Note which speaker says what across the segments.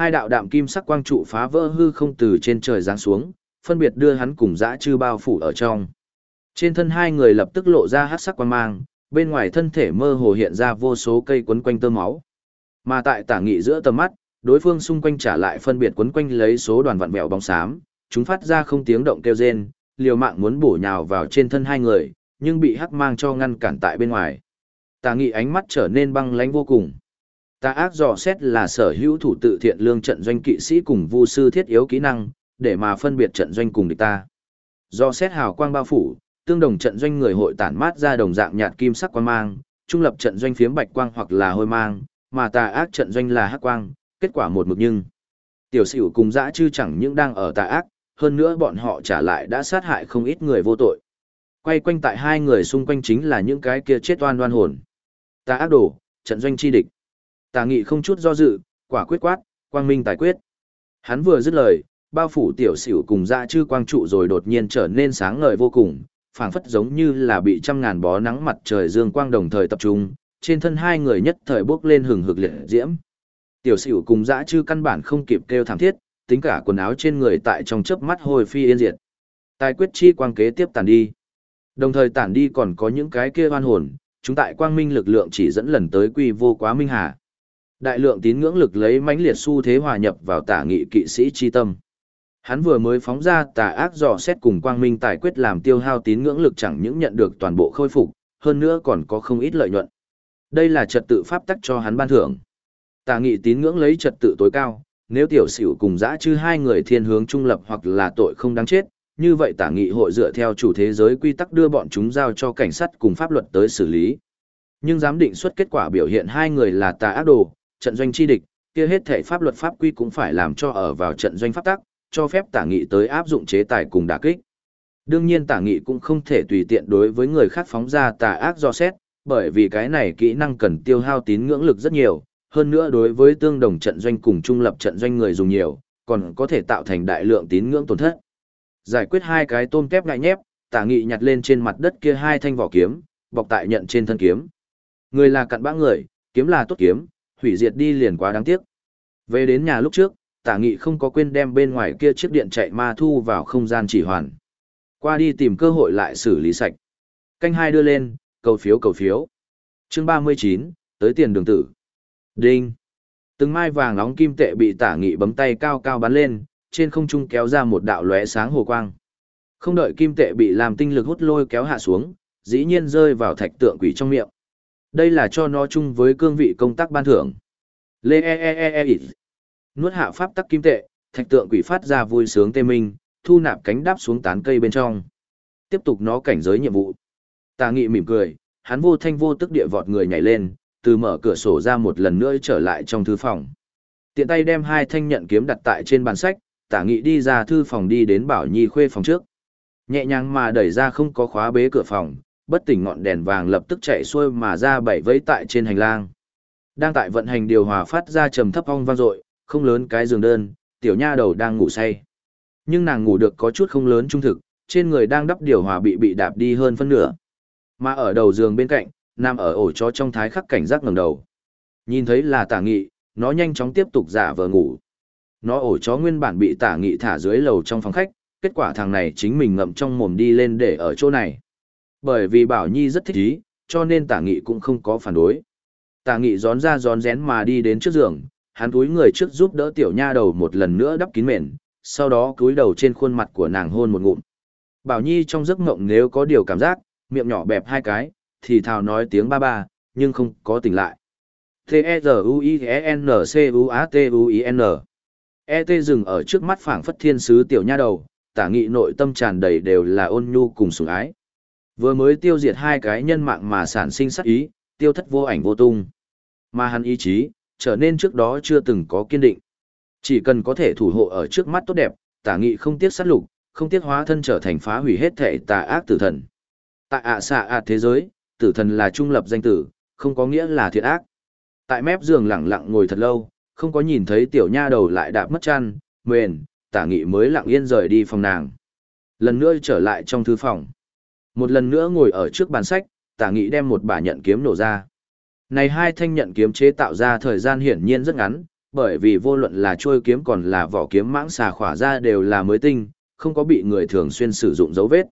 Speaker 1: Hai đạo đạm kim sắc quang trụ phá vỡ hư không từ trên trời giáng xuống, phân biệt đưa hắn cùng dã chư bao phủ ở trong. Trên thân hai người lập tức lộ ra hắc sắc quang mang, bên ngoài thân thể mơ hồ hiện ra vô số cây quấn quanh tơ máu. Mà tại tả nghị giữa tầm mắt, đối phương xung quanh trả lại phân biệt quấn quanh lấy số đoàn vặn vẹo bóng xám, chúng phát ra không tiếng động kêu rên, liều mạng muốn bổ nhào vào trên thân hai người, nhưng bị hắc mang cho ngăn cản tại bên ngoài. Tả nghị ánh mắt trở nên băng lãnh vô cùng. Tà ác dò xét là sở hữu thủ tự thiện lương trận doanh kỵ sĩ cùng vu sư thiết yếu kỹ năng, để mà phân biệt trận doanh cùng địch ta. Do xét hào quang bao phủ, tương đồng trận doanh người hội tản mát ra đồng dạng nhạt kim sắc quang mang, trung lập trận doanh phiếm bạch quang hoặc là hôi mang, mà tà ác trận doanh là hắc quang, kết quả một mực nhưng. Tiểu sửu cùng dã chư chẳng những đang ở tà ác, hơn nữa bọn họ trả lại đã sát hại không ít người vô tội. Quay quanh tại hai người xung quanh chính là những cái kia chết oan oan hồn. Tà ác đồ, trận doanh chi địch. Tà nghị không chút do dự, quả quyết quát, quang minh tài quyết. Hắn vừa dứt lời, bao phủ tiểu sửu cùng dã chư quang trụ rồi đột nhiên trở nên sáng ngời vô cùng, phảng phất giống như là bị trăm ngàn bó nắng mặt trời dương quang đồng thời tập trung, trên thân hai người nhất thời bốc lên hừng hực liệt diễm. Tiểu sửu cùng dã chư căn bản không kịp kêu thảm thiết, tính cả quần áo trên người tại trong chớp mắt hồi phi yên diệt. Tài quyết chi quang kế tiếp tàn đi. Đồng thời tản đi còn có những cái kia oan hồn, chúng tại quang minh lực lượng chỉ dẫn lần tới quy vô quá minh hà. Đại lượng tín ngưỡng lực lấy mãnh liệt xu thế hòa nhập vào tả nghị kỵ sĩ chi tâm. Hắn vừa mới phóng ra tà ác dò xét cùng quang minh tài quyết làm tiêu hao tín ngưỡng lực chẳng những nhận được toàn bộ khôi phục, hơn nữa còn có không ít lợi nhuận. Đây là trật tự pháp tắc cho hắn ban thưởng. Tà nghị tín ngưỡng lấy trật tự tối cao, nếu tiểu sửu cùng dã chư hai người thiên hướng trung lập hoặc là tội không đáng chết, như vậy tả nghị hội dựa theo chủ thế giới quy tắc đưa bọn chúng giao cho cảnh sát cùng pháp luật tới xử lý. Nhưng giám định xuất kết quả biểu hiện hai người là tà ác đồ, trận doanh chi địch, kia hết thể pháp luật pháp quy cũng phải làm cho ở vào trận doanh pháp tắc, cho phép tả nghị tới áp dụng chế tài cùng đả kích. Đương nhiên tả nghị cũng không thể tùy tiện đối với người khác phóng ra tà ác do xét, bởi vì cái này kỹ năng cần tiêu hao tín ngưỡng lực rất nhiều, hơn nữa đối với tương đồng trận doanh cùng trung lập trận doanh người dùng nhiều, còn có thể tạo thành đại lượng tín ngưỡng tổn thất. Giải quyết hai cái tôm kép ngại nhép, tả nghị nhặt lên trên mặt đất kia hai thanh vỏ kiếm, bọc tại nhận trên thân kiếm. Người là cặn bã người, kiếm là tốt kiếm, hủy diệt đi liền quá đáng tiếc. Về đến nhà lúc trước, tả nghị không có quên đem bên ngoài kia chiếc điện chạy ma thu vào không gian chỉ hoàn. Qua đi tìm cơ hội lại xử lý sạch. Canh hai đưa lên, cầu phiếu cầu phiếu. Chương 39, tới tiền đường tử. Đinh. Từng mai vàng nóng kim tệ bị tả nghị bấm tay cao cao bắn lên, trên không trung kéo ra một đạo lóe sáng hồ quang. Không đợi kim tệ bị làm tinh lực hút lôi kéo hạ xuống, dĩ nhiên rơi vào thạch tượng quỷ trong miệng. Đây là cho nó chung với cương vị công tác ban thưởng. Lê e e e e e Nuốt hạ pháp tắc kim tệ, thạch tượng quỷ phát ra vui sướng tê minh, thu nạp cánh đáp xuống tán cây bên trong. Tiếp tục nó cảnh giới nhiệm vụ. Tà nghị mỉm cười, hắn vô thanh vô tức địa vọt người nhảy lên, từ mở cửa sổ ra một lần nữa trở lại trong thư phòng. Tiện tay đem hai thanh nhận kiếm đặt tại trên bàn sách, tả nghị đi ra thư phòng đi đến bảo nhi khuê phòng trước. Nhẹ nhàng mà đẩy ra không có khóa bế cửa phòng, bất tỉnh ngọn đèn vàng lập tức chạy xuôi mà ra bảy vẫy tại trên hành lang. Đang tại vận hành điều hòa phát ra trầm thấp ong vang dội, không lớn cái giường đơn, tiểu nha đầu đang ngủ say. Nhưng nàng ngủ được có chút không lớn trung thực, trên người đang đắp điều hòa bị bị đạp đi hơn phân nửa. Mà ở đầu giường bên cạnh, nằm ở ổ chó trong thái khắc cảnh giác ngẩng đầu. Nhìn thấy là tả nghị, nó nhanh chóng tiếp tục giả vờ ngủ. Nó ổ chó nguyên bản bị tả nghị thả dưới lầu trong phòng khách, kết quả thằng này chính mình ngậm trong mồm đi lên để ở chỗ này. Bởi vì Bảo Nhi rất thích ý, cho nên tả nghị cũng không có phản đối. Tả nghị gión ra gión rén mà đi đến trước giường, hắn túi người trước giúp đỡ tiểu nha đầu một lần nữa đắp kín mền, sau đó cúi đầu trên khuôn mặt của nàng hôn một ngụm. Bảo Nhi trong giấc mộng nếu có điều cảm giác, miệng nhỏ bẹp hai cái, thì thào nói tiếng ba ba, nhưng không có tỉnh lại. T-E-Z-U-I-E-N-C-U-A-T-U-I-N E.T. dừng ở trước mắt phảng phất thiên sứ tiểu nha đầu, tả nghị nội tâm tràn đầy đều là ôn nhu cùng sủng ái. Vừa mới tiêu diệt hai cái nhân mạng mà sản sinh sát ý, tiêu thất vô ảnh vô tung. Mà hắn ý chí, trở nên trước đó chưa từng có kiên định. Chỉ cần có thể thủ hộ ở trước mắt tốt đẹp, tả nghị không tiếc sát lục, không tiếc hóa thân trở thành phá hủy hết thể tà ác tử thần. Tại ạ xạ ạ thế giới, tử thần là trung lập danh tử, không có nghĩa là thiện ác. Tại mép giường lặng lặng ngồi thật lâu, không có nhìn thấy tiểu nha đầu lại đạp mất chăn, mền, tả nghị mới lặng yên rời đi phòng nàng. Lần nữa trở lại trong thư phòng. Một lần nữa ngồi ở trước bàn sách, tả nghị đem một bả nhận kiếm nổ ra. Này hai thanh nhận kiếm chế tạo ra thời gian hiển nhiên rất ngắn, bởi vì vô luận là trôi kiếm còn là vỏ kiếm mãng xà khỏa ra đều là mới tinh, không có bị người thường xuyên sử dụng dấu vết.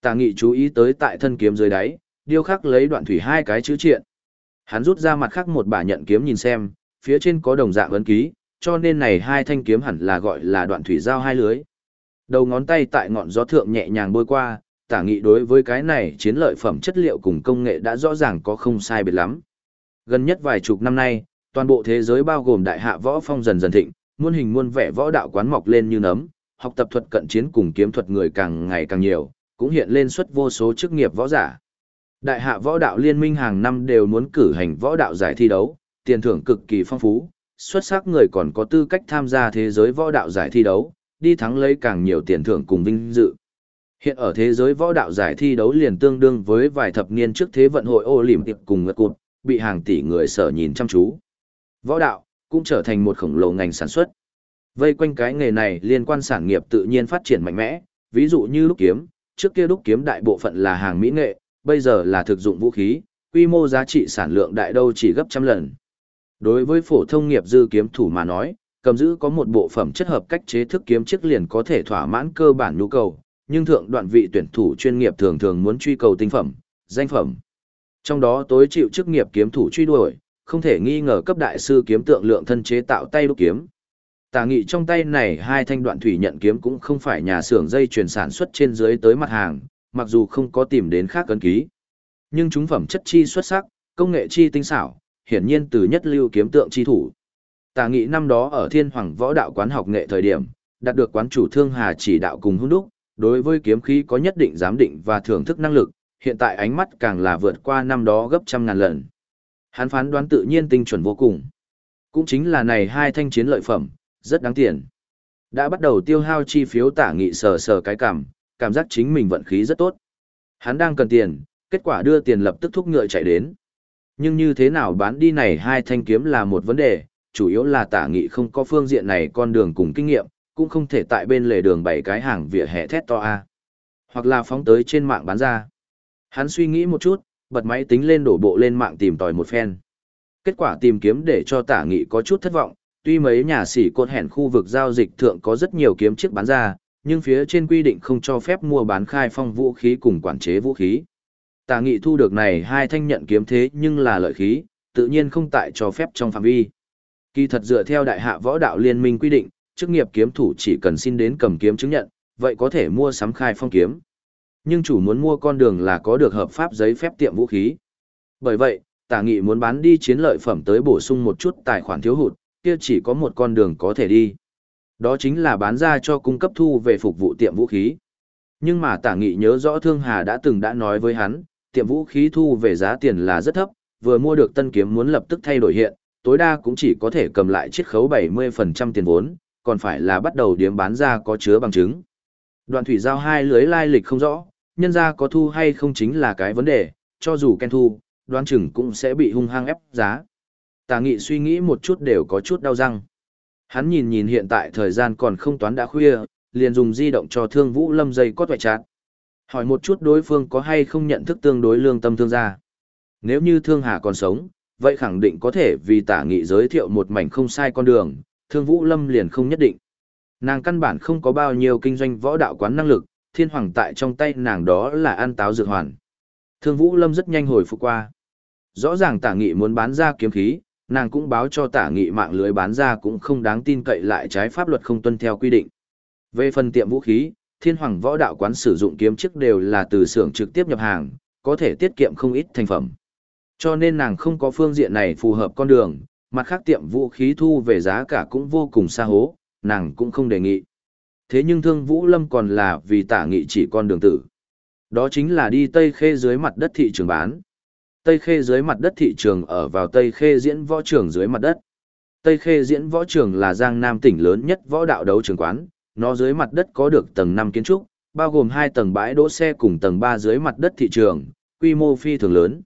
Speaker 1: Tà nghị chú ý tới tại thân kiếm dưới đáy, điêu khắc lấy đoạn thủy hai cái chữ triện. Hắn rút ra mặt khác một bả nhận kiếm nhìn xem, phía trên có đồng dạng ấn ký, cho nên này hai thanh kiếm hẳn là gọi là đoạn thủy giao hai lưới. Đầu ngón tay tại ngọn gió thượng nhẹ nhàng bôi qua, tả nghị đối với cái này chiến lợi phẩm chất liệu cùng công nghệ đã rõ ràng có không sai biệt lắm. Gần nhất vài chục năm nay, toàn bộ thế giới bao gồm đại hạ võ phong dần dần thịnh, muôn hình muôn vẻ võ đạo quán mọc lên như nấm, học tập thuật cận chiến cùng kiếm thuật người càng ngày càng nhiều, cũng hiện lên xuất vô số chức nghiệp võ giả. Đại hạ võ đạo liên minh hàng năm đều muốn cử hành võ đạo giải thi đấu, tiền thưởng cực kỳ phong phú, xuất sắc người còn có tư cách tham gia thế giới võ đạo giải thi đấu, đi thắng lấy càng nhiều tiền thưởng cùng vinh dự. Hiện ở thế giới võ đạo giải thi đấu liền tương đương với vài thập niên trước thế vận hội Olympic cùng ngật cụt, bị hàng tỷ người sở nhìn chăm chú. Võ đạo cũng trở thành một khổng lồ ngành sản xuất. Vây quanh cái nghề này liên quan sản nghiệp tự nhiên phát triển mạnh mẽ, ví dụ như lúc kiếm, trước kia đúc kiếm đại bộ phận là hàng mỹ nghệ, bây giờ là thực dụng vũ khí, quy mô giá trị sản lượng đại đâu chỉ gấp trăm lần. Đối với phổ thông nghiệp dư kiếm thủ mà nói, cầm giữ có một bộ phẩm chất hợp cách chế thức kiếm chiếc liền có thể thỏa mãn cơ bản nhu cầu, nhưng thượng đoạn vị tuyển thủ chuyên nghiệp thường thường muốn truy cầu tinh phẩm, danh phẩm. Trong đó tối chịu chức nghiệp kiếm thủ truy đuổi, không thể nghi ngờ cấp đại sư kiếm tượng lượng thân chế tạo tay đúc kiếm. Tả nghị trong tay này hai thanh đoạn thủy nhận kiếm cũng không phải nhà xưởng dây chuyển sản xuất trên dưới tới mặt hàng, mặc dù không có tìm đến khác cân ký. Nhưng chúng phẩm chất chi xuất sắc, công nghệ chi tinh xảo, hiển nhiên từ nhất lưu kiếm tượng chi thủ. Tả nghị năm đó ở thiên hoàng võ đạo quán học nghệ thời điểm, đạt được quán chủ thương hà chỉ đạo cùng hung đúc, đối với kiếm khí có nhất định giám định và thưởng thức năng lực, hiện tại ánh mắt càng là vượt qua năm đó gấp trăm ngàn lần. Hắn phán đoán tự nhiên tinh chuẩn vô cùng. Cũng chính là này hai thanh chiến lợi phẩm, rất đáng tiền. Đã bắt đầu tiêu hao chi phiếu tả nghị sờ sờ cái cảm, cảm giác chính mình vận khí rất tốt. Hắn đang cần tiền, kết quả đưa tiền lập tức thúc ngựa chạy đến. Nhưng như thế nào bán đi này hai thanh kiếm là một vấn đề, chủ yếu là tả nghị không có phương diện này con đường cùng kinh nghiệm, cũng không thể tại bên lề đường bảy cái hàng vỉa hè thét to a. Hoặc là phóng tới trên mạng bán ra. Hắn suy nghĩ một chút, bật máy tính lên đổ bộ lên mạng tìm tòi một phen. Kết quả tìm kiếm để cho tả nghị có chút thất vọng, tuy mấy nhà xỉ cột hẹn khu vực giao dịch thượng có rất nhiều kiếm chiếc bán ra, nhưng phía trên quy định không cho phép mua bán khai phong vũ khí cùng quản chế vũ khí. Tả nghị thu được này hai thanh nhận kiếm thế nhưng là lợi khí, tự nhiên không tại cho phép trong phạm vi. Kỳ thật dựa theo đại hạ võ đạo liên minh quy định chức nghiệp kiếm thủ chỉ cần xin đến cầm kiếm chứng nhận, vậy có thể mua sắm khai phong kiếm. Nhưng chủ muốn mua con đường là có được hợp pháp giấy phép tiệm vũ khí. Bởi vậy, tả nghị muốn bán đi chiến lợi phẩm tới bổ sung một chút tài khoản thiếu hụt, kia chỉ có một con đường có thể đi. Đó chính là bán ra cho cung cấp thu về phục vụ tiệm vũ khí. Nhưng mà tả nghị nhớ rõ Thương Hà đã từng đã nói với hắn, tiệm vũ khí thu về giá tiền là rất thấp, vừa mua được tân kiếm muốn lập tức thay đổi hiện, tối đa cũng chỉ có thể cầm lại chiết khấu 70% tiền vốn, còn phải là bắt đầu điếm bán ra có chứa bằng chứng. Đoạn thủy giao hai lưới lai lịch không rõ, nhân ra có thu hay không chính là cái vấn đề, cho dù ken thu, đoán chừng cũng sẽ bị hung hăng ép giá. Tà nghị suy nghĩ một chút đều có chút đau răng. Hắn nhìn nhìn hiện tại thời gian còn không toán đã khuya, liền dùng di động cho thương vũ lâm dây có tuệ chát. Hỏi một chút đối phương có hay không nhận thức tương đối lương tâm thương gia. Nếu như thương hà còn sống, vậy khẳng định có thể vì tả nghị giới thiệu một mảnh không sai con đường, thương vũ lâm liền không nhất định. Nàng căn bản không có bao nhiêu kinh doanh võ đạo quán năng lực, thiên hoàng tại trong tay nàng đó là ăn táo dược hoàn. Thương vũ lâm rất nhanh hồi phục qua. Rõ ràng tả nghị muốn bán ra kiếm khí, nàng cũng báo cho tả nghị mạng lưới bán ra cũng không đáng tin cậy lại trái pháp luật không tuân theo quy định. Về phần tiệm vũ khí, thiên hoàng võ đạo quán sử dụng kiếm chức đều là từ xưởng trực tiếp nhập hàng, có thể tiết kiệm không ít thành phẩm. Cho nên nàng không có phương diện này phù hợp con đường, mặt khác tiệm vũ khí thu về giá cả cũng vô cùng xa hố, nàng cũng không đề nghị. Thế nhưng thương vũ lâm còn là vì tả nghị chỉ con đường tử. Đó chính là đi Tây Khê dưới mặt đất thị trường bán. Tây Khê dưới mặt đất thị trường ở vào Tây Khê diễn võ trường dưới mặt đất. Tây Khê diễn võ trường là giang nam tỉnh lớn nhất võ đạo đấu trường quán, nó dưới mặt đất có được tầng 5 kiến trúc, bao gồm 2 tầng bãi đỗ xe cùng tầng 3 dưới mặt đất thị trường, quy mô phi thường lớn.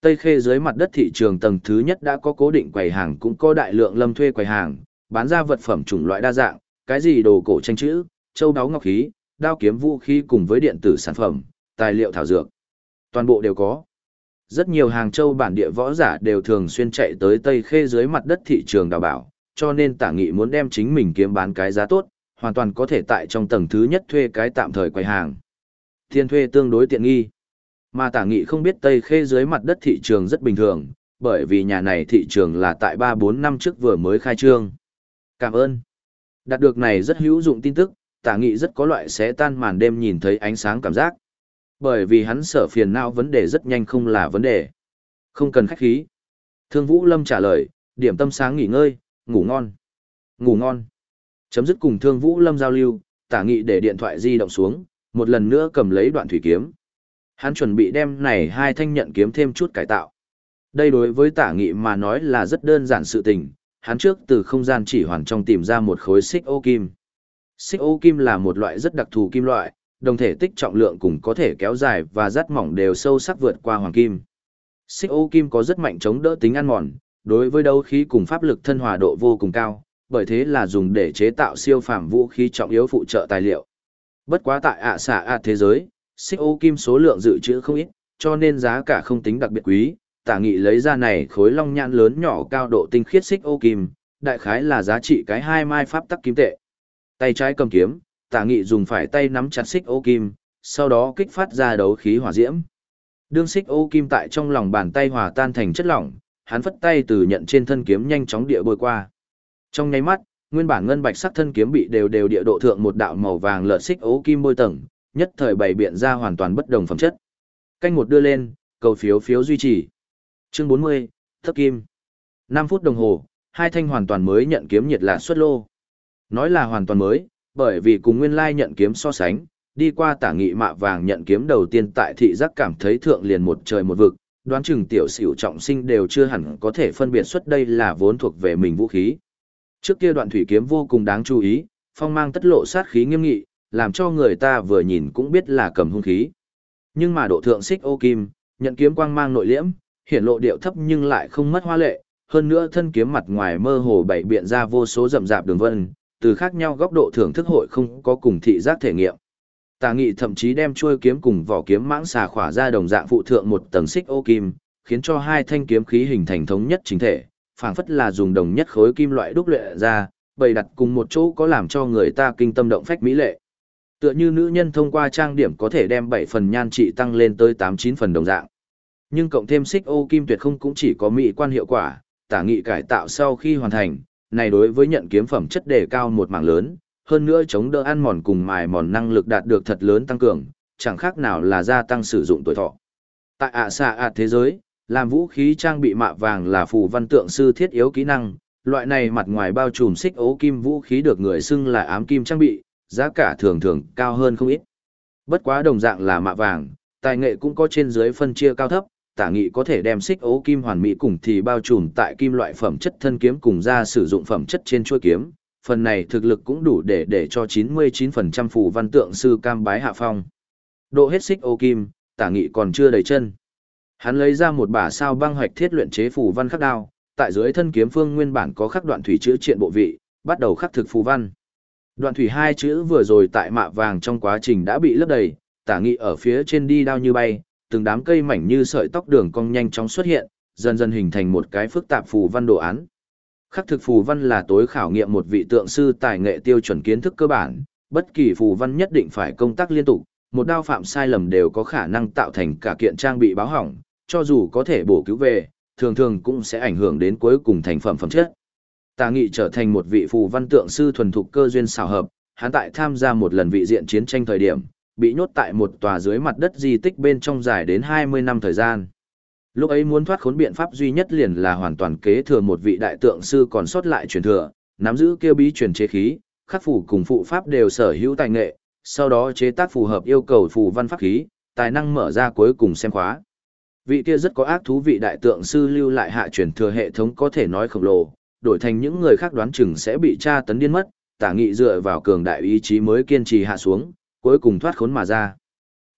Speaker 1: Tây Khê dưới mặt đất thị trường tầng thứ nhất đã có cố định quầy hàng cũng có đại lượng lâm thuê quầy hàng, bán ra vật phẩm chủng loại đa dạng, cái gì đồ cổ tranh chữ, châu đáo ngọc khí, đao kiếm vũ khí cùng với điện tử sản phẩm, tài liệu thảo dược. Toàn bộ đều có. Rất nhiều hàng châu bản địa võ giả đều thường xuyên chạy tới Tây Khê dưới mặt đất thị trường đào bảo, cho nên tả nghị muốn đem chính mình kiếm bán cái giá tốt, hoàn toàn có thể tại trong tầng thứ nhất thuê cái tạm thời quầy hàng. Thiên thuê tương đối tiện nghi. Mà tả nghị không biết Tây Khê dưới mặt đất thị trường rất bình thường, bởi vì nhà này thị trường là tại 3-4 năm trước vừa mới khai trương. Cảm ơn. Đạt được này rất hữu dụng tin tức, tả nghị rất có loại sẽ tan màn đêm nhìn thấy ánh sáng cảm giác. Bởi vì hắn sở phiền não vấn đề rất nhanh không là vấn đề. Không cần khách khí. Thương Vũ Lâm trả lời, điểm tâm sáng nghỉ ngơi, ngủ ngon. Ngủ ngon. Chấm dứt cùng Thương Vũ Lâm giao lưu, tả nghị để điện thoại di động xuống, một lần nữa cầm lấy đoạn thủy kiếm. Hắn chuẩn bị đem này hai thanh nhận kiếm thêm chút cải tạo. Đây đối với tả nghị mà nói là rất đơn giản sự tình, hắn trước từ không gian chỉ hoàn trong tìm ra một khối xích ô kim. Xích ô kim là một loại rất đặc thù kim loại, đồng thể tích trọng lượng cùng có thể kéo dài và rất mỏng đều sâu sắc vượt qua hoàng kim. Xích ô kim có rất mạnh chống đỡ tính ăn mòn, đối với đấu khí cùng pháp lực thân hòa độ vô cùng cao, bởi thế là dùng để chế tạo siêu phàm vũ khí trọng yếu phụ trợ tài liệu. Bất quá tại ạ xạ ạ thế giới, xích ô kim số lượng dự trữ không ít, cho nên giá cả không tính đặc biệt quý, tả nghị lấy ra này khối long nhãn lớn nhỏ cao độ tinh khiết xích ô kim, đại khái là giá trị cái hai mai pháp tắc kim tệ. Tay trái cầm kiếm, tả nghị dùng phải tay nắm chặt xích ô kim, sau đó kích phát ra đấu khí hỏa diễm. Đương xích ô kim tại trong lòng bàn tay hòa tan thành chất lỏng, hắn phất tay từ nhận trên thân kiếm nhanh chóng địa bôi qua. Trong nháy mắt, nguyên bản ngân bạch sắc thân kiếm bị đều đều địa độ thượng một đạo màu vàng lợn xích ô kim bôi tầng, nhất thời bày biện ra hoàn toàn bất đồng phẩm chất. Canh một đưa lên, cầu phiếu phiếu duy trì. Chương 40, Thấp Kim. 5 phút đồng hồ, hai thanh hoàn toàn mới nhận kiếm nhiệt là xuất lô. Nói là hoàn toàn mới, bởi vì cùng nguyên lai nhận kiếm so sánh, đi qua tả nghị mạ vàng nhận kiếm đầu tiên tại thị giác cảm thấy thượng liền một trời một vực, đoán chừng tiểu sửu trọng sinh đều chưa hẳn có thể phân biệt xuất đây là vốn thuộc về mình vũ khí. Trước kia đoạn thủy kiếm vô cùng đáng chú ý, phong mang tất lộ sát khí nghiêm nghị, làm cho người ta vừa nhìn cũng biết là cầm hung khí. Nhưng mà độ thượng xích ô kim, nhận kiếm quang mang nội liễm, hiển lộ điệu thấp nhưng lại không mất hoa lệ, hơn nữa thân kiếm mặt ngoài mơ hồ bảy biện ra vô số rậm rạp đường vân, từ khác nhau góc độ thưởng thức hội không có cùng thị giác thể nghiệm. Tà nghị thậm chí đem chuôi kiếm cùng vỏ kiếm mãng xà khỏa ra đồng dạng phụ thượng một tầng xích ô kim, khiến cho hai thanh kiếm khí hình thành thống nhất chính thể, phảng phất là dùng đồng nhất khối kim loại đúc luyện ra, bày đặt cùng một chỗ có làm cho người ta kinh tâm động phách mỹ lệ. Tựa như nữ nhân thông qua trang điểm có thể đem 7 phần nhan trị tăng lên tới 8-9 phần đồng dạng. Nhưng cộng thêm xích ô kim tuyệt không cũng chỉ có mỹ quan hiệu quả, tả nghị cải tạo sau khi hoàn thành, này đối với nhận kiếm phẩm chất đề cao một mảng lớn, hơn nữa chống đỡ ăn mòn cùng mài mòn năng lực đạt được thật lớn tăng cường, chẳng khác nào là gia tăng sử dụng tuổi thọ. Tại ạ xạ ạ thế giới, làm vũ khí trang bị mạ vàng là phù văn tượng sư thiết yếu kỹ năng, loại này mặt ngoài bao trùm xích ố kim vũ khí được người xưng là ám kim trang bị, giá cả thường thường cao hơn không ít. Bất quá đồng dạng là mạ vàng, tài nghệ cũng có trên dưới phân chia cao thấp, tả nghị có thể đem xích ố kim hoàn mỹ cùng thì bao trùm tại kim loại phẩm chất thân kiếm cùng ra sử dụng phẩm chất trên chuôi kiếm, phần này thực lực cũng đủ để để cho 99% phù văn tượng sư cam bái hạ phong. Độ hết xích ô kim, tả nghị còn chưa đầy chân. Hắn lấy ra một bả sao băng hoạch thiết luyện chế phù văn khắc đao, tại dưới thân kiếm phương nguyên bản có khắc đoạn thủy chữ triện bộ vị, bắt đầu khắc thực phù văn. Đoạn thủy hai chữ vừa rồi tại mạ vàng trong quá trình đã bị lấp đầy, tả nghị ở phía trên đi đao như bay, từng đám cây mảnh như sợi tóc đường cong nhanh chóng xuất hiện, dần dần hình thành một cái phức tạp phù văn đồ án. Khắc thực phù văn là tối khảo nghiệm một vị tượng sư tài nghệ tiêu chuẩn kiến thức cơ bản, bất kỳ phù văn nhất định phải công tác liên tục, một đao phạm sai lầm đều có khả năng tạo thành cả kiện trang bị báo hỏng, cho dù có thể bổ cứu về, thường thường cũng sẽ ảnh hưởng đến cuối cùng thành phẩm phẩm chất. Tà nghị trở thành một vị phù văn tượng sư thuần thục cơ duyên xảo hợp, hắn tại tham gia một lần vị diện chiến tranh thời điểm, bị nhốt tại một tòa dưới mặt đất di tích bên trong dài đến 20 năm thời gian. Lúc ấy muốn thoát khốn biện pháp duy nhất liền là hoàn toàn kế thừa một vị đại tượng sư còn sót lại truyền thừa, nắm giữ kêu bí truyền chế khí, khắc phủ cùng phụ pháp đều sở hữu tài nghệ, sau đó chế tác phù hợp yêu cầu phù văn pháp khí, tài năng mở ra cuối cùng xem khóa. Vị kia rất có ác thú vị đại tượng sư lưu lại hạ truyền thừa hệ thống có thể nói khổng lồ, đổi thành những người khác đoán chừng sẽ bị tra tấn điên mất, tả nghị dựa vào cường đại ý chí mới kiên trì hạ xuống, cuối cùng thoát khốn mà ra.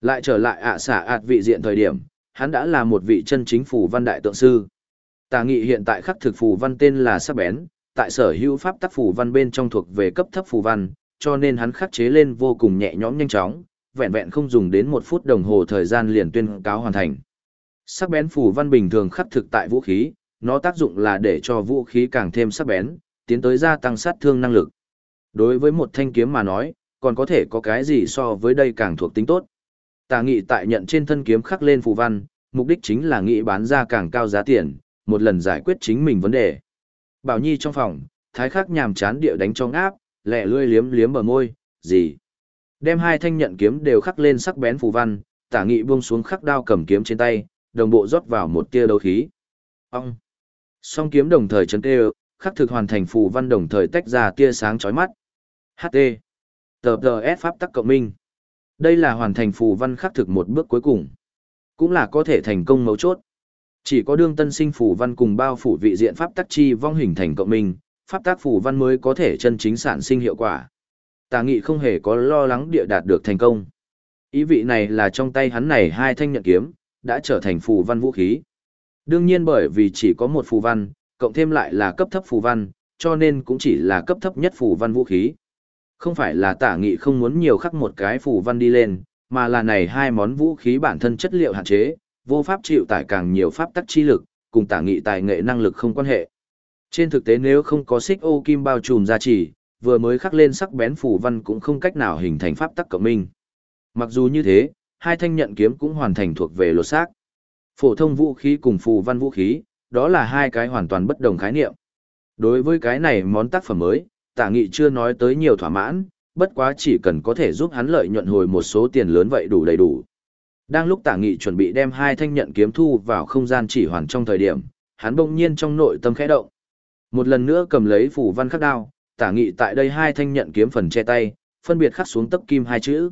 Speaker 1: Lại trở lại ạ xả ạt vị diện thời điểm, hắn đã là một vị chân chính phù văn đại tượng sư. Tả nghị hiện tại khắc thực phù văn tên là sắc bén, tại sở hữu pháp tác phù văn bên trong thuộc về cấp thấp phù văn, cho nên hắn khắc chế lên vô cùng nhẹ nhõm nhanh chóng, vẹn vẹn không dùng đến một phút đồng hồ thời gian liền tuyên cáo hoàn thành. Sắc bén phù văn bình thường khắc thực tại vũ khí, nó tác dụng là để cho vũ khí càng thêm sắc bén, tiến tới gia tăng sát thương năng lực. Đối với một thanh kiếm mà nói, còn có thể có cái gì so với đây càng thuộc tính tốt. Tà nghị tại nhận trên thân kiếm khắc lên phù văn, mục đích chính là nghị bán ra càng cao giá tiền, một lần giải quyết chính mình vấn đề. Bảo Nhi trong phòng, thái khắc nhàm chán địa đánh cho ngáp, lẹ lươi liếm liếm bờ môi, gì? Đem hai thanh nhận kiếm đều khắc lên sắc bén phù văn, tả nghị buông xuống khắc đao cầm kiếm trên tay, đồng bộ rót vào một tia đấu khí. Ông! Song kiếm đồng thời chấn tê khắc thực hoàn thành phù văn đồng thời tách ra tia sáng chói mắt. HT! Tờ tờ S pháp tắc cộng minh. Đây là hoàn thành phù văn khắc thực một bước cuối cùng. Cũng là có thể thành công mấu chốt. Chỉ có đương tân sinh phù văn cùng bao phủ vị diện pháp tắc chi vong hình thành cộng minh, pháp tác phù văn mới có thể chân chính sản sinh hiệu quả. Tà nghị không hề có lo lắng địa đạt được thành công. Ý vị này là trong tay hắn này hai thanh nhận kiếm, đã trở thành phù văn vũ khí. Đương nhiên bởi vì chỉ có một phù văn, cộng thêm lại là cấp thấp phù văn, cho nên cũng chỉ là cấp thấp nhất phù văn vũ khí. Không phải là tả nghị không muốn nhiều khắc một cái phù văn đi lên, mà là này hai món vũ khí bản thân chất liệu hạn chế, vô pháp chịu tải càng nhiều pháp tắc chi lực, cùng tả nghị tài nghệ năng lực không quan hệ. Trên thực tế nếu không có xích ô kim bao trùm gia trì, vừa mới khắc lên sắc bén phù văn cũng không cách nào hình thành pháp tắc cộng minh. Mặc dù như thế, hai thanh nhận kiếm cũng hoàn thành thuộc về lột xác. Phổ thông vũ khí cùng phù văn vũ khí, đó là hai cái hoàn toàn bất đồng khái niệm. Đối với cái này món tác phẩm mới, tả nghị chưa nói tới nhiều thỏa mãn, bất quá chỉ cần có thể giúp hắn lợi nhuận hồi một số tiền lớn vậy đủ đầy đủ. Đang lúc tả nghị chuẩn bị đem hai thanh nhận kiếm thu vào không gian chỉ hoàn trong thời điểm, hắn bỗng nhiên trong nội tâm khẽ động. Một lần nữa cầm lấy phủ văn khắc đao, tả nghị tại đây hai thanh nhận kiếm phần che tay, phân biệt khắc xuống tấc kim hai chữ.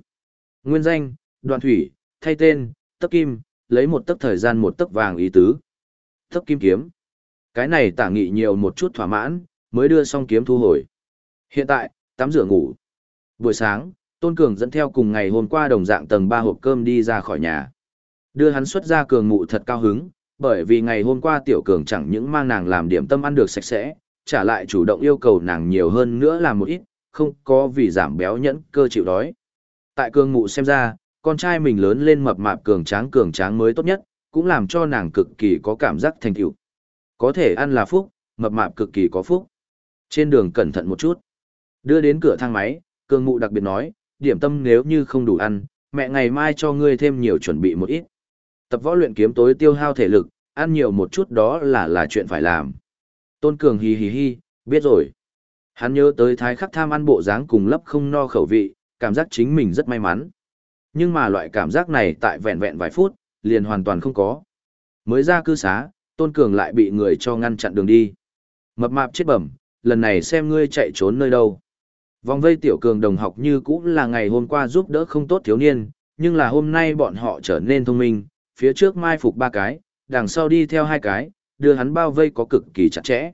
Speaker 1: Nguyên danh, đoạn thủy, thay tên, tấc kim, lấy một tấc thời gian một tấc vàng ý tứ. Tấc kim kiếm. Cái này tả nghị nhiều một chút thỏa mãn, mới đưa xong kiếm thu hồi. Hiện tại, tắm rửa ngủ. Buổi sáng, Tôn Cường dẫn theo cùng ngày hôm qua đồng dạng tầng ba hộp cơm đi ra khỏi nhà. Đưa hắn xuất ra cường mụ thật cao hứng, bởi vì ngày hôm qua tiểu cường chẳng những mang nàng làm điểm tâm ăn được sạch sẽ, trả lại chủ động yêu cầu nàng nhiều hơn nữa làm một ít, không có vì giảm béo nhẫn cơ chịu đói. Tại cường mụ xem ra, con trai mình lớn lên mập mạp cường tráng cường tráng mới tốt nhất, cũng làm cho nàng cực kỳ có cảm giác thành tựu. Có thể ăn là phúc, mập mạp cực kỳ có phúc. Trên đường cẩn thận một chút. Đưa đến cửa thang máy, cường mụ đặc biệt nói, điểm tâm nếu như không đủ ăn, mẹ ngày mai cho ngươi thêm nhiều chuẩn bị một ít. Tập võ luyện kiếm tối tiêu hao thể lực, ăn nhiều một chút đó là là chuyện phải làm. Tôn Cường hì hì hì, biết rồi. Hắn nhớ tới thái khắc tham ăn bộ dáng cùng lấp không no khẩu vị, cảm giác chính mình rất may mắn. Nhưng mà loại cảm giác này tại vẹn vẹn vài phút, liền hoàn toàn không có. Mới ra cư xá, Tôn Cường lại bị người cho ngăn chặn đường đi. Mập mạp chết bẩm, lần này xem ngươi chạy trốn nơi đâu. Vòng vây tiểu cường đồng học như cũ là ngày hôm qua giúp đỡ không tốt thiếu niên, nhưng là hôm nay bọn họ trở nên thông minh, phía trước mai phục ba cái, đằng sau đi theo hai cái, đưa hắn bao vây có cực kỳ chặt chẽ.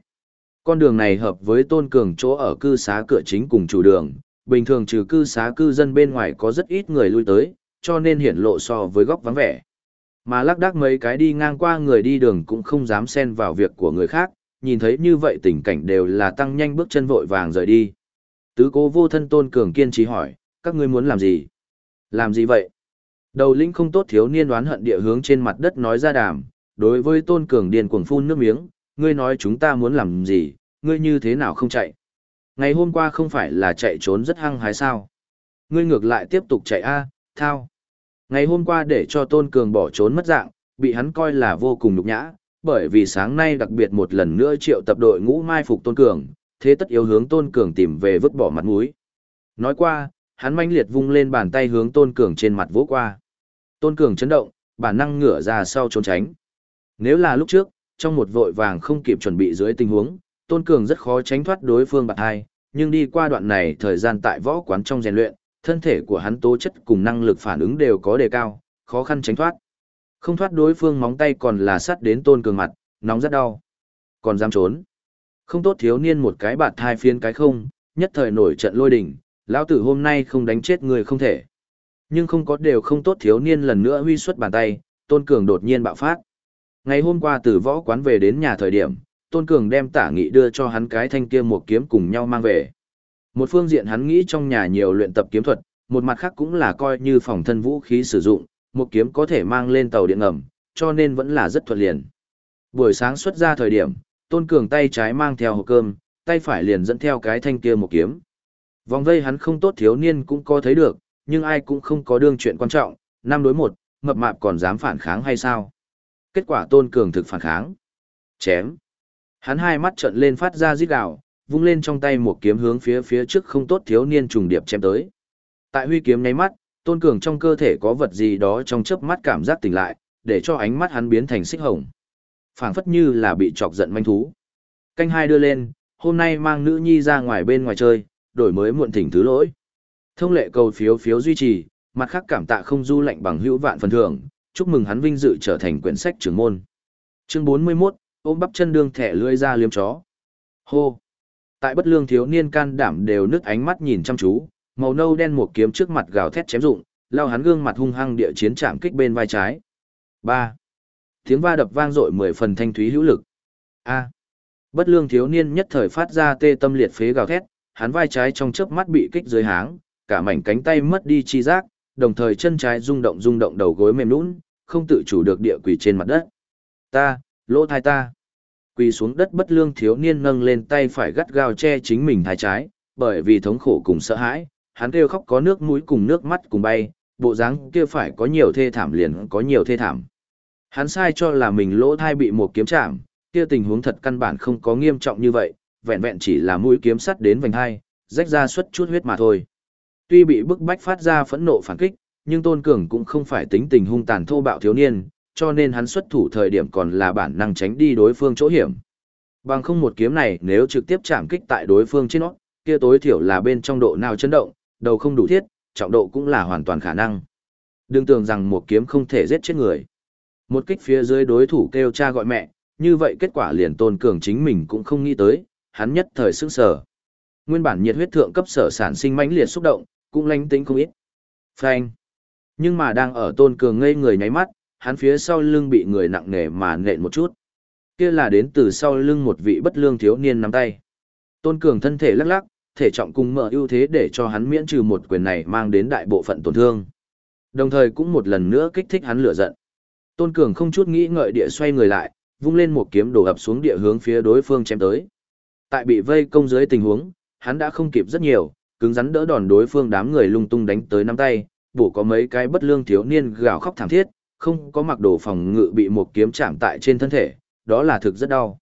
Speaker 1: Con đường này hợp với tôn cường chỗ ở cư xá cửa chính cùng chủ đường, bình thường trừ cư xá cư dân bên ngoài có rất ít người lui tới, cho nên hiển lộ so với góc vắng vẻ. Mà lắc đắc mấy cái đi ngang qua người đi đường cũng không dám xen vào việc của người khác, nhìn thấy như vậy tình cảnh đều là tăng nhanh bước chân vội vàng rời đi. Tứ cố vô thân tôn cường kiên trí hỏi, các ngươi muốn làm gì? Làm gì vậy? Đầu lĩnh không tốt thiếu niên đoán hận địa hướng trên mặt đất nói ra đàm, đối với tôn cường điền cuồng phun nước miếng, ngươi nói chúng ta muốn làm gì, ngươi như thế nào không chạy. Ngày hôm qua không phải là chạy trốn rất hăng hái sao. Ngươi ngược lại tiếp tục chạy a thao. Ngày hôm qua để cho tôn cường bỏ trốn mất dạng, bị hắn coi là vô cùng nhục nhã, bởi vì sáng nay đặc biệt một lần nữa triệu tập đội ngũ mai phục tôn cường, thế tất yếu hướng tôn cường tìm về vứt bỏ mặt mũi. Nói qua, hắn manh liệt vung lên bàn tay hướng tôn cường trên mặt vỗ qua. Tôn cường chấn động, bản năng ngửa ra sau trốn tránh. Nếu là lúc trước, trong một vội vàng không kịp chuẩn bị dưới tình huống, Tôn Cường rất khó tránh thoát đối phương bạc hai, nhưng đi qua đoạn này thời gian tại võ quán trong rèn luyện, thân thể của hắn tố chất cùng năng lực phản ứng đều có đề cao, khó khăn tránh thoát. Không thoát đối phương móng tay còn là sắt đến Tôn Cường mặt, nóng rất đau. Còn dám trốn. Không tốt thiếu niên một cái bạt thai phiên cái không, nhất thời nổi trận lôi đỉnh, lão tử hôm nay không đánh chết người không thể. Nhưng không có đều không tốt thiếu niên lần nữa huy xuất bàn tay, Tôn Cường đột nhiên bạo phát. Ngày hôm qua từ võ quán về đến nhà thời điểm, Tôn Cường đem tả nghị đưa cho hắn cái thanh kia một kiếm cùng nhau mang về. Một phương diện hắn nghĩ trong nhà nhiều luyện tập kiếm thuật, một mặt khác cũng là coi như phòng thân vũ khí sử dụng, một kiếm có thể mang lên tàu điện ngầm, cho nên vẫn là rất thuận liền. Buổi sáng xuất ra thời điểm, Tôn Cường tay trái mang theo hộp cơm, tay phải liền dẫn theo cái thanh kia một kiếm. Vòng vây hắn không tốt thiếu niên cũng có thấy được, nhưng ai cũng không có đương chuyện quan trọng, năm đối một, mập mạp còn dám phản kháng hay sao? Kết quả tôn cường thực phản kháng. Chém. Hắn hai mắt trợn lên phát ra rít gào, vung lên trong tay một kiếm hướng phía phía trước không tốt thiếu niên trùng điệp chém tới. Tại huy kiếm nháy mắt, tôn cường trong cơ thể có vật gì đó trong chớp mắt cảm giác tỉnh lại, để cho ánh mắt hắn biến thành xích hồng. phảng phất như là bị chọc giận manh thú. Canh hai đưa lên, hôm nay mang nữ nhi ra ngoài bên ngoài chơi, đổi mới muộn thỉnh thứ lỗi. Thông lệ cầu phiếu phiếu duy trì, mặt khác cảm tạ không du lạnh bằng hữu vạn phần thưởng, chúc mừng hắn vinh dự trở thành quyển sách trưởng môn. Chương 41, ôm bắp chân đương thẻ lưỡi ra liếm chó. Hô. Tại bất lương thiếu niên can đảm đều nước ánh mắt nhìn chăm chú, màu nâu đen một kiếm trước mặt gào thét chém dụng, lao hắn gương mặt hung hăng địa chiến chạm kích bên vai trái. 3. Tiếng va đập vang dội mười phần thanh thúy hữu lực. A. Bất lương thiếu niên nhất thời phát ra tê tâm liệt phế gào thét, hắn vai trái trong chớp mắt bị kích dưới háng, cả mảnh cánh tay mất đi chi giác, đồng thời chân trái rung động rung động đầu gối mềm nhũn, không tự chủ được địa quỳ trên mặt đất. Ta, lỗ thai ta. Quỳ xuống đất bất lương thiếu niên nâng lên tay phải gắt gao che chính mình thai trái, bởi vì thống khổ cùng sợ hãi, hắn kêu khóc có nước mũi cùng nước mắt cùng bay, bộ dáng kia phải có nhiều thê thảm liền có nhiều thê thảm. Hắn sai cho là mình lỗ thai bị một kiếm chạm, kia tình huống thật căn bản không có nghiêm trọng như vậy, vẹn vẹn chỉ là mũi kiếm sắt đến vành hai, rách ra suất chút huyết mà thôi. Tuy bị bức bách phát ra phẫn nộ phản kích, nhưng Tôn Cường cũng không phải tính tình hung tàn thô bạo thiếu niên, cho nên hắn xuất thủ thời điểm còn là bản năng tránh đi đối phương chỗ hiểm. Bằng không một kiếm này nếu trực tiếp chạm kích tại đối phương trên nó, kia tối thiểu là bên trong độ nào chấn động, đầu không đủ thiết, trọng độ cũng là hoàn toàn khả năng. Đừng tưởng rằng một kiếm không thể giết chết người. Một kích phía dưới đối thủ kêu cha gọi mẹ, như vậy kết quả liền tôn cường chính mình cũng không nghĩ tới, hắn nhất thời sức sở. Nguyên bản nhiệt huyết thượng cấp sở sản sinh mãnh liệt xúc động, cũng lánh tính không ít. Phanh. Nhưng mà đang ở tôn cường ngây người nháy mắt, hắn phía sau lưng bị người nặng nề mà nện một chút. Kia là đến từ sau lưng một vị bất lương thiếu niên nắm tay. Tôn cường thân thể lắc lắc, thể trọng cùng mở ưu thế để cho hắn miễn trừ một quyền này mang đến đại bộ phận tổn thương. Đồng thời cũng một lần nữa kích thích hắn lửa giận. Tôn cường không chút nghĩ ngợi địa xoay người lại, vung lên một kiếm đổ ập xuống địa hướng phía đối phương chém tới. Tại bị vây công dưới tình huống, hắn đã không kịp rất nhiều, cứng rắn đỡ đòn đối phương đám người lung tung đánh tới nắm tay, bổ có mấy cái bất lương thiếu niên gào khóc thảm thiết, không có mặc đồ phòng ngự bị một kiếm chạm tại trên thân thể, đó là thực rất đau.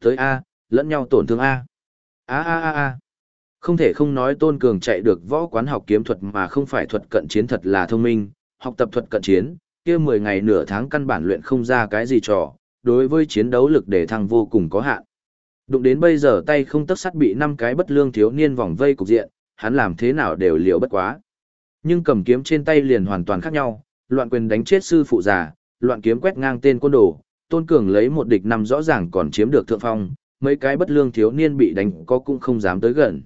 Speaker 1: Tới A, lẫn nhau tổn thương A. A A A A. Không thể không nói Tôn Cường chạy được võ quán học kiếm thuật mà không phải thuật cận chiến thật là thông minh, học tập thuật cận chiến, kia 10 ngày nửa tháng căn bản luyện không ra cái gì trò, đối với chiến đấu lực để thăng vô cùng có hạn. Đụng đến bây giờ tay không tấc sắt bị năm cái bất lương thiếu niên vòng vây cục diện, hắn làm thế nào đều liều bất quá. Nhưng cầm kiếm trên tay liền hoàn toàn khác nhau, loạn quyền đánh chết sư phụ già, loạn kiếm quét ngang tên quân đồ, Tôn Cường lấy một địch năm rõ ràng còn chiếm được thượng phong, mấy cái bất lương thiếu niên bị đánh có cũng không dám tới gần.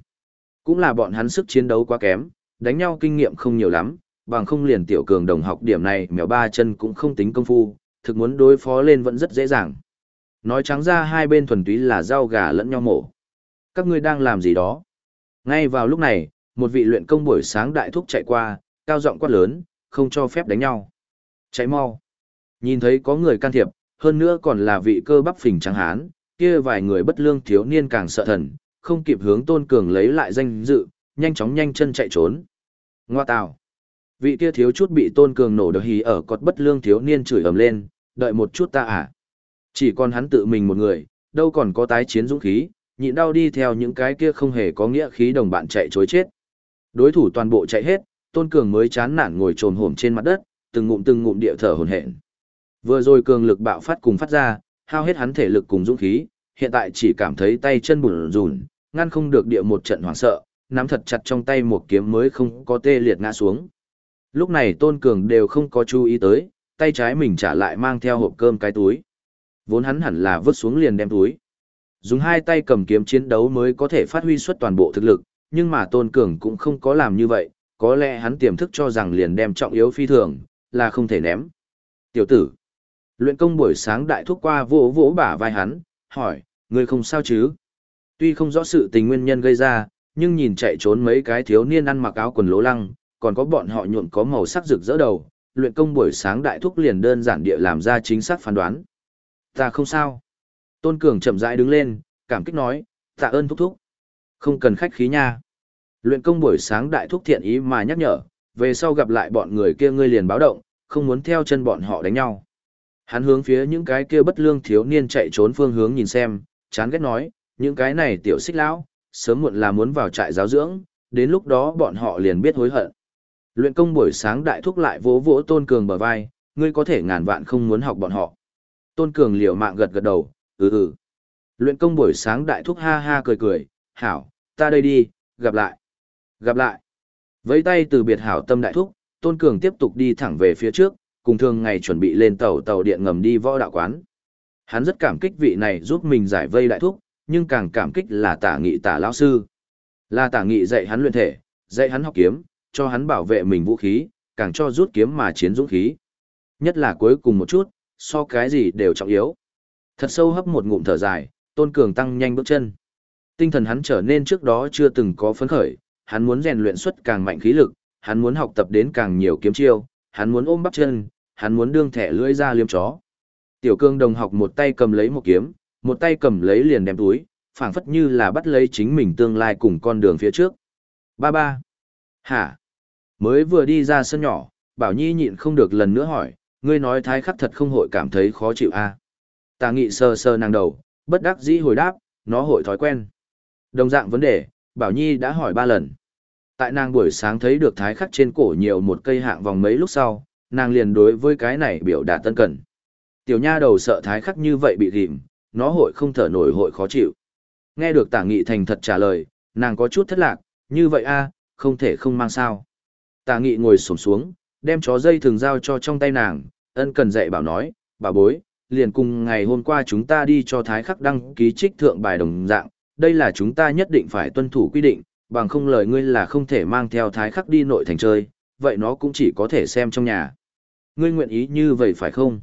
Speaker 1: Cũng là bọn hắn sức chiến đấu quá kém, đánh nhau kinh nghiệm không nhiều lắm, bằng không liền tiểu cường đồng học điểm này mèo ba chân cũng không tính công phu, thực muốn đối phó lên vẫn rất dễ dàng. Nói trắng ra hai bên thuần túy là rau gà lẫn nhau mổ. Các ngươi đang làm gì đó? Ngay vào lúc này, một vị luyện công buổi sáng đại thúc chạy qua, cao giọng quát lớn, không cho phép đánh nhau. Cháy mau. Nhìn thấy có người can thiệp, hơn nữa còn là vị cơ bắp phình trắng hán, kia vài người bất lương thiếu niên càng sợ thần, không kịp hướng tôn cường lấy lại danh dự, nhanh chóng nhanh chân chạy trốn. Ngoa tào. Vị kia thiếu chút bị tôn cường nổ đờ hí ở cột bất lương thiếu niên chửi ầm lên, đợi một chút ta à. Chỉ còn hắn tự mình một người, đâu còn có tái chiến dũng khí, nhịn đau đi theo những cái kia không hề có nghĩa khí đồng bạn chạy chối chết. Đối thủ toàn bộ chạy hết, Tôn Cường mới chán nản ngồi trồm hổm trên mặt đất, từng ngụm từng ngụm địa thở hổn hển. Vừa rồi cường lực bạo phát cùng phát ra, hao hết hắn thể lực cùng dũng khí, hiện tại chỉ cảm thấy tay chân bùn rùn, ngăn không được địa một trận hoảng sợ, nắm thật chặt trong tay một kiếm mới không có tê liệt ngã xuống. Lúc này Tôn Cường đều không có chú ý tới, tay trái mình trả lại mang theo hộp cơm cái túi. Vốn hắn hẳn là vứt xuống liền đem túi. Dùng hai tay cầm kiếm chiến đấu mới có thể phát huy suất toàn bộ thực lực, nhưng mà Tôn Cường cũng không có làm như vậy, có lẽ hắn tiềm thức cho rằng liền đem trọng yếu phi thường, là không thể ném. Tiểu tử, luyện công buổi sáng đại thúc qua vỗ vỗ bả vai hắn, hỏi, ngươi không sao chứ? Tuy không rõ sự tình nguyên nhân gây ra, nhưng nhìn chạy trốn mấy cái thiếu niên ăn mặc áo quần lố lăng, còn có bọn họ nhuộm có màu sắc rực rỡ đầu, luyện công buổi sáng đại thúc liền đơn giản địa làm ra chính xác phán đoán. Ta không sao. Tôn Cường chậm rãi đứng lên, cảm kích nói, Tạ ơn thúc thúc. Không cần khách khí nha. Luyện công buổi sáng đại thúc thiện ý mà nhắc nhở, về sau gặp lại bọn người kia ngươi liền báo động, không muốn theo chân bọn họ đánh nhau. Hắn hướng phía những cái kia bất lương thiếu niên chạy trốn phương hướng nhìn xem, chán ghét nói, những cái này tiểu xích lão, sớm muộn là muốn vào trại giáo dưỡng, đến lúc đó bọn họ liền biết hối hận. Luyện công buổi sáng đại thúc lại vỗ vỗ Tôn Cường bờ vai, ngươi có thể ngàn vạn không muốn học bọn họ. Tôn Cường liều mạng gật gật đầu, ừ ừ. Luyện công buổi sáng đại thúc ha ha cười cười, hảo, ta đây đi, gặp lại. Gặp lại. Với tay từ biệt hảo tâm đại thúc, Tôn Cường tiếp tục đi thẳng về phía trước, cùng thường ngày chuẩn bị lên tàu tàu điện ngầm đi võ đạo quán. Hắn rất cảm kích vị này giúp mình giải vây đại thúc, nhưng càng cảm kích là tả nghị tả lão sư. Là tả nghị dạy hắn luyện thể, dạy hắn học kiếm, cho hắn bảo vệ mình vũ khí, càng cho rút kiếm mà chiến dũng khí. Nhất là cuối cùng một chút, so cái gì đều trọng yếu. Thật sâu hấp một ngụm thở dài, Tôn Cường tăng nhanh bước chân. Tinh thần hắn trở nên trước đó chưa từng có phấn khởi, hắn muốn rèn luyện xuất càng mạnh khí lực, hắn muốn học tập đến càng nhiều kiếm chiêu, hắn muốn ôm bắp chân, hắn muốn đương thẻ lưỡi ra liêm chó. Tiểu cương đồng học một tay cầm lấy một kiếm, một tay cầm lấy liền đem túi, phảng phất như là bắt lấy chính mình tương lai cùng con đường phía trước. Ba ba. Hả? Mới vừa đi ra sân nhỏ, Bảo Nhi nhịn không được lần nữa hỏi, ngươi nói thái khắc thật không hội cảm thấy khó chịu à? Tà nghị sờ sờ nàng đầu, bất đắc dĩ hồi đáp, nó hội thói quen. Đồng dạng vấn đề, Bảo Nhi đã hỏi ba lần. Tại nàng buổi sáng thấy được thái khắc trên cổ nhiều một cây hạng vòng mấy lúc sau, nàng liền đối với cái này biểu đạt tân cẩn. Tiểu nha đầu sợ thái khắc như vậy bị ghim, nó hội không thở nổi hội khó chịu. Nghe được tả nghị thành thật trả lời, nàng có chút thất lạc, như vậy a không thể không mang sao. Tả nghị ngồi sổm xuống, đem chó dây thường giao cho trong tay nàng, ân cần dạy bảo nói, bà bối, liền cùng ngày hôm qua chúng ta đi cho thái khắc đăng ký trích thượng bài đồng dạng, đây là chúng ta nhất định phải tuân thủ quy định, bằng không lời ngươi là không thể mang theo thái khắc đi nội thành chơi, vậy nó cũng chỉ có thể xem trong nhà. Ngươi nguyện ý như vậy phải không?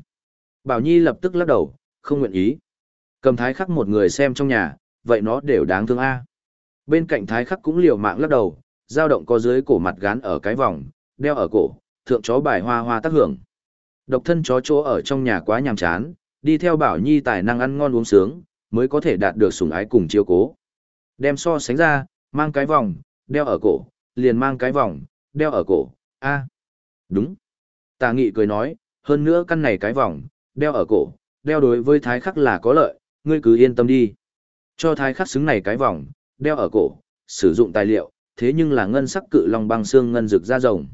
Speaker 1: Bảo Nhi lập tức lắc đầu, không nguyện ý. Cầm thái khắc một người xem trong nhà, vậy nó đều đáng thương a. Bên cạnh thái khắc cũng liều mạng lắc đầu, dao động có dưới cổ mặt gán ở cái vòng, đeo ở cổ, thượng chó bài hoa hoa tác hưởng. Độc thân chó chỗ ở trong nhà quá nhàm chán, đi theo Bảo Nhi tài năng ăn ngon uống sướng, mới có thể đạt được sủng ái cùng chiêu cố. Đem so sánh ra, mang cái vòng, đeo ở cổ, liền mang cái vòng, đeo ở cổ, a Đúng. Tà nghị cười nói, hơn nữa căn này cái vòng, đeo ở cổ, đeo đối với thái khắc là có lợi, ngươi cứ yên tâm đi. Cho thái khắc xứng này cái vòng, đeo ở cổ, sử dụng tài liệu, thế nhưng là ngân sắc cự long băng xương ngân rực ra rồng.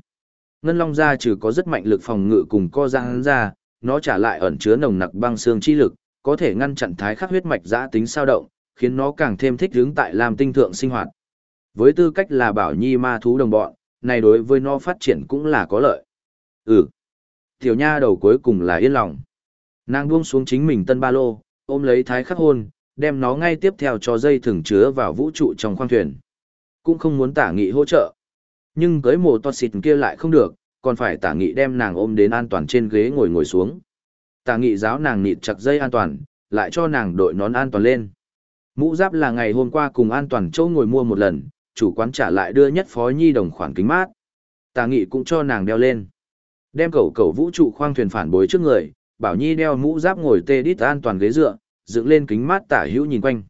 Speaker 1: Ngân long ra trừ có rất mạnh lực phòng ngự cùng co giang ra, nó trả lại ẩn chứa nồng nặc băng xương chi lực, có thể ngăn chặn thái khắc huyết mạch giã tính sao động, khiến nó càng thêm thích hướng tại làm tinh thượng sinh hoạt. Với tư cách là bảo nhi ma thú đồng bọn, này đối với nó phát triển cũng là có lợi. Ừ. Tiểu nha đầu cuối cùng là yên lòng. Nàng buông xuống chính mình tân ba lô, ôm lấy thái khắc hôn, đem nó ngay tiếp theo cho dây thừng chứa vào vũ trụ trong khoang thuyền. Cũng không muốn tả nghị hỗ trợ. Nhưng cưới mồ toạt xịt kia lại không được, còn phải tả nghị đem nàng ôm đến an toàn trên ghế ngồi ngồi xuống. Tả nghị giáo nàng nịt chặt dây an toàn, lại cho nàng đội nón an toàn lên. Mũ giáp là ngày hôm qua cùng an toàn châu ngồi mua một lần, chủ quán trả lại đưa nhất phó nhi đồng khoản kính mát. Tà nghị cũng cho nàng đeo lên. Đem cầu cầu vũ trụ khoang thuyền phản bối trước người, bảo nhi đeo mũ giáp ngồi tê đít an toàn ghế dựa, dựng lên kính mát tả hữu nhìn quanh.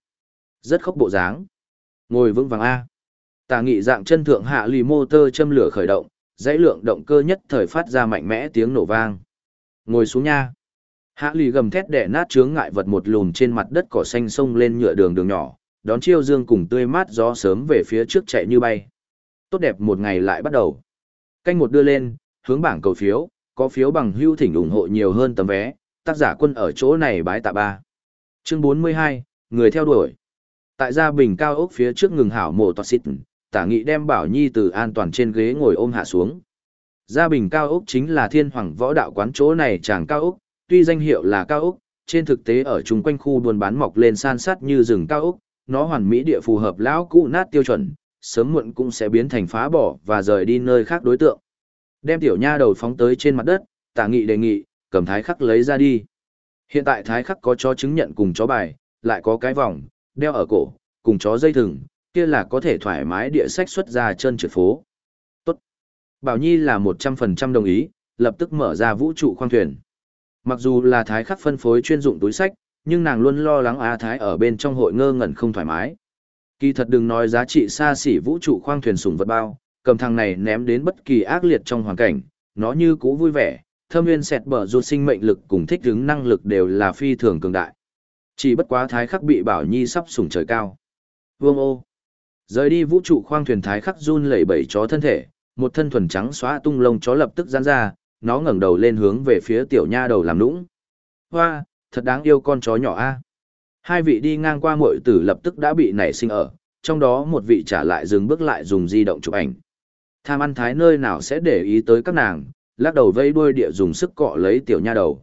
Speaker 1: Rất khốc bộ dáng. Ngồi vững vàng A. Tà nghị dạng chân thượng hạ lì motor châm lửa khởi động, dãy lượng động cơ nhất thời phát ra mạnh mẽ tiếng nổ vang. Ngồi xuống nha. Hạ lì gầm thét đẻ nát chướng ngại vật một lùm trên mặt đất cỏ xanh sông lên nhựa đường đường nhỏ, đón chiêu dương cùng tươi mát gió sớm về phía trước chạy như bay. Tốt đẹp một ngày lại bắt đầu. Canh một đưa lên, hướng bảng cầu phiếu, có phiếu bằng hưu thỉnh ủng hộ nhiều hơn tấm vé, tác giả quân ở chỗ này bái tạ ba. Chương 42, người theo đuổi. Tại gia bình cao ốc phía trước ngừng hảo mộ toạt xịt, tả nghị đem bảo nhi từ an toàn trên ghế ngồi ôm hạ xuống. Gia bình cao ốc chính là thiên hoàng võ đạo quán chỗ này chàng cao ốc, tuy danh hiệu là cao ốc, trên thực tế ở chung quanh khu buôn bán mọc lên san sát như rừng cao ốc, nó hoàn mỹ địa phù hợp lão cũ nát tiêu chuẩn, sớm muộn cũng sẽ biến thành phá bỏ và rời đi nơi khác đối tượng. Đem tiểu nha đầu phóng tới trên mặt đất, tả nghị đề nghị, cầm thái khắc lấy ra đi. Hiện tại thái khắc có chó chứng nhận cùng chó bài, lại có cái vòng, đeo ở cổ, cùng chó dây thừng, kia là có thể thoải mái địa sách xuất ra chân trượt phố. Tốt. Bảo Nhi là 100% đồng ý, lập tức mở ra vũ trụ khoang thuyền. Mặc dù là thái khắc phân phối chuyên dụng túi sách, nhưng nàng luôn lo lắng A Thái ở bên trong hội ngơ ngẩn không thoải mái. Kỳ thật đừng nói giá trị xa xỉ vũ trụ khoang thuyền sủng vật bao, cầm thằng này ném đến bất kỳ ác liệt trong hoàn cảnh, nó như cũ vui vẻ, thâm viên sẹt bở ruột sinh mệnh lực cùng thích ứng năng lực đều là phi thường cường đại. Chỉ bất quá thái khắc bị bảo nhi sắp sủng trời cao. Vương ô. Rời đi vũ trụ khoang thuyền thái khắc run lẩy bẩy chó thân thể, một thân thuần trắng xóa tung lông chó lập tức giãn ra, nó ngẩng đầu lên hướng về phía tiểu nha đầu làm nũng. Hoa, thật đáng yêu con chó nhỏ a. Hai vị đi ngang qua muội tử lập tức đã bị nảy sinh ở, trong đó một vị trả lại dừng bước lại dùng di động chụp ảnh. Tham ăn thái nơi nào sẽ để ý tới các nàng, lắc đầu vây đuôi địa dùng sức cọ lấy tiểu nha đầu.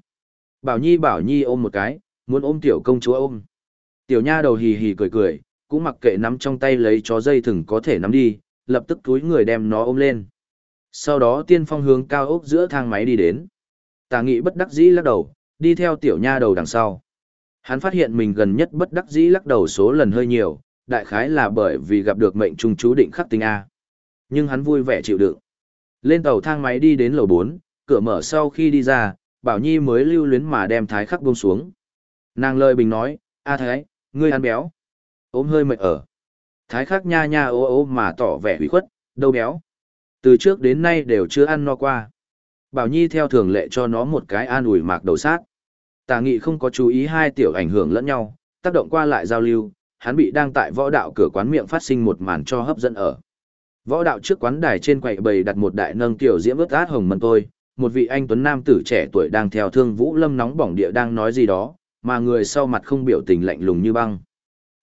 Speaker 1: Bảo Nhi bảo Nhi ôm một cái, muốn ôm tiểu công chúa ôm. Tiểu nha đầu hì hì cười cười, cũng mặc kệ nắm trong tay lấy chó dây thừng có thể nắm đi, lập tức túi người đem nó ôm lên. Sau đó tiên phong hướng cao ốc giữa thang máy đi đến. Tà nghị bất đắc dĩ lắc đầu, đi theo tiểu nha đầu đằng sau. Hắn phát hiện mình gần nhất bất đắc dĩ lắc đầu số lần hơi nhiều, đại khái là bởi vì gặp được mệnh trung chú định khắc tinh A. Nhưng hắn vui vẻ chịu đựng. Lên tàu thang máy đi đến lầu 4, cửa mở sau khi đi ra, Bảo Nhi mới lưu luyến mà đem thái khắc buông xuống. Nàng lời bình nói, A Thái, ngươi ăn béo. ốm hơi mệt ở. Thái khắc nha nha ô ô mà tỏ vẻ hủy khuất, đâu béo. Từ trước đến nay đều chưa ăn no qua. Bảo Nhi theo thường lệ cho nó một cái an ủi mạc đầu sát. Tà nghị không có chú ý hai tiểu ảnh hưởng lẫn nhau, tác động qua lại giao lưu, hắn bị đang tại võ đạo cửa quán miệng phát sinh một màn cho hấp dẫn ở. Võ đạo trước quán đài trên quầy bày đặt một đại nâng tiểu diễm ướt át hồng mân tôi, một vị anh tuấn nam tử trẻ tuổi đang theo thương Vũ Lâm nóng bỏng địa đang nói gì đó, mà người sau mặt không biểu tình lạnh lùng như băng.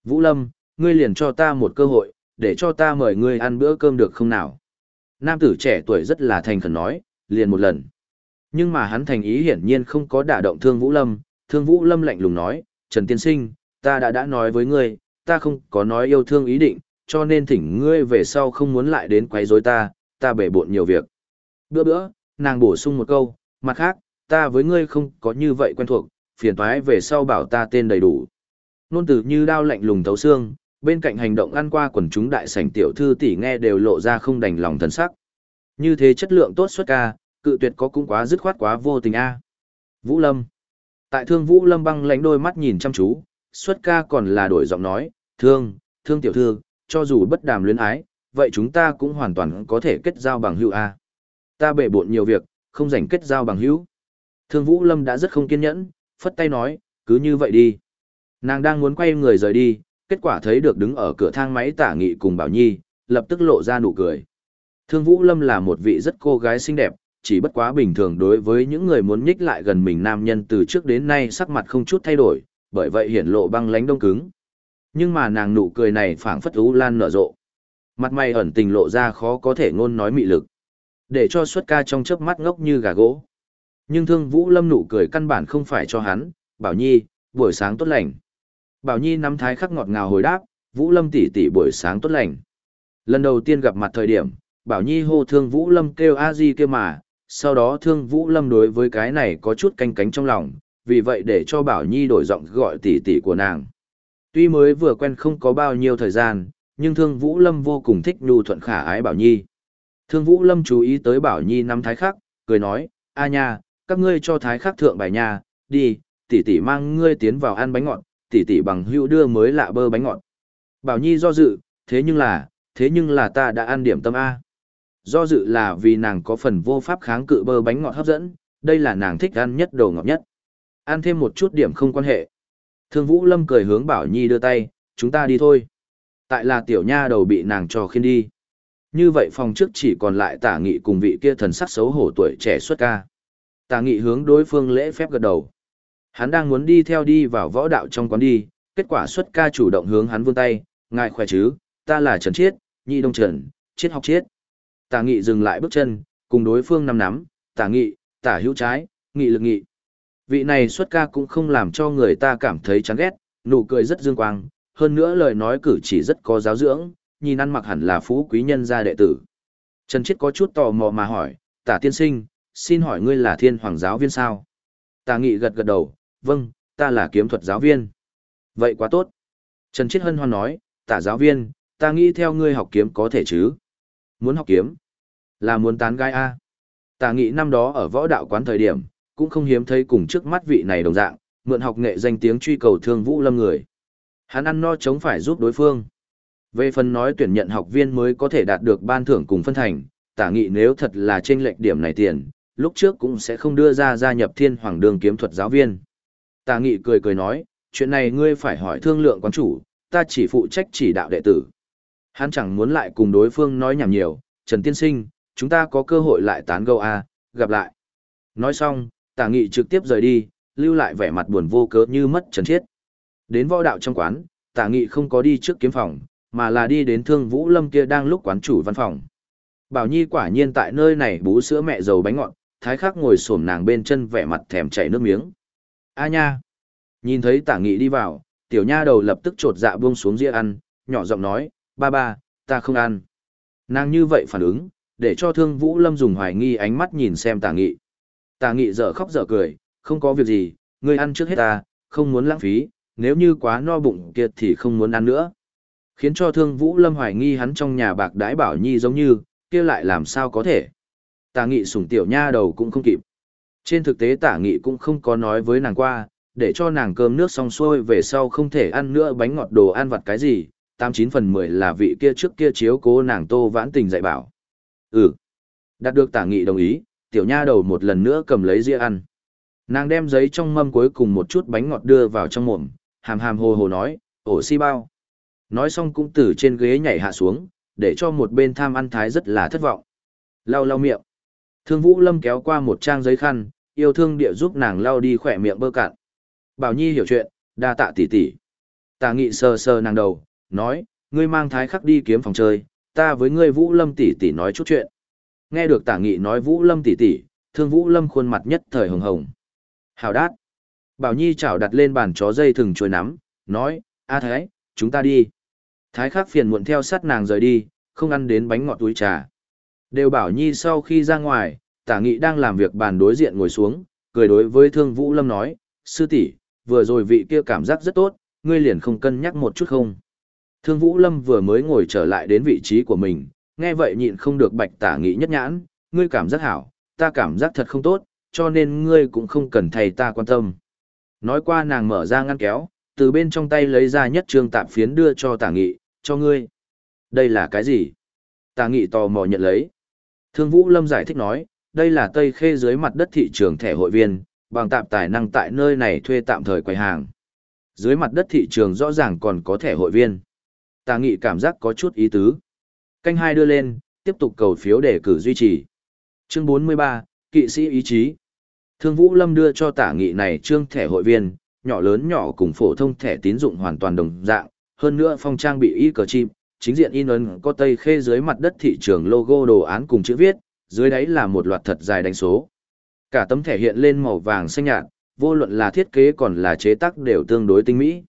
Speaker 1: Vũ Lâm, ngươi liền cho ta một cơ hội, để cho ta mời ngươi ăn bữa cơm được không nào? Nam tử trẻ tuổi rất là thành khẩn nói, liền một lần. Nhưng mà hắn thành ý hiển nhiên không có đả động Thương Vũ Lâm, Thương Vũ Lâm lạnh lùng nói, Trần Tiên Sinh, ta đã đã nói với ngươi, ta không có nói yêu thương ý định, cho nên thỉnh ngươi về sau không muốn lại đến quấy rối ta, ta bể bộn nhiều việc. Bữa bữa, nàng bổ sung một câu, mặt khác, ta với ngươi không có như vậy quen thuộc, phiền toái về sau bảo ta tên đầy đủ. Nôn tử như đao lạnh lùng thấu xương, bên cạnh hành động ăn qua quần chúng đại sảnh tiểu thư tỷ nghe đều lộ ra không đành lòng thần sắc. Như thế chất lượng tốt xuất ca, cự tuyệt có cũng quá dứt khoát quá vô tình a. Vũ Lâm. Tại Thương Vũ Lâm băng lãnh đôi mắt nhìn chăm chú, xuất ca còn là đổi giọng nói, "Thương, Thương tiểu thư, cho dù bất đàm luyến ái, vậy chúng ta cũng hoàn toàn có thể kết giao bằng hữu a." Ta bể bộn nhiều việc, không rảnh kết giao bằng hữu. Thương Vũ Lâm đã rất không kiên nhẫn, phất tay nói, "Cứ như vậy đi." Nàng đang muốn quay người rời đi, kết quả thấy được đứng ở cửa thang máy tả nghị cùng Bảo Nhi, lập tức lộ ra nụ cười. Thương Vũ Lâm là một vị rất cô gái xinh đẹp, chỉ bất quá bình thường đối với những người muốn nhích lại gần mình nam nhân từ trước đến nay sắc mặt không chút thay đổi, bởi vậy hiển lộ băng lánh đông cứng. Nhưng mà nàng nụ cười này phảng phất u lan nở rộ. Mặt mày ẩn tình lộ ra khó có thể ngôn nói mị lực. Để cho xuất ca trong chớp mắt ngốc như gà gỗ. Nhưng thương Vũ Lâm nụ cười căn bản không phải cho hắn, Bảo Nhi, buổi sáng tốt lành. Bảo Nhi nắm thái khắc ngọt ngào hồi đáp, Vũ Lâm tỷ tỷ buổi sáng tốt lành. Lần đầu tiên gặp mặt thời điểm, Bảo Nhi hô thương Vũ Lâm kêu a di kêu mà, sau đó thương Vũ Lâm đối với cái này có chút canh cánh trong lòng, vì vậy để cho Bảo Nhi đổi giọng gọi tỷ tỷ của nàng. Tuy mới vừa quen không có bao nhiêu thời gian, nhưng thương Vũ Lâm vô cùng thích nhu thuận khả ái Bảo Nhi. Thương Vũ Lâm chú ý tới Bảo Nhi năm thái khắc, cười nói, a nha, các ngươi cho thái khắc thượng bài nha, đi, tỷ tỷ mang ngươi tiến vào ăn bánh ngọt, tỷ tỷ bằng hữu đưa mới lạ bơ bánh ngọt. Bảo Nhi do dự, thế nhưng là, thế nhưng là ta đã ăn điểm tâm A. Do dự là vì nàng có phần vô pháp kháng cự bơ bánh ngọt hấp dẫn, đây là nàng thích ăn nhất đồ ngọt nhất. Ăn thêm một chút điểm không quan hệ. Thương Vũ Lâm cười hướng Bảo Nhi đưa tay, chúng ta đi thôi. Tại là tiểu nha đầu bị nàng cho khiên đi. Như vậy phòng trước chỉ còn lại tả nghị cùng vị kia thần sắc xấu hổ tuổi trẻ xuất ca. Tả nghị hướng đối phương lễ phép gật đầu. Hắn đang muốn đi theo đi vào võ đạo trong quán đi, kết quả xuất ca chủ động hướng hắn vươn tay, ngài khỏe chứ, ta là Trần Chiết, Nhi Đông Trần, Chiết học Chiết. Tả nghị dừng lại bước chân, cùng đối phương năm nắm, tả nghị, tả hữu trái, nghị lực nghị. Vị này xuất ca cũng không làm cho người ta cảm thấy chán ghét, nụ cười rất dương quang, hơn nữa lời nói cử chỉ rất có giáo dưỡng, nhìn ăn mặc hẳn là phú quý nhân gia đệ tử. Trần Chiết có chút tò mò mà hỏi, tả tiên sinh, xin hỏi ngươi là thiên hoàng giáo viên sao? Tả nghị gật gật đầu, vâng, ta là kiếm thuật giáo viên. Vậy quá tốt. Trần Chiết Hân hoan nói, tả giáo viên, ta nghĩ theo ngươi học kiếm có thể chứ. Muốn học kiếm? Là muốn tán gái A. Tả nghị năm đó ở võ đạo quán thời điểm, cũng không hiếm thấy cùng trước mắt vị này đồng dạng, mượn học nghệ danh tiếng truy cầu thương vũ lâm người. Hắn ăn no chống phải giúp đối phương. Về phần nói tuyển nhận học viên mới có thể đạt được ban thưởng cùng phân thành, tả nghị nếu thật là trên lệch điểm này tiền, lúc trước cũng sẽ không đưa ra gia nhập thiên hoàng đường kiếm thuật giáo viên. Tả nghị cười cười nói, chuyện này ngươi phải hỏi thương lượng quán chủ, ta chỉ phụ trách chỉ đạo đệ tử. Hắn chẳng muốn lại cùng đối phương nói nhảm nhiều, Trần Tiên Sinh, chúng ta có cơ hội lại tán gẫu a, gặp lại. Nói xong, tả nghị trực tiếp rời đi, lưu lại vẻ mặt buồn vô cớ như mất trần thiết. Đến võ đạo trong quán, tả nghị không có đi trước kiếm phòng, mà là đi đến thương vũ lâm kia đang lúc quán chủ văn phòng. Bảo Nhi quả nhiên tại nơi này bú sữa mẹ dầu bánh ngọt, thái khắc ngồi xổm nàng bên chân vẻ mặt thèm chảy nước miếng. A nha! Nhìn thấy tả nghị đi vào, tiểu nha đầu lập tức trột dạ buông xuống dĩa ăn, nhỏ giọng nói, ba ba, ta không ăn. Nàng như vậy phản ứng, để cho thương vũ lâm dùng hoài nghi ánh mắt nhìn xem tả nghị. Tả nghị dở khóc dở cười, không có việc gì, ngươi ăn trước hết ta, không muốn lãng phí, nếu như quá no bụng kia thì không muốn ăn nữa. Khiến cho thương vũ lâm hoài nghi hắn trong nhà bạc đái bảo nhi giống như, kia lại làm sao có thể. Tả nghị sủng tiểu nha đầu cũng không kịp. Trên thực tế tả nghị cũng không có nói với nàng qua, để cho nàng cơm nước xong xuôi về sau không thể ăn nữa bánh ngọt đồ ăn vặt cái gì, tám chín phần mười là vị kia trước kia chiếu cố nàng tô vãn tình dạy bảo. Ừ. Đạt được tả nghị đồng ý, tiểu nha đầu một lần nữa cầm lấy dĩa ăn. Nàng đem giấy trong mâm cuối cùng một chút bánh ngọt đưa vào trong mồm, hàm hàm hồ hồ nói, ổ si bao. Nói xong cũng từ trên ghế nhảy hạ xuống, để cho một bên tham ăn thái rất là thất vọng. Lau lau miệng. Thương Vũ Lâm kéo qua một trang giấy khăn, yêu thương địa giúp nàng lau đi khỏe miệng bơ cạn. Bảo Nhi hiểu chuyện, đa tạ tỷ tỷ. Tà Nghị sờ sờ nàng đầu, nói, ngươi mang thái khắc đi kiếm phòng chơi, ta với ngươi Vũ Lâm tỷ tỷ nói chút chuyện. Nghe được Tả Nghị nói Vũ Lâm tỷ tỷ, Thương Vũ Lâm khuôn mặt nhất thời hồng hồng. Hào đát. Bảo Nhi chảo đặt lên bàn chó dây thừng chuối nắm, nói, a thái, chúng ta đi. Thái khắc phiền muộn theo sát nàng rời đi, không ăn đến bánh ngọt túi trà. Đều Bảo Nhi sau khi ra ngoài, Tả Nghị đang làm việc bàn đối diện ngồi xuống, cười đối với Thương Vũ Lâm nói, sư tỷ, vừa rồi vị kia cảm giác rất tốt, ngươi liền không cân nhắc một chút không. Thương Vũ Lâm vừa mới ngồi trở lại đến vị trí của mình, nghe vậy nhịn không được bạch tả nghị nhất nhãn, ngươi cảm giác hảo, ta cảm giác thật không tốt, cho nên ngươi cũng không cần thầy ta quan tâm. Nói qua nàng mở ra ngăn kéo, từ bên trong tay lấy ra nhất trương tạp phiến đưa cho tả nghị, cho ngươi. Đây là cái gì? Tả nghị tò mò nhận lấy. Thương Vũ Lâm giải thích nói, đây là tây khê dưới mặt đất thị trường thẻ hội viên, bằng tạm tài năng tại nơi này thuê tạm thời quầy hàng. Dưới mặt đất thị trường rõ ràng còn có thẻ hội viên. Tà nghị cảm giác có chút ý tứ. Canh hai đưa lên, tiếp tục cầu phiếu để cử duy trì. Chương 43, kỵ sĩ ý chí. Thương Vũ Lâm đưa cho tả nghị này trương thẻ hội viên, nhỏ lớn nhỏ cùng phổ thông thẻ tín dụng hoàn toàn đồng dạng, hơn nữa phong trang bị y cờ chim, chính diện in ấn có tây khê dưới mặt đất thị trường logo đồ án cùng chữ viết, dưới đáy là một loạt thật dài đánh số. Cả tấm thẻ hiện lên màu vàng xanh nhạt, vô luận là thiết kế còn là chế tác đều tương đối tinh mỹ.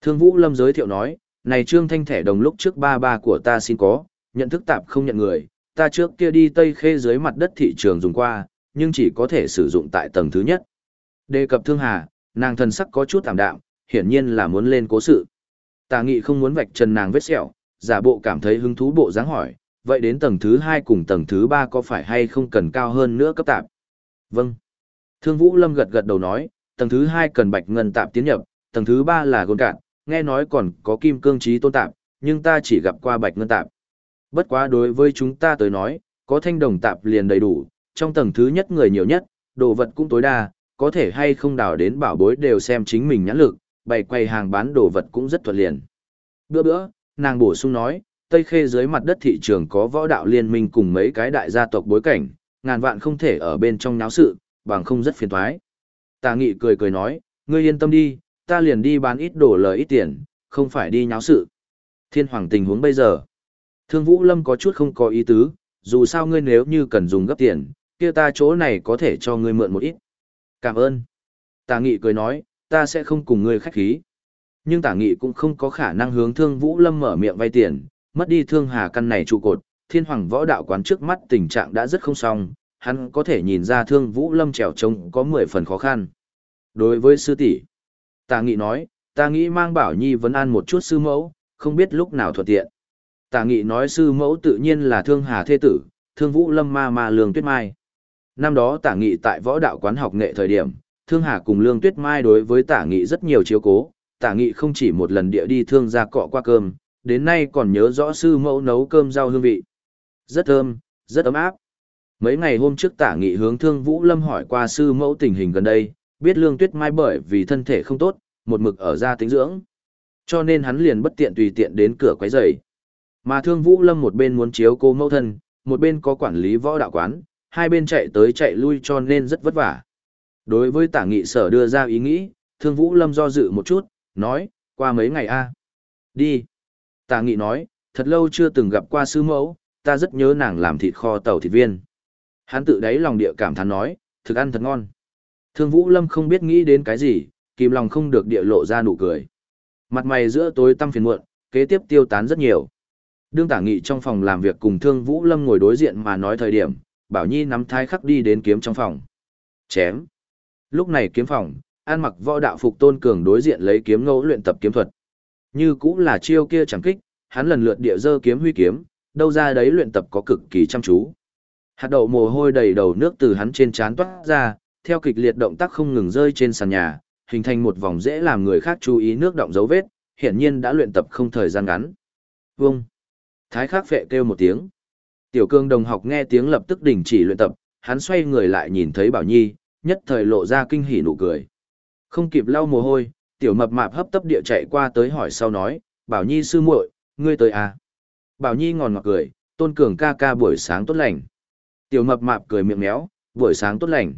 Speaker 1: Thương Vũ Lâm giới thiệu nói, này trương thanh thẻ đồng lúc trước ba ba của ta xin có, nhận thức tạp không nhận người, ta trước kia đi Tây Khê dưới mặt đất thị trường dùng qua, nhưng chỉ có thể sử dụng tại tầng thứ nhất. Đề cập Thương Hà, nàng thần sắc có chút tạm đạm, hiển nhiên là muốn lên cố sự. Tà nghị không muốn vạch trần nàng vết sẹo, giả bộ cảm thấy hứng thú bộ dáng hỏi, vậy đến tầng thứ hai cùng tầng thứ ba có phải hay không cần cao hơn nữa cấp tạp? Vâng. Thương Vũ Lâm gật gật đầu nói, tầng thứ hai cần bạch ngân tạp tiến nhập, tầng thứ ba là gôn cạn, nghe nói còn có kim cương trí tôn tạp, nhưng ta chỉ gặp qua bạch ngân tạp. Bất quá đối với chúng ta tới nói, có thanh đồng tạp liền đầy đủ, trong tầng thứ nhất người nhiều nhất, đồ vật cũng tối đa, có thể hay không đào đến bảo bối đều xem chính mình nhãn lực, bày quay hàng bán đồ vật cũng rất thuận liền. Bữa bữa, nàng bổ sung nói, Tây Khê dưới mặt đất thị trường có võ đạo liên minh cùng mấy cái đại gia tộc bối cảnh, ngàn vạn không thể ở bên trong náo sự, bằng không rất phiền toái. Tà Nghị cười cười nói, ngươi yên tâm đi, ta liền đi bán ít đồ lời ít tiền, không phải đi nháo sự. Thiên hoàng tình huống bây giờ. Thương Vũ Lâm có chút không có ý tứ, dù sao ngươi nếu như cần dùng gấp tiền, kia ta chỗ này có thể cho ngươi mượn một ít. Cảm ơn. Tà Nghị cười nói, ta sẽ không cùng ngươi khách khí. Nhưng Tả Nghị cũng không có khả năng hướng Thương Vũ Lâm mở miệng vay tiền, mất đi Thương Hà căn này trụ cột, Thiên Hoàng Võ Đạo quán trước mắt tình trạng đã rất không xong, hắn có thể nhìn ra Thương Vũ Lâm trèo trông có 10 phần khó khăn. Đối với sư tỷ, Tà Nghị nói, ta nghĩ mang Bảo Nhi vấn an một chút sư mẫu, không biết lúc nào thuận tiện. Tà Nghị nói sư mẫu tự nhiên là Thương Hà Thê Tử, Thương Vũ Lâm Ma Ma Lương Tuyết Mai. Năm đó Tả Nghị tại võ đạo quán học nghệ thời điểm, Thương Hà cùng Lương Tuyết Mai đối với Tả Nghị rất nhiều chiếu cố, Tả Nghị không chỉ một lần địa đi thương ra cọ qua cơm, đến nay còn nhớ rõ sư mẫu nấu cơm rau hương vị. Rất thơm, rất ấm áp. Mấy ngày hôm trước tả nghị hướng thương Vũ Lâm hỏi qua sư mẫu tình hình gần đây, biết lương tuyết mai bởi vì thân thể không tốt, một mực ở ra tính dưỡng. Cho nên hắn liền bất tiện tùy tiện đến cửa quấy rầy. Mà thương Vũ Lâm một bên muốn chiếu cô mẫu thân, một bên có quản lý võ đạo quán, hai bên chạy tới chạy lui cho nên rất vất vả. Đối với tả nghị sở đưa ra ý nghĩ, thương Vũ Lâm do dự một chút, nói, qua mấy ngày a Đi. Tả nghị nói, thật lâu chưa từng gặp qua sư mẫu, ta rất nhớ nàng làm thịt kho tàu thịt viên. Hắn tự đáy lòng địa cảm thán nói, thực ăn thật ngon. Thương Vũ Lâm không biết nghĩ đến cái gì, kìm lòng không được địa lộ ra nụ cười. Mặt mày giữa tối tăm phiền muộn, kế tiếp tiêu tán rất nhiều. Đương tả nghị trong phòng làm việc cùng Thương Vũ Lâm ngồi đối diện mà nói thời điểm, Bảo Nhi nắm thái khắc đi đến kiếm trong phòng. Chém. Lúc này kiếm phòng, an mặc võ đạo phục tôn cường đối diện lấy kiếm ngẫu luyện tập kiếm thuật. Như cũng là chiêu kia chẳng kích, hắn lần lượt địa dơ kiếm huy kiếm, đâu ra đấy luyện tập có cực kỳ chăm chú. Hạt đậu mồ hôi đầy đầu nước từ hắn trên trán toát ra, theo kịch liệt động tác không ngừng rơi trên sàn nhà, hình thành một vòng dễ làm người khác chú ý nước động dấu vết, hiển nhiên đã luyện tập không thời gian ngắn. Vâng. Thái khắc phệ kêu một tiếng. Tiểu cương đồng học nghe tiếng lập tức đình chỉ luyện tập, hắn xoay người lại nhìn thấy Bảo Nhi, nhất thời lộ ra kinh hỉ nụ cười. Không kịp lau mồ hôi, tiểu mập mạp hấp tấp địa chạy qua tới hỏi sau nói, Bảo Nhi sư muội, ngươi tới à? Bảo Nhi ngòn ngọt cười, tôn cường ca ca buổi sáng tốt lành. Tiểu mập mạp cười miệng méo, buổi sáng tốt lành.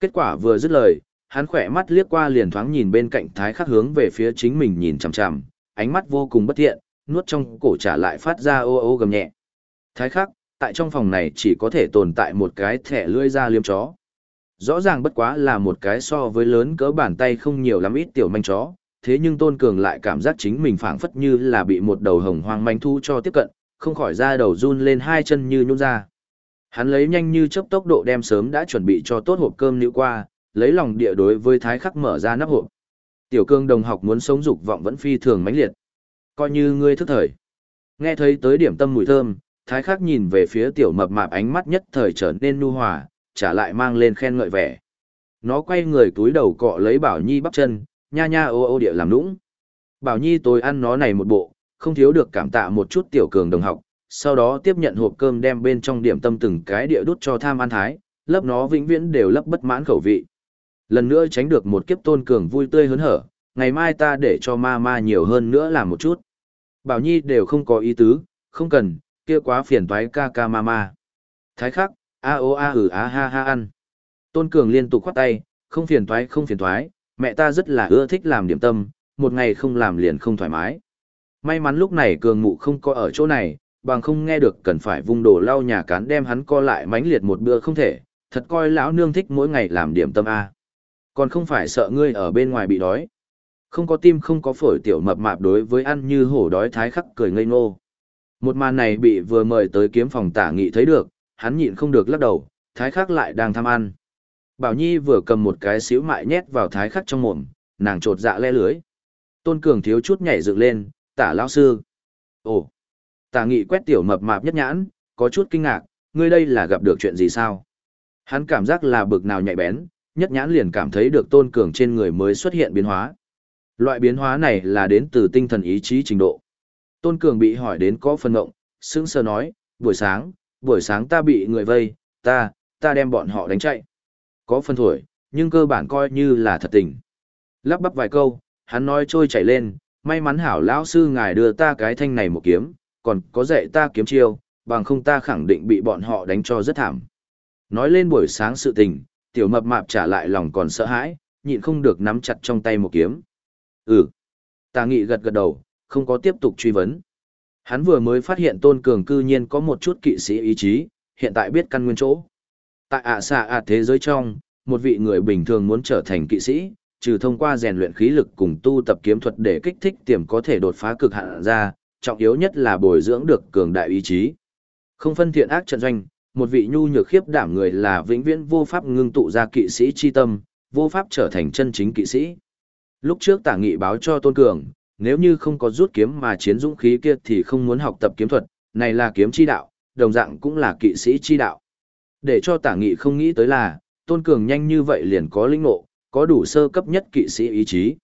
Speaker 1: Kết quả vừa dứt lời, hắn khỏe mắt liếc qua liền thoáng nhìn bên cạnh thái khắc hướng về phía chính mình nhìn chằm chằm, ánh mắt vô cùng bất thiện, nuốt trong cổ trả lại phát ra ô ô gầm nhẹ. Thái khắc, tại trong phòng này chỉ có thể tồn tại một cái thẻ lưỡi da liếm chó. Rõ ràng bất quá là một cái so với lớn cỡ bàn tay không nhiều lắm ít tiểu manh chó, thế nhưng Tôn Cường lại cảm giác chính mình phảng phất như là bị một đầu hồng hoang manh thu cho tiếp cận, không khỏi ra đầu run lên hai chân như nhún ra. Hắn lấy nhanh như chớp tốc độ đem sớm đã chuẩn bị cho tốt hộp cơm nữ qua, lấy lòng địa đối với thái khắc mở ra nắp hộp. Tiểu cương đồng học muốn sống dục vọng vẫn phi thường mãnh liệt. Coi như ngươi thức thời. Nghe thấy tới điểm tâm mùi thơm, thái khắc nhìn về phía tiểu mập mạp ánh mắt nhất thời trở nên nu hòa, trả lại mang lên khen ngợi vẻ. Nó quay người túi đầu cọ lấy Bảo Nhi bắp chân, nha nha ô ô địa làm nũng. Bảo Nhi tôi ăn nó này một bộ, không thiếu được cảm tạ một chút tiểu cường đồng học, sau đó tiếp nhận hộp cơm đem bên trong điểm tâm từng cái địa đút cho tham ăn thái, lấp nó vĩnh viễn đều lấp bất mãn khẩu vị. Lần nữa tránh được một kiếp tôn cường vui tươi hớn hở, ngày mai ta để cho ma ma nhiều hơn nữa làm một chút. Bảo Nhi đều không có ý tứ, không cần, kia quá phiền toái ca ca ma ma. Thái khắc, a o a ừ ử a ha ha ăn. Tôn cường liên tục khoát tay, không phiền toái không phiền toái, mẹ ta rất là ưa thích làm điểm tâm, một ngày không làm liền không thoải mái. May mắn lúc này cường mụ không có ở chỗ này, bằng không nghe được cần phải vung đồ lau nhà cán đem hắn co lại mánh liệt một bữa không thể, thật coi lão nương thích mỗi ngày làm điểm tâm A. Còn không phải sợ ngươi ở bên ngoài bị đói. Không có tim không có phổi tiểu mập mạp đối với ăn như hổ đói thái khắc cười ngây ngô. Một màn này bị vừa mời tới kiếm phòng tả nghị thấy được, hắn nhịn không được lắc đầu, thái khắc lại đang tham ăn. Bảo Nhi vừa cầm một cái xíu mại nhét vào thái khắc trong mồm, nàng trột dạ le lưới. Tôn Cường thiếu chút nhảy dựng lên, tả lão sư. Ồ, tả nghị quét tiểu mập mạp nhất nhãn, có chút kinh ngạc, ngươi đây là gặp được chuyện gì sao? Hắn cảm giác là bực nào nhạy bén, nhất nhãn liền cảm thấy được Tôn Cường trên người mới xuất hiện biến hóa. Loại biến hóa này là đến từ tinh thần ý chí trình độ. Tôn Cường bị hỏi đến có phần ngộng, sững sờ nói, buổi sáng, buổi sáng ta bị người vây, ta, ta đem bọn họ đánh chạy. Có phần thổi, nhưng cơ bản coi như là thật tình. Lắp bắp vài câu, hắn nói trôi chảy lên, may mắn hảo lão sư ngài đưa ta cái thanh này một kiếm, còn có dạy ta kiếm chiêu, bằng không ta khẳng định bị bọn họ đánh cho rất thảm. Nói lên buổi sáng sự tình, tiểu mập mạp trả lại lòng còn sợ hãi, nhịn không được nắm chặt trong tay một kiếm. Ừ. Tà nghị gật gật đầu, không có tiếp tục truy vấn. Hắn vừa mới phát hiện tôn cường cư nhiên có một chút kỵ sĩ ý chí, hiện tại biết căn nguyên chỗ. Tại ạ xạ ạ thế giới trong, một vị người bình thường muốn trở thành kỵ sĩ, trừ thông qua rèn luyện khí lực cùng tu tập kiếm thuật để kích thích tiềm có thể đột phá cực hạn ra, trọng yếu nhất là bồi dưỡng được cường đại ý chí. Không phân thiện ác trận doanh, một vị nhu nhược khiếp đảm người là vĩnh viễn vô pháp ngưng tụ ra kỵ sĩ chi tâm, vô pháp trở thành chân chính kỵ sĩ. Lúc trước tả nghị báo cho Tôn Cường, nếu như không có rút kiếm mà chiến dũng khí kia thì không muốn học tập kiếm thuật, này là kiếm chi đạo, đồng dạng cũng là kỵ sĩ chi đạo. Để cho tả nghị không nghĩ tới là, Tôn Cường nhanh như vậy liền có linh ngộ, có đủ sơ cấp nhất kỵ sĩ ý chí.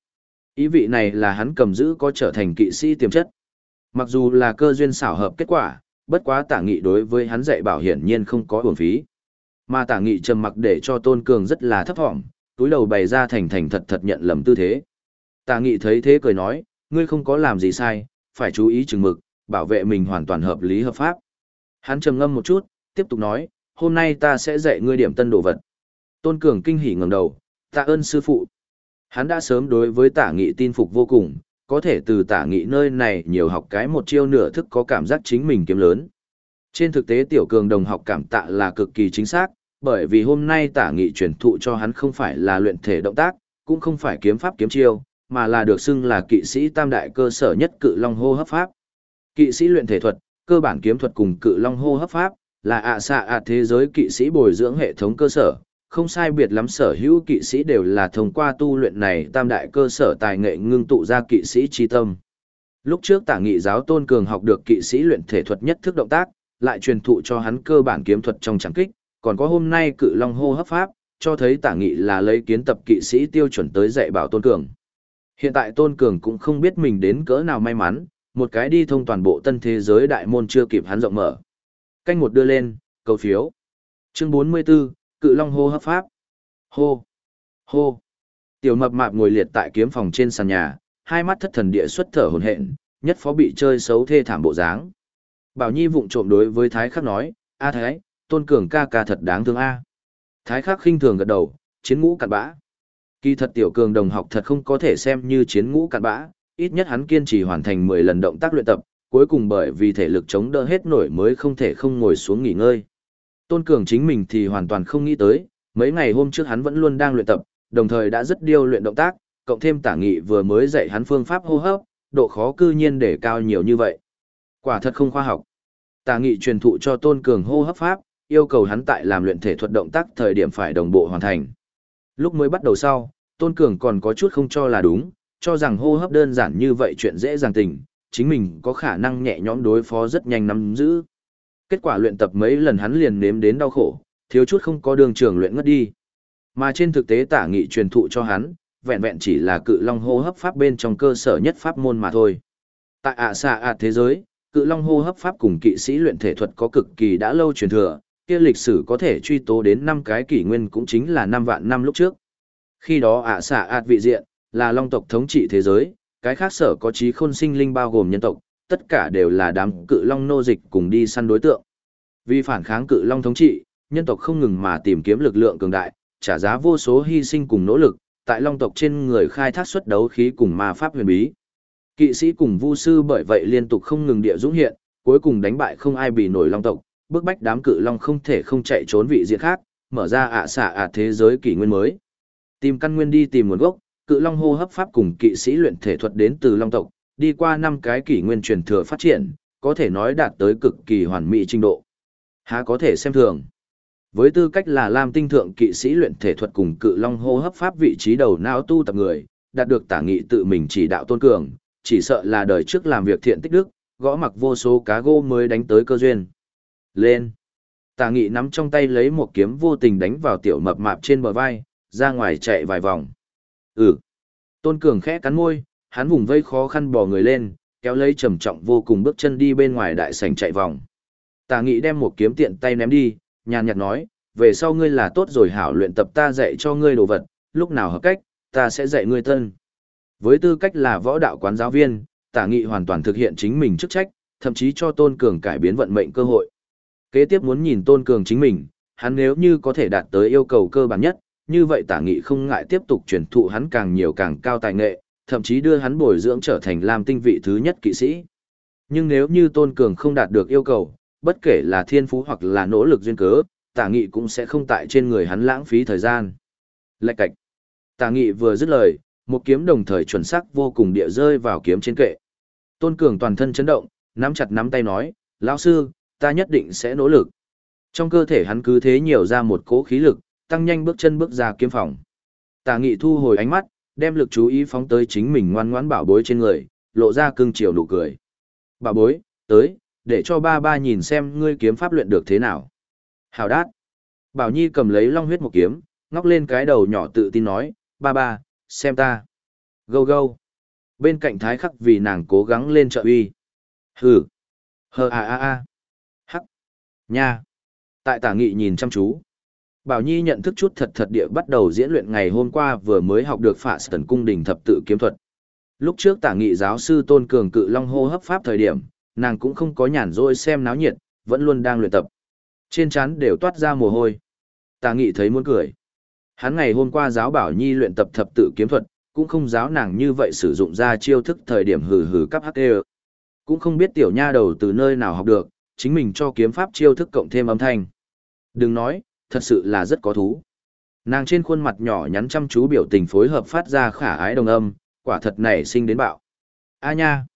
Speaker 1: Ý vị này là hắn cầm giữ có trở thành kỵ sĩ tiềm chất. Mặc dù là cơ duyên xảo hợp kết quả, bất quá tả nghị đối với hắn dạy bảo hiển nhiên không có uổng phí. Mà tả nghị trầm mặc để cho tôn cường rất là thấp thỏm, túi đầu bày ra thành thành thật thật nhận lầm tư thế. Tả nghị thấy thế cười nói, ngươi không có làm gì sai, phải chú ý chừng mực, bảo vệ mình hoàn toàn hợp lý hợp pháp. Hắn trầm ngâm một chút, tiếp tục nói, hôm nay ta sẽ dạy ngươi điểm tân đồ vật. Tôn Cường kinh hỉ ngẩng đầu, tạ ơn sư phụ. Hắn đã sớm đối với tả nghị tin phục vô cùng, có thể từ tả nghị nơi này nhiều học cái một chiêu nửa thức có cảm giác chính mình kiếm lớn. Trên thực tế tiểu cường đồng học cảm tạ là cực kỳ chính xác, bởi vì hôm nay tả nghị truyền thụ cho hắn không phải là luyện thể động tác, cũng không phải kiếm pháp kiếm chiêu, mà là được xưng là kỵ sĩ tam đại cơ sở nhất cự long hô hấp pháp. Kỵ sĩ luyện thể thuật, cơ bản kiếm thuật cùng cự long hô hấp pháp, là ạ xạ ạ thế giới kỵ sĩ bồi dưỡng hệ thống cơ sở, không sai biệt lắm sở hữu kỵ sĩ đều là thông qua tu luyện này tam đại cơ sở tài nghệ ngưng tụ ra kỵ sĩ chi tâm. Lúc trước tả nghị giáo tôn cường học được kỵ sĩ luyện thể thuật nhất thức động tác, lại truyền thụ cho hắn cơ bản kiếm thuật trong trắng kích, còn có hôm nay cự long hô hấp pháp, cho thấy tả nghị là lấy kiến tập kỵ sĩ tiêu chuẩn tới dạy bảo tôn cường. Hiện tại tôn cường cũng không biết mình đến cỡ nào may mắn, một cái đi thông toàn bộ tân thế giới đại môn chưa kịp hắn rộng mở. Canh một đưa lên, cầu phiếu. Chương 44, Cự Long hô hấp pháp. Hô. Hô. Tiểu mập mạp ngồi liệt tại kiếm phòng trên sàn nhà, hai mắt thất thần địa xuất thở hồn hện, nhất phó bị chơi xấu thê thảm bộ dáng. Bảo Nhi vụng trộm đối với Thái Khắc nói, A Thái, tôn cường ca ca thật đáng thương A. Thái Khắc khinh thường gật đầu, chiến ngũ cặn bã. Kỳ thật tiểu cường đồng học thật không có thể xem như chiến ngũ cặn bã, ít nhất hắn kiên trì hoàn thành 10 lần động tác luyện tập, cuối cùng bởi vì thể lực chống đỡ hết nổi mới không thể không ngồi xuống nghỉ ngơi. Tôn Cường chính mình thì hoàn toàn không nghĩ tới, mấy ngày hôm trước hắn vẫn luôn đang luyện tập, đồng thời đã rất điêu luyện động tác, cộng thêm tả nghị vừa mới dạy hắn phương pháp hô hấp, độ khó cư nhiên để cao nhiều như vậy. Quả thật không khoa học. Tả nghị truyền thụ cho Tôn Cường hô hấp pháp, yêu cầu hắn tại làm luyện thể thuật động tác thời điểm phải đồng bộ hoàn thành. Lúc mới bắt đầu sau, Tôn Cường còn có chút không cho là đúng, cho rằng hô hấp đơn giản như vậy chuyện dễ dàng tình, chính mình có khả năng nhẹ nhõm đối phó rất nhanh nắm giữ. Kết quả luyện tập mấy lần hắn liền nếm đến đau khổ, thiếu chút không có đường trường luyện ngất đi. Mà trên thực tế tả nghị truyền thụ cho hắn, vẹn vẹn chỉ là cự long hô hấp pháp bên trong cơ sở nhất pháp môn mà thôi. Tại ạ xạ ạ thế giới, cự long hô hấp pháp cùng kỵ sĩ luyện thể thuật có cực kỳ đã lâu truyền thừa, kia lịch sử có thể truy tố đến năm cái kỷ nguyên cũng chính là năm vạn năm lúc trước. Khi đó ạ xạ ạ vị diện, là long tộc thống trị thế giới, cái khác sở có trí khôn sinh linh bao gồm nhân tộc, tất cả đều là đám cự long nô dịch cùng đi săn đối tượng. Vì phản kháng cự long thống trị, nhân tộc không ngừng mà tìm kiếm lực lượng cường đại, trả giá vô số hy sinh cùng nỗ lực, tại long tộc trên người khai thác xuất đấu khí cùng ma pháp huyền bí. Kỵ sĩ cùng vu sư bởi vậy liên tục không ngừng địa dũng hiện, cuối cùng đánh bại không ai bị nổi long tộc, bức bách đám cự long không thể không chạy trốn vị diện khác, mở ra ạ xạ ạ thế giới kỷ nguyên mới. Tìm căn nguyên đi tìm nguồn gốc, cự long hô hấp pháp cùng kỵ sĩ luyện thể thuật đến từ long tộc, đi qua năm cái kỷ nguyên truyền thừa phát triển, có thể nói đạt tới cực kỳ hoàn mỹ trình độ. Há có thể xem thường. Với tư cách là Lam tinh thượng kỵ sĩ luyện thể thuật cùng cự long hô hấp pháp vị trí đầu não tu tập người, đạt được tả nghị tự mình chỉ đạo tôn cường, chỉ sợ là đời trước làm việc thiện tích đức, gõ mặc vô số cá gô mới đánh tới cơ duyên. Lên! Tả nghị nắm trong tay lấy một kiếm vô tình đánh vào tiểu mập mạp trên bờ vai, ra ngoài chạy vài vòng. Ừ. Tôn Cường khẽ cắn môi, hắn vùng vây khó khăn bò người lên, kéo lấy trầm trọng vô cùng bước chân đi bên ngoài đại sảnh chạy vòng. Tà Nghị đem một kiếm tiện tay ném đi, nhàn nhạt nói, về sau ngươi là tốt rồi hảo luyện tập ta dạy cho ngươi đồ vật, lúc nào hợp cách, ta sẽ dạy ngươi thân. Với tư cách là võ đạo quán giáo viên, Tả Nghị hoàn toàn thực hiện chính mình chức trách, thậm chí cho Tôn Cường cải biến vận mệnh cơ hội. Kế tiếp muốn nhìn Tôn Cường chính mình, hắn nếu như có thể đạt tới yêu cầu cơ bản nhất, như vậy tả nghị không ngại tiếp tục truyền thụ hắn càng nhiều càng cao tài nghệ, thậm chí đưa hắn bồi dưỡng trở thành làm tinh vị thứ nhất kỵ sĩ. Nhưng nếu như Tôn Cường không đạt được yêu cầu, bất kể là thiên phú hoặc là nỗ lực duyên cớ, tả nghị cũng sẽ không tại trên người hắn lãng phí thời gian. Lạch cạch. Tả nghị vừa dứt lời, một kiếm đồng thời chuẩn xác vô cùng địa rơi vào kiếm trên kệ. Tôn Cường toàn thân chấn động, nắm chặt nắm tay nói, lão sư, ta nhất định sẽ nỗ lực. Trong cơ thể hắn cứ thế nhiều ra một cỗ khí lực, tăng nhanh bước chân bước ra kiếm phòng. Tả nghị thu hồi ánh mắt, đem lực chú ý phóng tới chính mình ngoan ngoãn bảo bối trên người, lộ ra cưng chiều nụ cười. Bảo bối, tới, để cho ba ba nhìn xem ngươi kiếm pháp luyện được thế nào. Hào đát. Bảo Nhi cầm lấy long huyết một kiếm, ngóc lên cái đầu nhỏ tự tin nói, ba ba, xem ta. Gâu gâu. Bên cạnh thái khắc vì nàng cố gắng lên trợ uy. Hừ. Hờ a a a. Hắc. Nha. Tại tả nghị nhìn chăm chú. Bảo Nhi nhận thức chút thật thật địa bắt đầu diễn luyện ngày hôm qua vừa mới học được phạ tần cung đình thập tự kiếm thuật. Lúc trước tả nghị giáo sư tôn cường cự long hô hấp pháp thời điểm, nàng cũng không có nhàn rỗi xem náo nhiệt, vẫn luôn đang luyện tập. Trên trán đều toát ra mồ hôi. Tả nghị thấy muốn cười. Hắn ngày hôm qua giáo Bảo Nhi luyện tập thập tự kiếm thuật, cũng không giáo nàng như vậy sử dụng ra chiêu thức thời điểm hừ hừ cấp hắc Cũng không biết tiểu nha đầu từ nơi nào học được, chính mình cho kiếm pháp chiêu thức cộng thêm âm thanh. Đừng nói, thật sự là rất có thú. Nàng trên khuôn mặt nhỏ nhắn chăm chú biểu tình phối hợp phát ra khả ái đồng âm, quả thật nảy sinh đến bạo. A nha!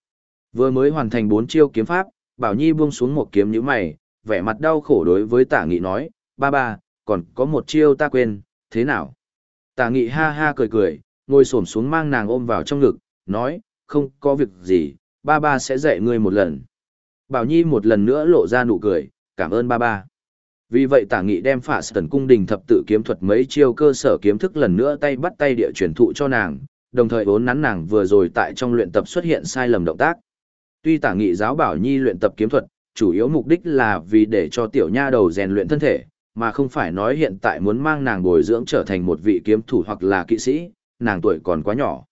Speaker 1: Vừa mới hoàn thành bốn chiêu kiếm pháp, Bảo Nhi buông xuống một kiếm như mày, vẻ mặt đau khổ đối với tả nghị nói, ba ba, còn có một chiêu ta quên, thế nào? Tả nghị ha ha cười cười, ngồi xổm xuống mang nàng ôm vào trong ngực, nói, không có việc gì, ba ba sẽ dạy ngươi một lần. Bảo Nhi một lần nữa lộ ra nụ cười, cảm ơn ba ba. Vì vậy tả nghị đem phạ tần cung đình thập tự kiếm thuật mấy chiêu cơ sở kiếm thức lần nữa tay bắt tay địa truyền thụ cho nàng, đồng thời vốn nắn nàng vừa rồi tại trong luyện tập xuất hiện sai lầm động tác. Tuy tả nghị giáo bảo nhi luyện tập kiếm thuật, chủ yếu mục đích là vì để cho tiểu nha đầu rèn luyện thân thể, mà không phải nói hiện tại muốn mang nàng bồi dưỡng trở thành một vị kiếm thủ hoặc là kỵ sĩ, nàng tuổi còn quá nhỏ.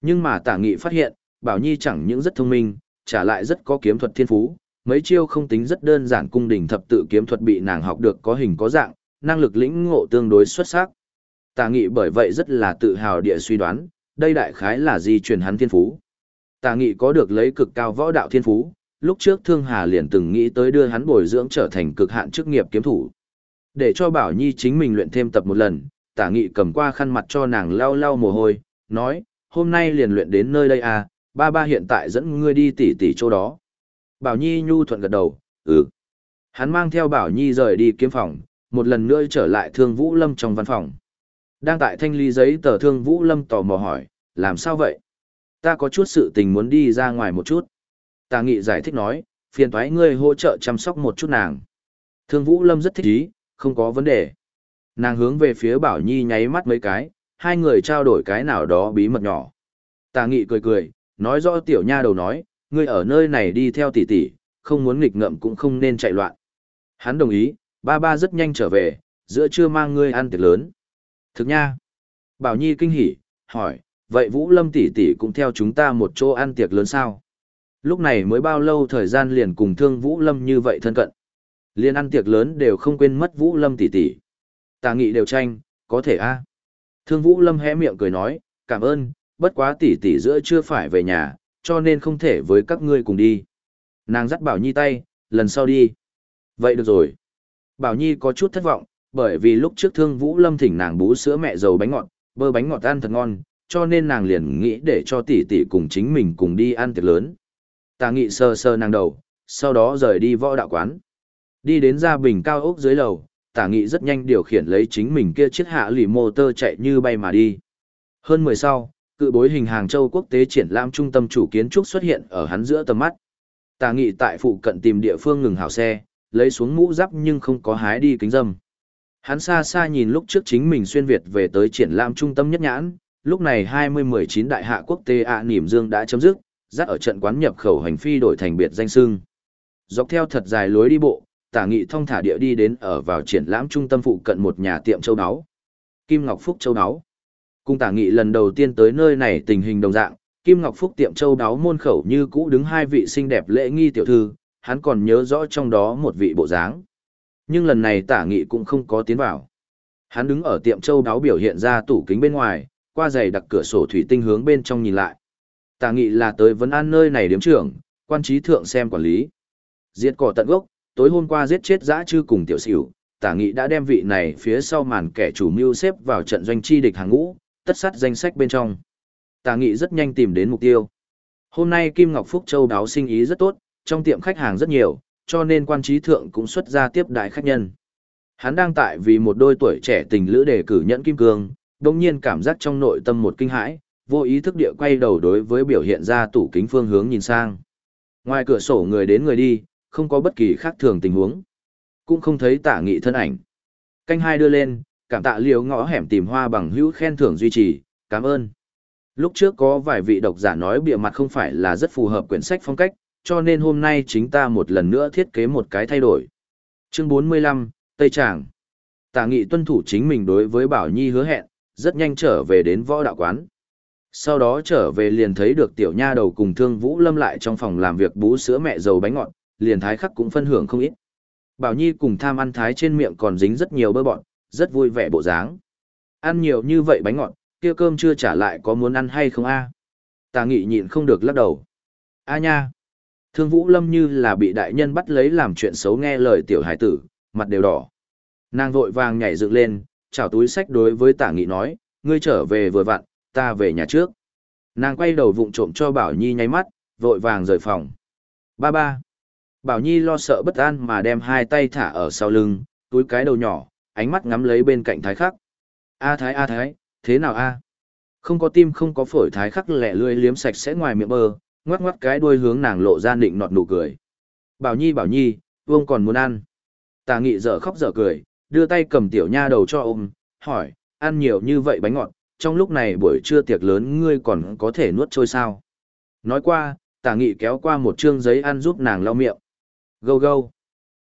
Speaker 1: Nhưng mà tả nghị phát hiện, bảo nhi chẳng những rất thông minh, trả lại rất có kiếm thuật thiên phú, mấy chiêu không tính rất đơn giản cung đình thập tự kiếm thuật bị nàng học được có hình có dạng, năng lực lĩnh ngộ tương đối xuất sắc. Tà nghị bởi vậy rất là tự hào địa suy đoán, đây đại khái là di truyền hắn thiên phú. Tà nghị có được lấy cực cao võ đạo thiên phú, lúc trước Thương Hà liền từng nghĩ tới đưa hắn bồi dưỡng trở thành cực hạn chức nghiệp kiếm thủ. Để cho Bảo Nhi chính mình luyện thêm tập một lần, Tả Nghị cầm qua khăn mặt cho nàng lau lau mồ hôi, nói, hôm nay liền luyện đến nơi đây à, ba ba hiện tại dẫn ngươi đi tỉ tỉ chỗ đó. Bảo Nhi nhu thuận gật đầu, ừ. Hắn mang theo Bảo Nhi rời đi kiếm phòng, một lần nữa trở lại Thương Vũ Lâm trong văn phòng. Đang tại thanh lý giấy tờ Thương Vũ Lâm tò mò hỏi, làm sao vậy? Ta có chút sự tình muốn đi ra ngoài một chút. Tà Nghị giải thích nói, phiền thoái ngươi hỗ trợ chăm sóc một chút nàng. Thương Vũ Lâm rất thích ý, không có vấn đề. Nàng hướng về phía Bảo Nhi nháy mắt mấy cái, hai người trao đổi cái nào đó bí mật nhỏ. Tà Nghị cười cười, nói rõ tiểu nha đầu nói, ngươi ở nơi này đi theo tỷ tỷ, không muốn nghịch ngợm cũng không nên chạy loạn. Hắn đồng ý, ba ba rất nhanh trở về, giữa trưa mang ngươi ăn tiệc lớn. Thực nha. Bảo Nhi kinh hỉ, hỏi, vậy Vũ Lâm tỷ tỷ cũng theo chúng ta một chỗ ăn tiệc lớn sao? Lúc này mới bao lâu thời gian liền cùng thương Vũ Lâm như vậy thân cận. Liên ăn tiệc lớn đều không quên mất Vũ Lâm tỷ tỷ. Tà nghị đều tranh, có thể a. Thương Vũ Lâm hé miệng cười nói, cảm ơn, bất quá tỷ tỷ giữa chưa phải về nhà, cho nên không thể với các ngươi cùng đi. Nàng dắt Bảo Nhi tay, lần sau đi. Vậy được rồi. Bảo Nhi có chút thất vọng, bởi vì lúc trước thương Vũ Lâm thỉnh nàng bú sữa mẹ dầu bánh ngọt, bơ bánh ngọt ăn thật ngon, cho nên nàng liền nghĩ để cho tỷ tỷ cùng chính mình cùng đi ăn tiệc lớn. Tà nghị sơ sơ nàng đầu, sau đó rời đi võ đạo quán. Đi đến gia bình cao ốc dưới lầu, tả nghị rất nhanh điều khiển lấy chính mình kia chiếc hạ lì mô tơ chạy như bay mà đi. Hơn mười sau, cự bối hình Hàng Châu quốc tế triển lãm trung tâm chủ kiến trúc xuất hiện ở hắn giữa tầm mắt. Tà nghị tại phụ cận tìm địa phương ngừng hảo xe, lấy xuống mũ giáp nhưng không có hái đi kính dâm. Hắn xa xa nhìn lúc trước chính mình xuyên Việt về tới triển lãm trung tâm nhất nhãn, lúc này 2019 đại hạ quốc tế ạ nỉm dương đã chấm dứt, dắt ở trận quán nhập khẩu hành phi đổi thành biệt danh sưng. Dọc theo thật dài lối đi bộ, tả nghị thong thả địa đi đến ở vào triển lãm trung tâm phụ cận một nhà tiệm châu đáo. Kim Ngọc Phúc châu đáo. Cung tả nghị lần đầu tiên tới nơi này tình hình đồng dạng, Kim Ngọc Phúc tiệm châu đáo môn khẩu như cũ đứng hai vị xinh đẹp lễ nghi tiểu thư, hắn còn nhớ rõ trong đó một vị bộ dáng. Nhưng lần này tả nghị cũng không có tiến vào. Hắn đứng ở tiệm châu đáo biểu hiện ra tủ kính bên ngoài, qua giày đặt cửa sổ thủy tinh hướng bên trong nhìn lại. Tả nghị là tới vấn an nơi này điếm trưởng, quan trí thượng xem quản lý. Diệt cỏ tận gốc, tối hôm qua giết chết dã chư cùng tiểu xỉu, tả nghị đã đem vị này phía sau màn kẻ chủ mưu xếp vào trận doanh chi địch hàng ngũ, tất sát danh sách bên trong. Tà nghị rất nhanh tìm đến mục tiêu. Hôm nay Kim Ngọc Phúc Châu đáo sinh ý rất tốt, trong tiệm khách hàng rất nhiều, cho nên quan trí thượng cũng xuất ra tiếp đại khách nhân. Hắn đang tại vì một đôi tuổi trẻ tình lữ đề cử nhẫn kim cương, đồng nhiên cảm giác trong nội tâm một kinh hãi, vô ý thức địa quay đầu đối với biểu hiện ra tủ kính phương hướng nhìn sang. Ngoài cửa sổ người đến người đi, không có bất kỳ khác thường tình huống. Cũng không thấy tả nghị thân ảnh. Canh hai đưa lên, cảm tạ liều ngõ hẻm tìm hoa bằng hữu khen thưởng duy trì, cảm ơn. Lúc trước có vài vị độc giả nói bịa mặt không phải là rất phù hợp quyển sách phong cách, cho nên hôm nay chính ta một lần nữa thiết kế một cái thay đổi. Chương 45, Tây Tràng. Tả nghị tuân thủ chính mình đối với Bảo Nhi hứa hẹn, rất nhanh trở về đến võ đạo quán. Sau đó trở về liền thấy được tiểu nha đầu cùng thương vũ lâm lại trong phòng làm việc bú sữa mẹ dầu bánh ngọt, liền thái khắc cũng phân hưởng không ít. Bảo Nhi cùng tham ăn thái trên miệng còn dính rất nhiều bơ bọn, rất vui vẻ bộ dáng. Ăn nhiều như vậy bánh ngọt, kia cơm chưa trả lại có muốn ăn hay không a? Tà nghị nhịn không được lắc đầu. A nha! Thương Vũ Lâm như là bị đại nhân bắt lấy làm chuyện xấu nghe lời tiểu hải tử, mặt đều đỏ. Nàng vội vàng nhảy dựng lên, chảo túi sách đối với tả nghị nói, ngươi trở về vừa vặn, ta về nhà trước. Nàng quay đầu vụng trộm cho Bảo Nhi nháy mắt, vội vàng rời phòng. Ba ba. Bảo Nhi lo sợ bất an mà đem hai tay thả ở sau lưng, túi cái đầu nhỏ, ánh mắt ngắm lấy bên cạnh thái khắc. A thái a thái, thế nào a? Không có tim không có phổi thái khắc lẹ lươi liếm sạch sẽ ngoài miệng bơ, ngoắc ngoắc cái đuôi hướng nàng lộ ra nịnh nọt nụ cười. Bảo Nhi bảo Nhi, vương còn muốn ăn. Tà nghị dở khóc dở cười, đưa tay cầm tiểu nha đầu cho ôm, hỏi, ăn nhiều như vậy bánh ngọt, trong lúc này buổi trưa tiệc lớn ngươi còn có thể nuốt trôi sao. Nói qua, tả nghị kéo qua một chương giấy ăn giúp nàng lau miệng. Gâu gâu.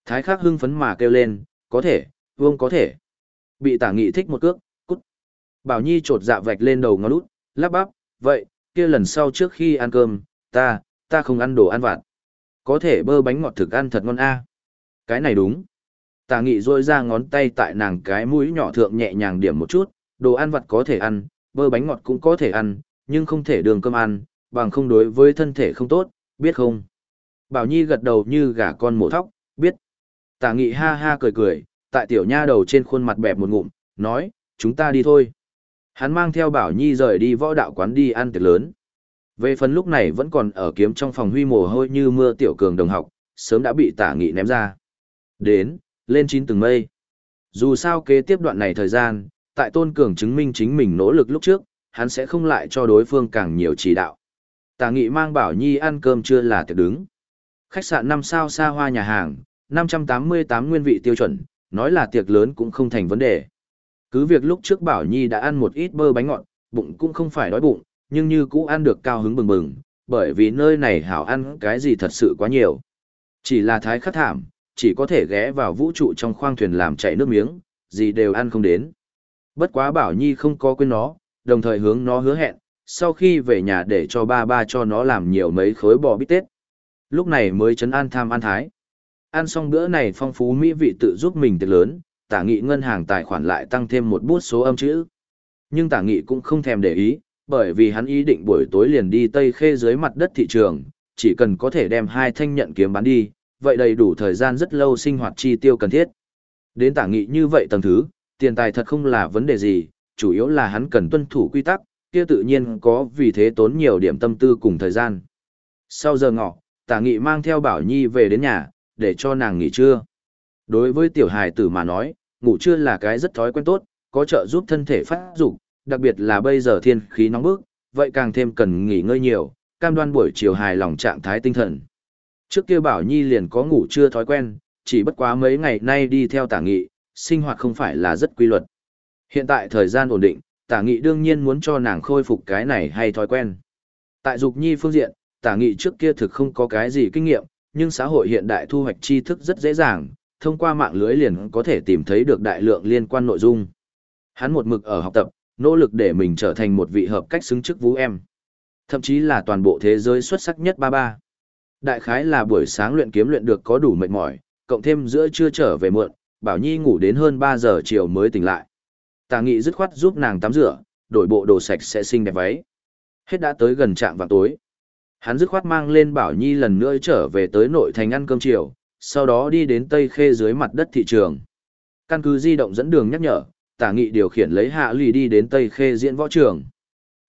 Speaker 1: Thái khắc hưng phấn mà kêu lên, có thể, vương có thể. Bị tả nghị thích một cước, cút. Bảo Nhi trột dạ vạch lên đầu ngó lút, lắp bắp, vậy, kia lần sau trước khi ăn cơm, ta, ta không ăn đồ ăn vặt. Có thể bơ bánh ngọt thực ăn thật ngon a. Cái này đúng. Tà nghị rôi ra ngón tay tại nàng cái mũi nhỏ thượng nhẹ nhàng điểm một chút, đồ ăn vặt có thể ăn, bơ bánh ngọt cũng có thể ăn, nhưng không thể đường cơm ăn, bằng không đối với thân thể không tốt, biết không? Bảo Nhi gật đầu như gà con mổ thóc, biết. Tả nghị ha ha cười cười, tại tiểu nha đầu trên khuôn mặt bẹp một ngụm, nói, chúng ta đi thôi. Hắn mang theo Bảo Nhi rời đi võ đạo quán đi ăn tiệc lớn. Về phần lúc này vẫn còn ở kiếm trong phòng huy mồ hôi như mưa tiểu cường đồng học, sớm đã bị tả nghị ném ra. Đến, lên chín từng mây. Dù sao kế tiếp đoạn này thời gian, tại Tôn Cường chứng minh chính mình nỗ lực lúc trước, hắn sẽ không lại cho đối phương càng nhiều chỉ đạo. Tả nghị mang Bảo Nhi ăn cơm trưa là tiệc đứng. Khách sạn 5 sao xa hoa nhà hàng, 588 nguyên vị tiêu chuẩn, nói là tiệc lớn cũng không thành vấn đề. Cứ việc lúc trước Bảo Nhi đã ăn một ít bơ bánh ngọt, bụng cũng không phải đói bụng, nhưng như cũ ăn được cao hứng bừng bừng, bởi vì nơi này hảo ăn cái gì thật sự quá nhiều. Chỉ là thái khắc thảm, chỉ có thể ghé vào vũ trụ trong khoang thuyền làm chảy nước miếng, gì đều ăn không đến. Bất quá Bảo Nhi không có quên nó, đồng thời hướng nó hứa hẹn, sau khi về nhà để cho ba ba cho nó làm nhiều mấy khối bò bít tết. Lúc này mới chấn an tham ăn thái. Ăn xong bữa này phong phú mỹ vị tự giúp mình tiệc lớn, tả nghị ngân hàng tài khoản lại tăng thêm một bút số âm chữ. Nhưng tả nghị cũng không thèm để ý, bởi vì hắn ý định buổi tối liền đi Tây Khê dưới mặt đất thị trường, chỉ cần có thể đem hai thanh nhận kiếm bán đi, vậy đầy đủ thời gian rất lâu sinh hoạt chi tiêu cần thiết. Đến tả nghị như vậy tầng thứ, tiền tài thật không là vấn đề gì, chủ yếu là hắn cần tuân thủ quy tắc, kia tự nhiên có vì thế tốn nhiều điểm tâm tư cùng thời gian. Sau giờ ngọ, tả nghị mang theo Bảo Nhi về đến nhà, để cho nàng nghỉ trưa. Đối với tiểu hài tử mà nói, ngủ trưa là cái rất thói quen tốt, có trợ giúp thân thể phát dục, đặc biệt là bây giờ thiên khí nóng bức, vậy càng thêm cần nghỉ ngơi nhiều, cam đoan buổi chiều hài lòng trạng thái tinh thần. Trước kia Bảo Nhi liền có ngủ trưa thói quen, chỉ bất quá mấy ngày nay đi theo tả nghị, sinh hoạt không phải là rất quy luật. Hiện tại thời gian ổn định, tả nghị đương nhiên muốn cho nàng khôi phục cái này hay thói quen. Tại dục nhi phương diện, tả nghị trước kia thực không có cái gì kinh nghiệm, nhưng xã hội hiện đại thu hoạch tri thức rất dễ dàng, thông qua mạng lưới liền có thể tìm thấy được đại lượng liên quan nội dung. Hắn một mực ở học tập, nỗ lực để mình trở thành một vị hợp cách xứng chức vũ em. Thậm chí là toàn bộ thế giới xuất sắc nhất ba ba. Đại khái là buổi sáng luyện kiếm luyện được có đủ mệt mỏi, cộng thêm giữa trưa trở về muộn, Bảo Nhi ngủ đến hơn 3 giờ chiều mới tỉnh lại. Tà Nghị dứt khoát giúp nàng tắm rửa, đổi bộ đồ sạch sẽ xinh đẹp váy. Hết đã tới gần trạm vào tối. Hắn dứt khoát mang lên Bảo Nhi lần nữa trở về tới nội thành ăn cơm chiều, sau đó đi đến Tây Khê dưới mặt đất thị trường. Căn cứ di động dẫn đường nhắc nhở, Tả Nghị điều khiển lấy Hạ Lì đi đến Tây Khê diễn võ trường.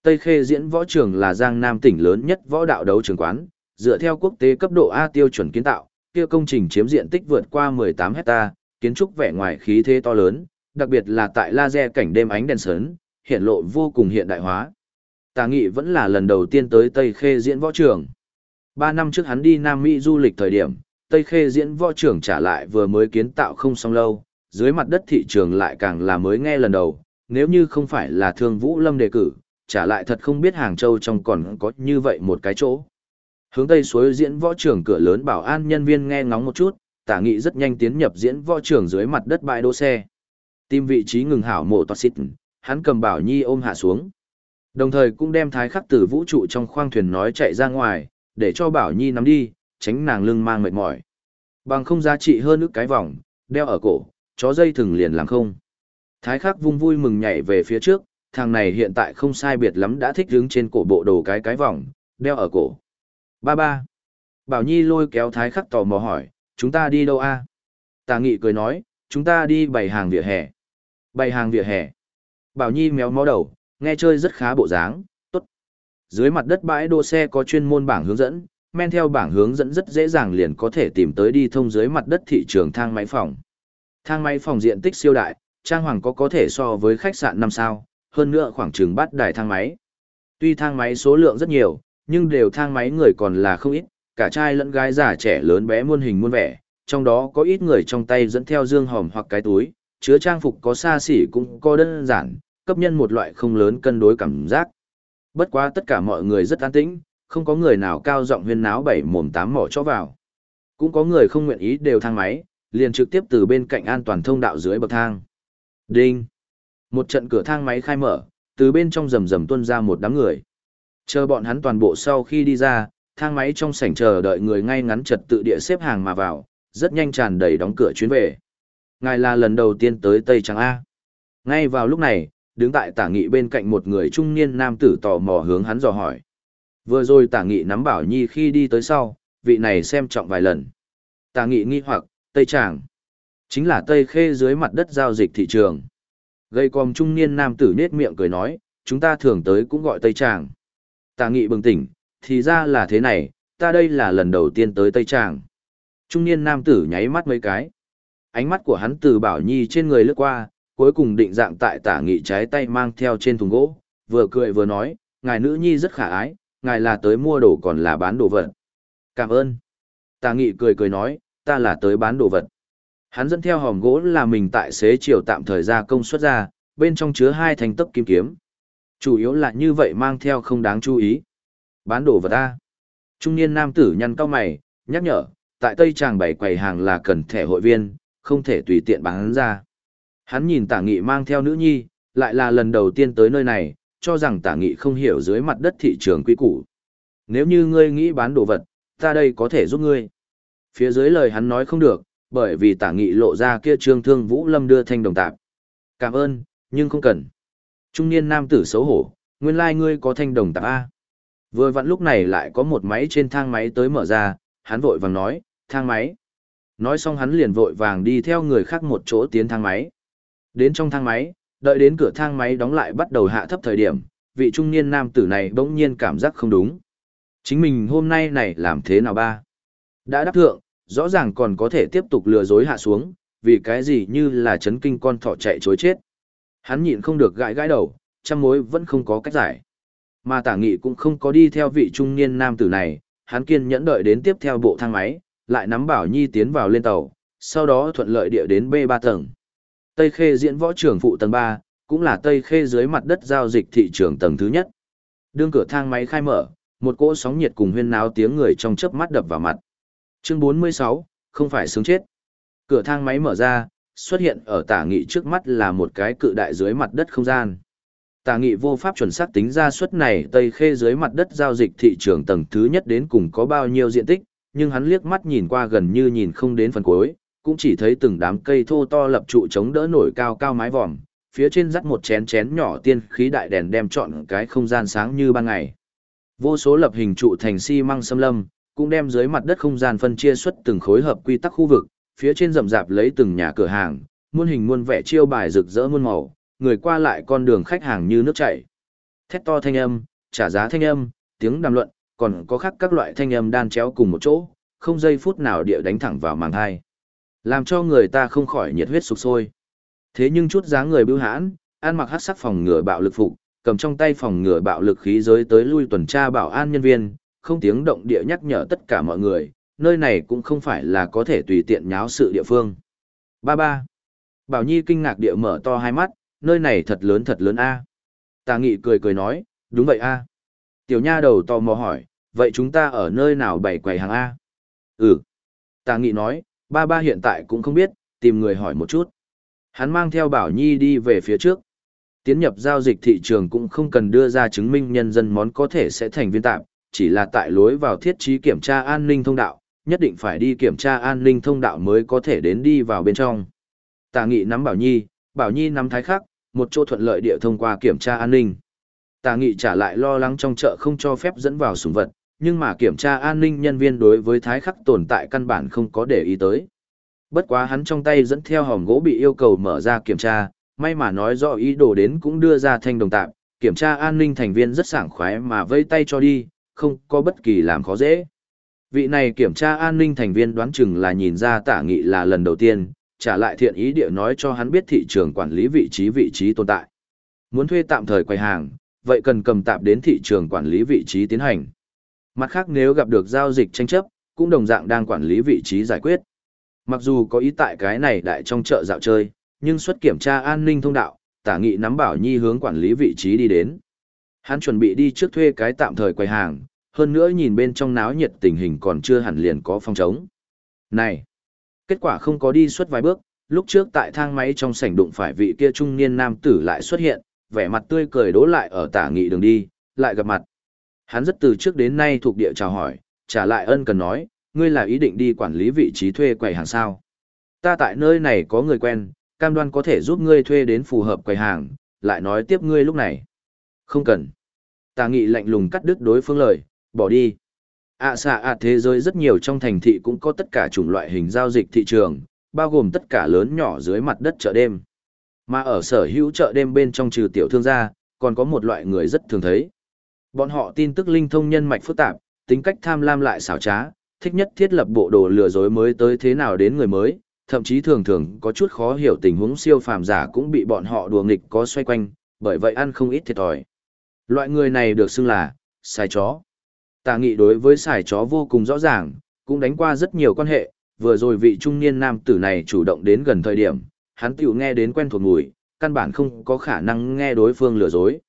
Speaker 1: Tây Khê diễn võ trường là Giang Nam tỉnh lớn nhất võ đạo đấu trường quán, dựa theo quốc tế cấp độ A tiêu chuẩn kiến tạo, kia công trình chiếm diện tích vượt qua 18 hecta, kiến trúc vẻ ngoài khí thế to lớn, đặc biệt là tại laser cảnh đêm ánh đèn sớm, hiện lộ vô cùng hiện đại hóa. Tà Nghị vẫn là lần đầu tiên tới Tây Khê diễn võ trường. Ba năm trước hắn đi Nam Mỹ du lịch thời điểm, Tây Khê diễn võ trường trả lại vừa mới kiến tạo không xong lâu, dưới mặt đất thị trường lại càng là mới nghe lần đầu, nếu như không phải là thương Vũ Lâm đề cử, trả lại thật không biết Hàng Châu trong còn có như vậy một cái chỗ. Hướng tây suối diễn võ trường cửa lớn bảo an nhân viên nghe ngóng một chút, tả nghị rất nhanh tiến nhập diễn võ trường dưới mặt đất bãi đỗ xe. Tìm vị trí ngừng hảo mộ toa xịt, hắn cầm bảo nhi ôm hạ xuống. Đồng thời cũng đem thái khắc từ vũ trụ trong khoang thuyền nói chạy ra ngoài, để cho bảo nhi nắm đi, tránh nàng lưng mang mệt mỏi. Bằng không giá trị hơn ức cái vòng, đeo ở cổ, chó dây thừng liền làm không. Thái khắc vung vui mừng nhảy về phía trước, thằng này hiện tại không sai biệt lắm đã thích đứng trên cổ bộ đồ cái cái vòng, đeo ở cổ. Ba ba. Bảo Nhi lôi kéo thái khắc tò mò hỏi, chúng ta đi đâu a? Tà nghị cười nói, chúng ta đi bày hàng vỉa hè. Bày hàng vỉa hè. Bảo Nhi méo mó đầu, nghe chơi rất khá bộ dáng, tốt. Dưới mặt đất bãi đỗ xe có chuyên môn bảng hướng dẫn, men theo bảng hướng dẫn rất dễ dàng liền có thể tìm tới đi thông dưới mặt đất thị trường thang máy phòng. Thang máy phòng diện tích siêu đại, trang hoàng có có thể so với khách sạn năm sao, hơn nữa khoảng chừng bắt đài thang máy. Tuy thang máy số lượng rất nhiều, nhưng đều thang máy người còn là không ít, cả trai lẫn gái già trẻ lớn bé muôn hình muôn vẻ, trong đó có ít người trong tay dẫn theo dương hòm hoặc cái túi, chứa trang phục có xa xỉ cũng có đơn giản, cấp nhân một loại không lớn cân đối cảm giác. Bất quá tất cả mọi người rất an tĩnh, không có người nào cao giọng huyên náo bảy mồm tám mỏ cho vào. Cũng có người không nguyện ý đều thang máy, liền trực tiếp từ bên cạnh an toàn thông đạo dưới bậc thang. Đinh! Một trận cửa thang máy khai mở, từ bên trong rầm rầm tuôn ra một đám người. Chờ bọn hắn toàn bộ sau khi đi ra, thang máy trong sảnh chờ đợi người ngay ngắn trật tự địa xếp hàng mà vào, rất nhanh tràn đầy đóng cửa chuyến về. Ngài là lần đầu tiên tới Tây Trăng A. Ngay vào lúc này, đứng tại tả nghị bên cạnh một người trung niên nam tử tò mò hướng hắn dò hỏi. Vừa rồi tả nghị nắm bảo nhi khi đi tới sau, vị này xem trọng vài lần. Tả nghị nghi hoặc, Tây Tràng. Chính là Tây Khê dưới mặt đất giao dịch thị trường. Gây còm trung niên nam tử nết miệng cười nói, chúng ta thường tới cũng gọi Tây Tràng. Tả nghị bừng tỉnh, thì ra là thế này, ta đây là lần đầu tiên tới Tây Tràng. Trung niên nam tử nháy mắt mấy cái. Ánh mắt của hắn từ bảo nhi trên người lướt qua, cuối cùng định dạng tại tả nghị trái tay mang theo trên thùng gỗ, vừa cười vừa nói, ngài nữ nhi rất khả ái, ngài là tới mua đồ còn là bán đồ vật. Cảm ơn. Tả nghị cười cười nói, ta là tới bán đồ vật. Hắn dẫn theo hòm gỗ là mình tại xế chiều tạm thời ra công suất ra, bên trong chứa hai thành tấc kim kiếm. Chủ yếu là như vậy mang theo không đáng chú ý. Bán đồ vật ta. Trung niên nam tử nhăn cao mày, nhắc nhở, tại Tây Tràng bảy quầy hàng là cần thẻ hội viên, không thể tùy tiện bán ra. Hắn nhìn tả nghị mang theo nữ nhi, lại là lần đầu tiên tới nơi này, cho rằng tả nghị không hiểu dưới mặt đất thị trường quy củ. Nếu như ngươi nghĩ bán đồ vật, ta đây có thể giúp ngươi. Phía dưới lời hắn nói không được, bởi vì tả nghị lộ ra kia trương thương vũ lâm đưa thanh đồng tạp. Cảm ơn, nhưng không cần. Trung niên nam tử xấu hổ, nguyên lai like ngươi có thanh đồng tạp A. Vừa vặn lúc này lại có một máy trên thang máy tới mở ra, hắn vội vàng nói, thang máy. Nói xong hắn liền vội vàng đi theo người khác một chỗ tiến thang máy. Đến trong thang máy, đợi đến cửa thang máy đóng lại bắt đầu hạ thấp thời điểm, vị trung niên nam tử này bỗng nhiên cảm giác không đúng. Chính mình hôm nay này làm thế nào ba? Đã đáp thượng, rõ ràng còn có thể tiếp tục lừa dối hạ xuống, vì cái gì như là chấn kinh con thỏ chạy chối chết. Hắn nhịn không được gãi gãi đầu, trăm mối vẫn không có cách giải. Mà tả nghị cũng không có đi theo vị trung niên nam tử này, hắn kiên nhẫn đợi đến tiếp theo bộ thang máy, lại nắm bảo nhi tiến vào lên tàu, sau đó thuận lợi địa đến B3 tầng. Tây Khê diễn võ trường phụ tầng 3, cũng là Tây Khê dưới mặt đất giao dịch thị trường tầng thứ nhất. Đương cửa thang máy khai mở, một cỗ sóng nhiệt cùng huyên náo tiếng người trong chớp mắt đập vào mặt. Chương 46, không phải sướng chết. Cửa thang máy mở ra, xuất hiện ở tả nghị trước mắt là một cái cự đại dưới mặt đất không gian. Tả nghị vô pháp chuẩn xác tính ra suất này Tây Khê dưới mặt đất giao dịch thị trường tầng thứ nhất đến cùng có bao nhiêu diện tích, nhưng hắn liếc mắt nhìn qua gần như nhìn không đến phần cuối, cũng chỉ thấy từng đám cây thô to lập trụ chống đỡ nổi cao cao mái vòm, phía trên dắt một chén chén nhỏ tiên khí đại đèn đem trọn cái không gian sáng như ban ngày. Vô số lập hình trụ thành xi măng xâm lâm, cũng đem dưới mặt đất không gian phân chia xuất từng khối hợp quy tắc khu vực, phía trên rậm rạp lấy từng nhà cửa hàng, muôn hình muôn vẻ chiêu bài rực rỡ muôn màu, người qua lại con đường khách hàng như nước chảy. Thét to thanh âm, trả giá thanh âm, tiếng đàm luận, còn có khác các loại thanh âm đan chéo cùng một chỗ, không giây phút nào địa đánh thẳng vào màng hai. Làm cho người ta không khỏi nhiệt huyết sục sôi. Thế nhưng chút dáng người bưu hãn, ăn mặc hát sắc phòng ngừa bạo lực phục, cầm trong tay phòng ngừa bạo lực khí giới tới lui tuần tra bảo an nhân viên, không tiếng động địa nhắc nhở tất cả mọi người, nơi này cũng không phải là có thể tùy tiện nháo sự địa phương. Ba ba. Bảo Nhi kinh ngạc địa mở to hai mắt, nơi này thật lớn thật lớn a. Tà Nghị cười cười nói, đúng vậy a. Tiểu nha đầu tò mò hỏi, vậy chúng ta ở nơi nào bày quầy hàng A? Ừ. Tà nghị nói, ba ba hiện tại cũng không biết, tìm người hỏi một chút. Hắn mang theo Bảo Nhi đi về phía trước. Tiến nhập giao dịch thị trường cũng không cần đưa ra chứng minh nhân dân món có thể sẽ thành viên tạm, chỉ là tại lối vào thiết trí kiểm tra an ninh thông đạo, nhất định phải đi kiểm tra an ninh thông đạo mới có thể đến đi vào bên trong. Tà nghị nắm Bảo Nhi, Bảo Nhi nắm Thái Khắc, một chỗ thuận lợi địa thông qua kiểm tra an ninh. Tà nghị trả lại lo lắng trong chợ không cho phép dẫn vào súng vật, nhưng mà kiểm tra an ninh nhân viên đối với Thái Khắc tồn tại căn bản không có để ý tới. Bất quá hắn trong tay dẫn theo hòm gỗ bị yêu cầu mở ra kiểm tra, may mà nói rõ ý đồ đến cũng đưa ra thanh đồng tạm, kiểm tra an ninh thành viên rất sảng khoái mà vây tay cho đi, không có bất kỳ làm khó dễ. Vị này kiểm tra an ninh thành viên đoán chừng là nhìn ra tả nghị là lần đầu tiên, trả lại thiện ý địa nói cho hắn biết thị trường quản lý vị trí vị trí tồn tại. Muốn thuê tạm thời quầy hàng, vậy cần cầm tạm đến thị trường quản lý vị trí tiến hành. Mặt khác nếu gặp được giao dịch tranh chấp, cũng đồng dạng đang quản lý vị trí giải quyết. Mặc dù có ý tại cái này đại trong chợ dạo chơi, nhưng xuất kiểm tra an ninh thông đạo, tả nghị nắm bảo nhi hướng quản lý vị trí đi đến. Hắn chuẩn bị đi trước thuê cái tạm thời quầy hàng, hơn nữa nhìn bên trong náo nhiệt tình hình còn chưa hẳn liền có phong trống. Này! Kết quả không có đi suốt vài bước, lúc trước tại thang máy trong sảnh đụng phải vị kia trung niên nam tử lại xuất hiện, vẻ mặt tươi cười đố lại ở tả nghị đường đi, lại gặp mặt. Hắn rất từ trước đến nay thuộc địa chào hỏi, trả lại ân cần nói, ngươi là ý định đi quản lý vị trí thuê quầy hàng sao. Ta tại nơi này có người quen, cam đoan có thể giúp ngươi thuê đến phù hợp quầy hàng, lại nói tiếp ngươi lúc này. Không cần. Tà nghị lạnh lùng cắt đứt đối phương lời, bỏ đi. ạ xạ ạ thế giới rất nhiều trong thành thị cũng có tất cả chủng loại hình giao dịch thị trường, bao gồm tất cả lớn nhỏ dưới mặt đất chợ đêm. Mà ở sở hữu chợ đêm bên trong trừ tiểu thương gia, còn có một loại người rất thường thấy. Bọn họ tin tức linh thông nhân mạch phức tạp, tính cách tham lam lại xảo trá, thích nhất thiết lập bộ đồ lừa dối mới tới thế nào đến người mới, thậm chí thường thường có chút khó hiểu tình huống siêu phàm giả cũng bị bọn họ đùa nghịch có xoay quanh, bởi vậy ăn không ít thiệt thòi. Loại người này được xưng là xài chó. Tà nghị đối với xài chó vô cùng rõ ràng, cũng đánh qua rất nhiều quan hệ, vừa rồi vị trung niên nam tử này chủ động đến gần thời điểm, hắn tiểu nghe đến quen thuộc mùi, căn bản không có khả năng nghe đối phương lừa dối.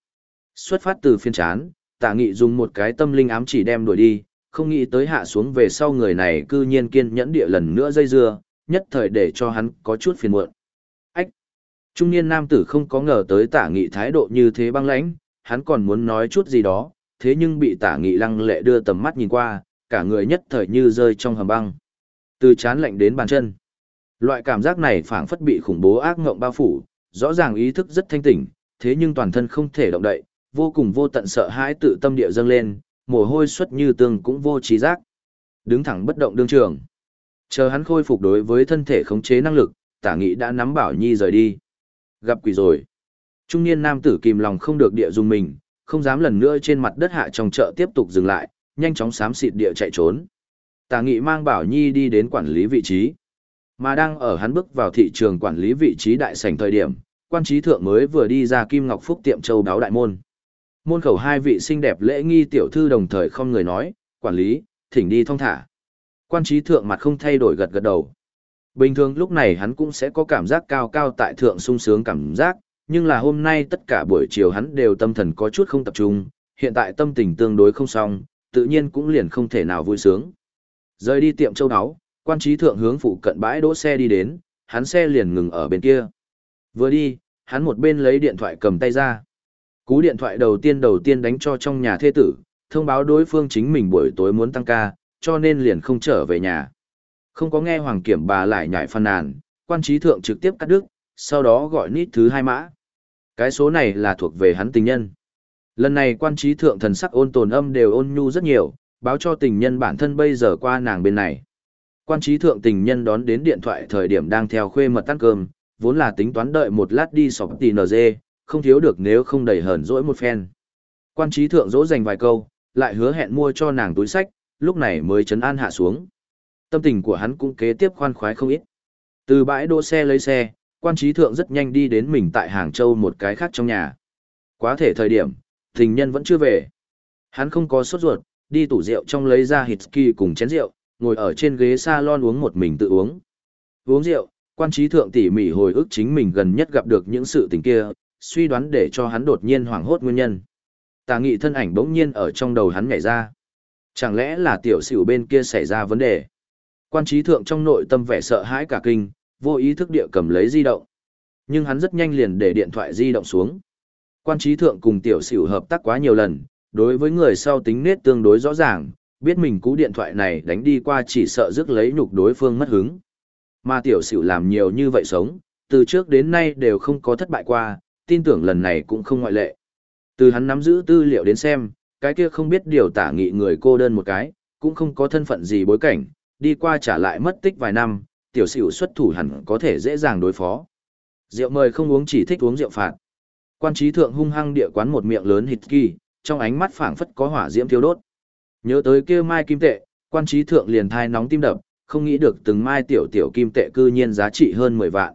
Speaker 1: Xuất phát từ phiên chán, tả nghị dùng một cái tâm linh ám chỉ đem đuổi đi, không nghĩ tới hạ xuống về sau người này cư nhiên kiên nhẫn địa lần nữa dây dưa, nhất thời để cho hắn có chút phiền muộn. Ách! Trung niên nam tử không có ngờ tới tả nghị thái độ như thế băng lãnh, hắn còn muốn nói chút gì đó, thế nhưng bị tả nghị lăng lệ đưa tầm mắt nhìn qua, cả người nhất thời như rơi trong hầm băng. Từ chán lạnh đến bàn chân. Loại cảm giác này phảng phất bị khủng bố ác ngộng bao phủ, rõ ràng ý thức rất thanh tỉnh, thế nhưng toàn thân không thể động đậy, vô cùng vô tận sợ hãi tự tâm địa dâng lên, mồ hôi xuất như tương cũng vô trí giác. Đứng thẳng bất động đương trường. Chờ hắn khôi phục đối với thân thể khống chế năng lực, tả nghị đã nắm bảo nhi rời đi. Gặp quỷ rồi. Trung niên nam tử kìm lòng không được địa dùng mình, không dám lần nữa trên mặt đất hạ trong chợ tiếp tục dừng lại, nhanh chóng xám xịt địa chạy trốn. Tả nghị mang bảo nhi đi đến quản lý vị trí. Mà đang ở hắn bước vào thị trường quản lý vị trí đại sảnh thời điểm, quan trí thượng mới vừa đi ra Kim Ngọc Phúc tiệm châu đáo đại môn. Môn khẩu hai vị xinh đẹp lễ nghi tiểu thư đồng thời không người nói, quản lý, thỉnh đi thong thả. Quan trí thượng mặt không thay đổi gật gật đầu. Bình thường lúc này hắn cũng sẽ có cảm giác cao cao tại thượng sung sướng cảm giác, nhưng là hôm nay tất cả buổi chiều hắn đều tâm thần có chút không tập trung, hiện tại tâm tình tương đối không xong, tự nhiên cũng liền không thể nào vui sướng. Rời đi tiệm châu áo, quan trí thượng hướng phụ cận bãi đỗ xe đi đến, hắn xe liền ngừng ở bên kia. Vừa đi, hắn một bên lấy điện thoại cầm tay ra. Cú điện thoại đầu tiên đầu tiên đánh cho trong nhà thê tử, thông báo đối phương chính mình buổi tối muốn tăng ca, cho nên liền không trở về nhà. Không có nghe Hoàng Kiểm bà lại nhảy phàn nàn, quan trí thượng trực tiếp cắt đứt, sau đó gọi nít thứ hai mã. Cái số này là thuộc về hắn tình nhân. Lần này quan trí thượng thần sắc ôn tồn âm đều ôn nhu rất nhiều, báo cho tình nhân bản thân bây giờ qua nàng bên này. Quan trí thượng tình nhân đón đến điện thoại thời điểm đang theo khuê mật ăn cơm, vốn là tính toán đợi một lát đi sọc tì NG, không thiếu được nếu không đầy hờn dỗi một phen. Quan trí thượng dỗ dành vài câu, lại hứa hẹn mua cho nàng túi sách, lúc này mới chấn an hạ xuống. Tâm tình của hắn cũng kế tiếp khoan khoái không ít. Từ bãi đỗ xe lấy xe, quan trí thượng rất nhanh đi đến mình tại Hàng Châu một cái khác trong nhà. Quá thể thời điểm, tình nhân vẫn chưa về. Hắn không có sốt ruột, đi tủ rượu trong lấy ra Hitsky cùng chén rượu, ngồi ở trên ghế salon uống một mình tự uống. Uống rượu, quan trí thượng tỉ mỉ hồi ức chính mình gần nhất gặp được những sự tình kia, suy đoán để cho hắn đột nhiên hoảng hốt nguyên nhân. Tà nghị thân ảnh bỗng nhiên ở trong đầu hắn nhảy ra. Chẳng lẽ là tiểu xỉu bên kia xảy ra vấn đề? Quan trí thượng trong nội tâm vẻ sợ hãi cả kinh, vô ý thức địa cầm lấy di động. Nhưng hắn rất nhanh liền để điện thoại di động xuống. Quan trí thượng cùng tiểu xỉu hợp tác quá nhiều lần, đối với người sau tính nết tương đối rõ ràng, biết mình cú điện thoại này đánh đi qua chỉ sợ rước lấy nhục đối phương mất hứng. Mà tiểu xỉu làm nhiều như vậy sống, từ trước đến nay đều không có thất bại qua, tin tưởng lần này cũng không ngoại lệ. Từ hắn nắm giữ tư liệu đến xem, cái kia không biết điều tả nghị người cô đơn một cái, cũng không có thân phận gì bối cảnh, đi qua trả lại mất tích vài năm, tiểu sửu xuất thủ hẳn có thể dễ dàng đối phó. Rượu mời không uống chỉ thích uống rượu phạt. Quan trí thượng hung hăng địa quán một miệng lớn hít kỳ, trong ánh mắt phảng phất có hỏa diễm thiêu đốt. Nhớ tới kia mai kim tệ, quan trí thượng liền thai nóng tim đập, không nghĩ được từng mai tiểu tiểu kim tệ cư nhiên giá trị hơn 10 vạn.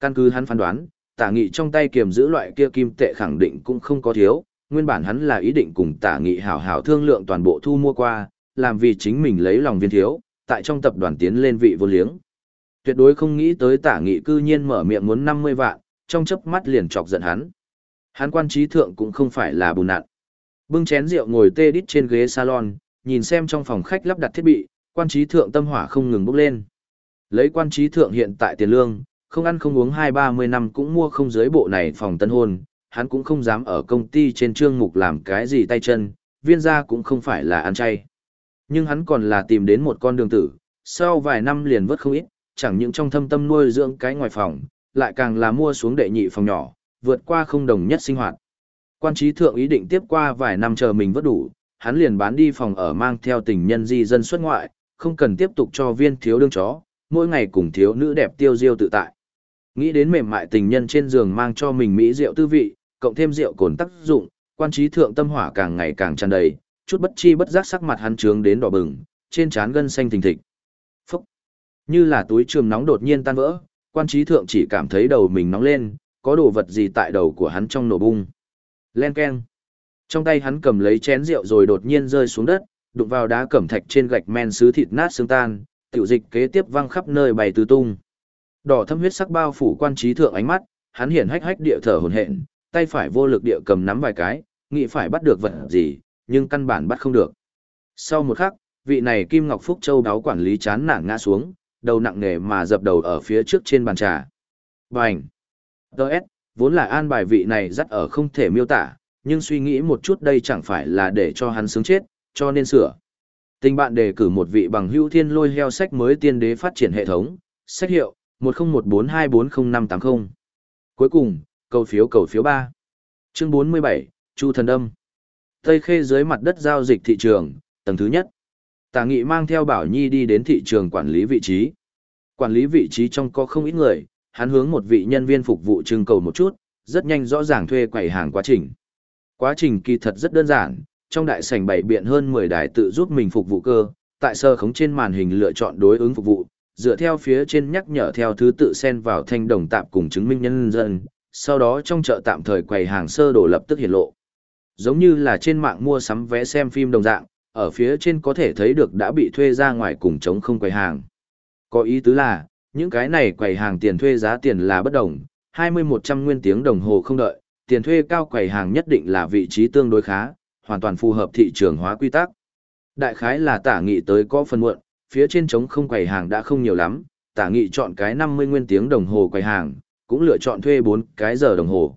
Speaker 1: Căn cứ hắn phán đoán, tả nghị trong tay kiềm giữ loại kia kim tệ khẳng định cũng không có thiếu, nguyên bản hắn là ý định cùng tả nghị hảo hảo thương lượng toàn bộ thu mua qua, làm vì chính mình lấy lòng viên thiếu, tại trong tập đoàn tiến lên vị vô liếng. Tuyệt đối không nghĩ tới tả nghị cư nhiên mở miệng muốn 50 vạn, trong chớp mắt liền chọc giận hắn. Hắn quan trí thượng cũng không phải là bùn nạn. Bưng chén rượu ngồi tê đít trên ghế salon, nhìn xem trong phòng khách lắp đặt thiết bị, quan trí thượng tâm hỏa không ngừng bốc lên. Lấy quan trí thượng hiện tại tiền lương, không ăn không uống hai ba mươi năm cũng mua không dưới bộ này phòng tân hôn, hắn cũng không dám ở công ty trên trương mục làm cái gì tay chân, viên gia cũng không phải là ăn chay. Nhưng hắn còn là tìm đến một con đường tử, sau vài năm liền vớt không ít, chẳng những trong thâm tâm nuôi dưỡng cái ngoài phòng, lại càng là mua xuống đệ nhị phòng nhỏ, vượt qua không đồng nhất sinh hoạt. Quan trí thượng ý định tiếp qua vài năm chờ mình vớt đủ, hắn liền bán đi phòng ở mang theo tình nhân di dân xuất ngoại, không cần tiếp tục cho viên thiếu đương chó, mỗi ngày cùng thiếu nữ đẹp tiêu diêu tự tại. Nghĩ đến mềm mại tình nhân trên giường mang cho mình mỹ rượu tư vị, cộng thêm rượu cồn tác dụng, quan trí thượng tâm hỏa càng ngày càng tràn đầy, chút bất chi bất giác sắc mặt hắn trướng đến đỏ bừng, trên trán gân xanh thình thịch. Phúc! Như là túi trường nóng đột nhiên tan vỡ, quan trí thượng chỉ cảm thấy đầu mình nóng lên, có đồ vật gì tại đầu của hắn trong nổ bung. Len keng! Trong tay hắn cầm lấy chén rượu rồi đột nhiên rơi xuống đất, đụng vào đá cẩm thạch trên gạch men sứ thịt nát xương tan, tiểu dịch kế tiếp văng khắp nơi bày tứ tung. Đỏ thâm huyết sắc bao phủ quan trí thượng ánh mắt, hắn hiển hách hách địa thở hổn hển, tay phải vô lực địa cầm nắm vài cái, nghĩ phải bắt được vật gì, nhưng căn bản bắt không được. Sau một khắc, vị này Kim Ngọc Phúc Châu đáo quản lý chán nản ngã xuống, đầu nặng nề mà dập đầu ở phía trước trên bàn trà. Bành! Đợt, vốn là an bài vị này dắt ở không thể miêu tả, nhưng suy nghĩ một chút đây chẳng phải là để cho hắn sướng chết, cho nên sửa. Tình bạn đề cử một vị bằng hữu thiên lôi heo sách mới tiên đế phát triển hệ thống, sách hiệu, 1014240580. Cuối cùng, cầu phiếu cầu phiếu 3. Chương 47, Chu Thần Âm. Tây Khê dưới mặt đất giao dịch thị trường, tầng thứ nhất. Tả Nghị mang theo Bảo Nhi đi đến thị trường quản lý vị trí. Quản lý vị trí trong có không ít người, hắn hướng một vị nhân viên phục vụ trưng cầu một chút, rất nhanh rõ ràng thuê quầy hàng quá trình. Quá trình kỳ thật rất đơn giản, trong đại sảnh bảy biện hơn 10 đài tự giúp mình phục vụ cơ, tại sơ khống trên màn hình lựa chọn đối ứng phục vụ, dựa theo phía trên nhắc nhở theo thứ tự xen vào thanh đồng tạm cùng chứng minh nhân dân, sau đó trong chợ tạm thời quầy hàng sơ đồ lập tức hiện lộ. Giống như là trên mạng mua sắm vé xem phim đồng dạng, ở phía trên có thể thấy được đã bị thuê ra ngoài cùng chống không quầy hàng. Có ý tứ là, những cái này quầy hàng tiền thuê giá tiền là bất đồng, 20-100 nguyên tiếng đồng hồ không đợi, tiền thuê cao quầy hàng nhất định là vị trí tương đối khá, hoàn toàn phù hợp thị trường hóa quy tắc. Đại khái là tả nghị tới có phần muộn, phía trên trống không quầy hàng đã không nhiều lắm, tả nghị chọn cái 50 nguyên tiếng đồng hồ quầy hàng, cũng lựa chọn thuê 4 cái giờ đồng hồ.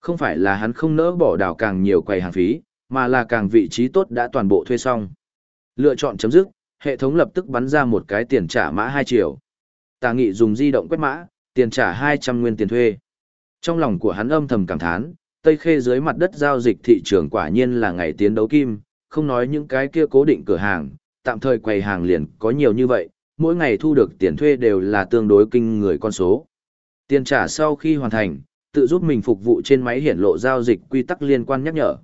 Speaker 1: Không phải là hắn không nỡ bỏ đảo càng nhiều quầy hàng phí, mà là càng vị trí tốt đã toàn bộ thuê xong. Lựa chọn chấm dứt, hệ thống lập tức bắn ra một cái tiền trả mã 2 triệu. Tà nghị dùng di động quét mã, tiền trả 200 nguyên tiền thuê. Trong lòng của hắn âm thầm cảm thán, Tây Khê dưới mặt đất giao dịch thị trường quả nhiên là ngày tiến đấu kim, không nói những cái kia cố định cửa hàng, tạm thời quầy hàng liền có nhiều như vậy, mỗi ngày thu được tiền thuê đều là tương đối kinh người con số. Tiền trả sau khi hoàn thành, tự giúp mình phục vụ trên máy hiển lộ giao dịch quy tắc liên quan nhắc nhở.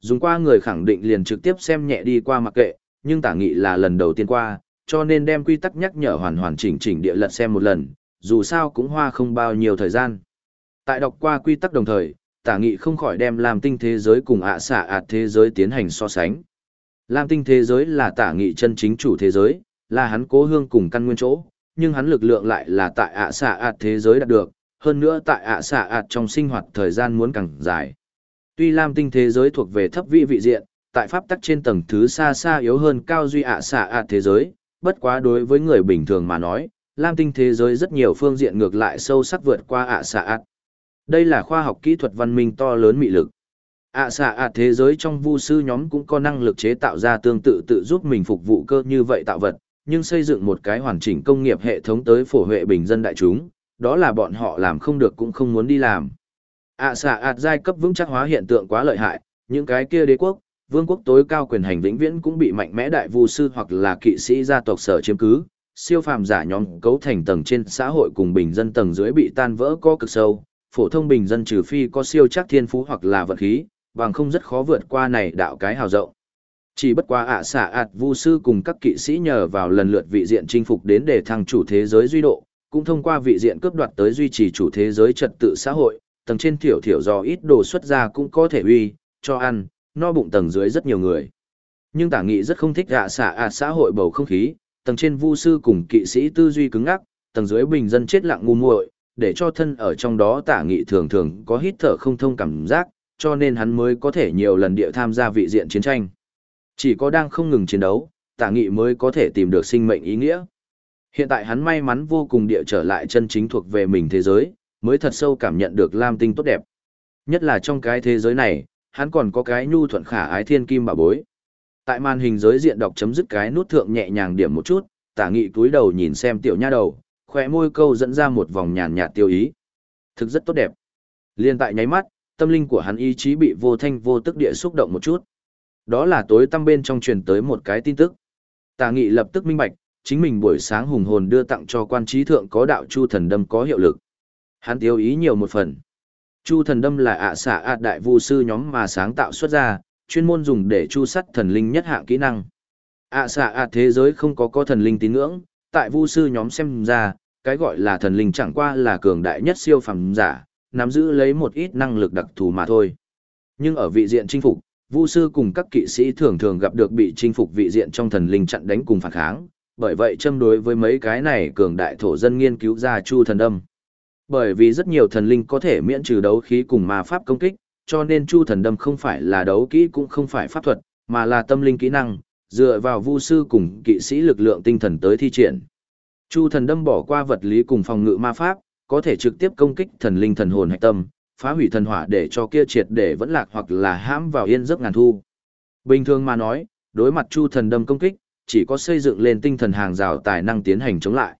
Speaker 1: Dùng qua người khẳng định liền trực tiếp xem nhẹ đi qua mặc kệ, nhưng tả nghị là lần đầu tiên qua, cho nên đem quy tắc nhắc nhở hoàn hoàn chỉnh chỉnh địa lật xem một lần, dù sao cũng hoa không bao nhiêu thời gian. Tại đọc qua quy tắc đồng thời, tả nghị không khỏi đem làm tinh thế giới cùng ạ xạ ạt thế giới tiến hành so sánh. Lam tinh thế giới là tả nghị chân chính chủ thế giới, là hắn cố hương cùng căn nguyên chỗ, nhưng hắn lực lượng lại là tại ạ xạ ạt thế giới đạt được, hơn nữa tại ạ xạ ạt trong sinh hoạt thời gian muốn càng dài. Tuy Lam tinh thế giới thuộc về thấp vị vị diện, tại pháp tắc trên tầng thứ xa xa yếu hơn cao duy ạ xạ ạt thế giới, bất quá đối với người bình thường mà nói, lam tinh thế giới rất nhiều phương diện ngược lại sâu sắc vượt qua ạ xạ ạt. Đây là khoa học kỹ thuật văn minh to lớn mị lực ạ xạ ạ thế giới trong vu sư nhóm cũng có năng lực chế tạo ra tương tự tự giúp mình phục vụ cơ như vậy tạo vật, nhưng xây dựng một cái hoàn chỉnh công nghiệp hệ thống tới phổ huệ bình dân đại chúng, đó là bọn họ làm không được cũng không muốn đi làm. ạ xạ ạ giai cấp vững chắc hóa hiện tượng quá lợi hại, những cái kia đế quốc, vương quốc tối cao quyền hành vĩnh viễn cũng bị mạnh mẽ đại vu sư hoặc là kỵ sĩ gia tộc sở chiếm cứ, siêu phàm giả nhóm cấu thành tầng trên xã hội cùng bình dân tầng dưới bị tan vỡ có cực sâu, phổ thông bình dân trừ phi có siêu chắc thiên phú hoặc là vật khí, bằng không rất khó vượt qua này đạo cái hào rộng. Chỉ bất quá ạ xạ ạt vu sư cùng các kỵ sĩ nhờ vào lần lượt vị diện chinh phục đến để thăng chủ thế giới duy độ, cũng thông qua vị diện cướp đoạt tới duy trì chủ thế giới trật tự xã hội, tầng trên thiểu thiểu do ít đồ xuất ra cũng có thể uy, cho ăn, no bụng tầng dưới rất nhiều người. Nhưng tả nghị rất không thích ạ xạ ạt xã hội bầu không khí, tầng trên vu sư cùng kỵ sĩ tư duy cứng ngắc, tầng dưới bình dân chết lặng ngu muội, để cho thân ở trong đó tả nghị thường thường có hít thở không thông cảm giác, cho nên hắn mới có thể nhiều lần địa tham gia vị diện chiến tranh. Chỉ có đang không ngừng chiến đấu, tả nghị mới có thể tìm được sinh mệnh ý nghĩa. Hiện tại hắn may mắn vô cùng địa trở lại chân chính thuộc về mình thế giới, mới thật sâu cảm nhận được lam tinh tốt đẹp. Nhất là trong cái thế giới này, hắn còn có cái nhu thuận khả ái thiên kim bảo bối. Tại màn hình giới diện đọc chấm dứt cái nút thượng nhẹ nhàng điểm một chút, tả nghị túi đầu nhìn xem tiểu nha đầu, khỏe môi câu dẫn ra một vòng nhàn nhạt tiêu ý. Thực rất tốt đẹp. Liên tại nháy mắt, tâm linh của hắn ý chí bị vô thanh vô tức địa xúc động một chút. Đó là tối tăm bên trong truyền tới một cái tin tức. Tà nghị lập tức minh bạch, chính mình buổi sáng hùng hồn đưa tặng cho quan trí thượng có đạo chu thần đâm có hiệu lực. Hắn tiêu ý nhiều một phần. Chu thần đâm là ạ xạ ạ đại vu sư nhóm mà sáng tạo xuất ra, chuyên môn dùng để chu sắt thần linh nhất hạng kỹ năng. ạ xạ ạ thế giới không có có thần linh tín ngưỡng, tại vu sư nhóm xem ra, cái gọi là thần linh chẳng qua là cường đại nhất siêu phẩm giả, nắm giữ lấy một ít năng lực đặc thù mà thôi. Nhưng ở vị diện chinh phục, Vu sư cùng các kỵ sĩ thường thường gặp được bị chinh phục vị diện trong thần linh chặn đánh cùng phản kháng, bởi vậy châm đối với mấy cái này cường đại thổ dân nghiên cứu ra chu thần đâm. Bởi vì rất nhiều thần linh có thể miễn trừ đấu khí cùng ma pháp công kích, cho nên chu thần đâm không phải là đấu kỹ cũng không phải pháp thuật, mà là tâm linh kỹ năng, dựa vào vu sư cùng kỵ sĩ lực lượng tinh thần tới thi triển. Chu thần đâm bỏ qua vật lý cùng phòng ngự ma pháp, có thể trực tiếp công kích thần linh thần hồn hạch tâm, phá hủy thần hỏa để cho kia triệt để vẫn lạc hoặc là hãm vào yên giấc ngàn thu. Bình thường mà nói, đối mặt chu thần đâm công kích, chỉ có xây dựng lên tinh thần hàng rào tài năng tiến hành chống lại.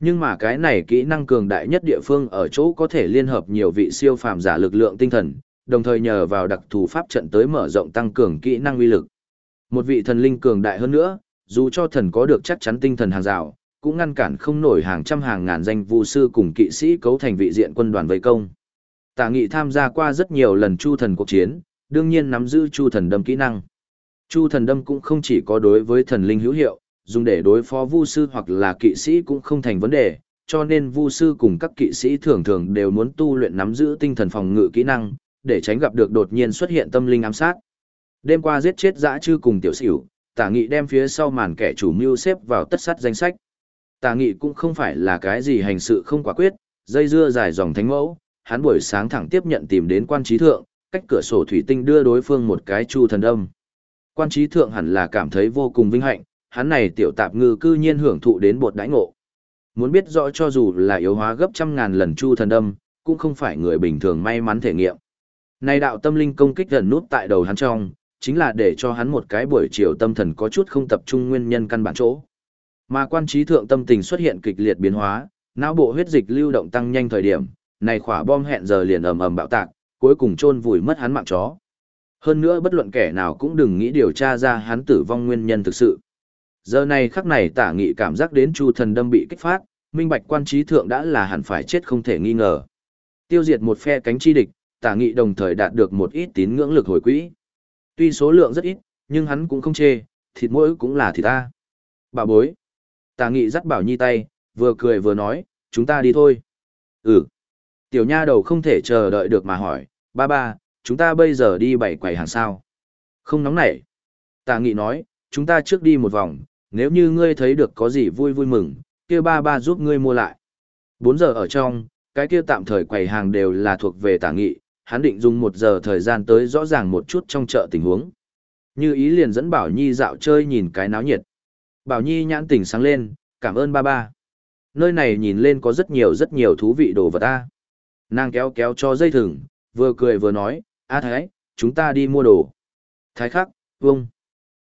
Speaker 1: Nhưng mà cái này kỹ năng cường đại nhất địa phương ở chỗ có thể liên hợp nhiều vị siêu phàm giả lực lượng tinh thần, đồng thời nhờ vào đặc thù pháp trận tới mở rộng tăng cường kỹ năng uy lực. Một vị thần linh cường đại hơn nữa, dù cho thần có được chắc chắn tinh thần hàng rào, cũng ngăn cản không nổi hàng trăm hàng ngàn danh vu sư cùng kỵ sĩ cấu thành vị diện quân đoàn vây công. Tả nghị tham gia qua rất nhiều lần chu thần cuộc chiến, đương nhiên nắm giữ chu thần đâm kỹ năng. Chu thần đâm cũng không chỉ có đối với thần linh hữu hiệu, dùng để đối phó vu sư hoặc là kỵ sĩ cũng không thành vấn đề, cho nên vu sư cùng các kỵ sĩ thường thường đều muốn tu luyện nắm giữ tinh thần phòng ngự kỹ năng, để tránh gặp được đột nhiên xuất hiện tâm linh ám sát. Đêm qua giết chết dã chư cùng tiểu xỉu, tả nghị đem phía sau màn kẻ chủ mưu xếp vào tất sát danh sách tà nghị cũng không phải là cái gì hành sự không quả quyết, dây dưa dài dòng thánh mẫu, hắn buổi sáng thẳng tiếp nhận tìm đến quan trí thượng, cách cửa sổ thủy tinh đưa đối phương một cái chu thần âm. Quan trí thượng hẳn là cảm thấy vô cùng vinh hạnh, hắn này tiểu tạp ngư cư nhiên hưởng thụ đến bột đãi ngộ. Muốn biết rõ cho dù là yếu hóa gấp trăm ngàn lần chu thần âm, cũng không phải người bình thường may mắn thể nghiệm. Này đạo tâm linh công kích gần nút tại đầu hắn trong, chính là để cho hắn một cái buổi chiều tâm thần có chút không tập trung nguyên nhân căn bản chỗ. Mà quan trí thượng tâm tình xuất hiện kịch liệt biến hóa, não bộ huyết dịch lưu động tăng nhanh thời điểm, này khỏa bom hẹn giờ liền ầm ầm bạo tạc, cuối cùng chôn vùi mất hắn mạng chó. Hơn nữa bất luận kẻ nào cũng đừng nghĩ điều tra ra hắn tử vong nguyên nhân thực sự. Giờ này khắc này tả nghị cảm giác đến chu thần đâm bị kích phát, minh bạch quan trí thượng đã là hẳn phải chết không thể nghi ngờ. Tiêu diệt một phe cánh chi địch, tả nghị đồng thời đạt được một ít tín ngưỡng lực hồi quỹ. Tuy số lượng rất ít, nhưng hắn cũng không chê, thịt mỗi cũng là thịt ta. Bà bối. Tà nghị dắt bảo nhi tay, vừa cười vừa nói, chúng ta đi thôi. Ừ. Tiểu nha đầu không thể chờ đợi được mà hỏi, ba ba, chúng ta bây giờ đi bảy quầy hàng sao? Không nóng nảy. Tà nghị nói, chúng ta trước đi một vòng, nếu như ngươi thấy được có gì vui vui mừng, kia ba ba giúp ngươi mua lại. Bốn giờ ở trong, cái kia tạm thời quầy hàng đều là thuộc về tà nghị, hắn định dùng một giờ thời gian tới rõ ràng một chút trong chợ tình huống. Như ý liền dẫn Bảo Nhi dạo chơi nhìn cái náo nhiệt. Bảo Nhi nhãn tỉnh sáng lên, cảm ơn ba ba. Nơi này nhìn lên có rất nhiều rất nhiều thú vị đồ vật ta. Nàng kéo kéo cho dây thừng, vừa cười vừa nói, a thái, chúng ta đi mua đồ. Thái khắc, vông.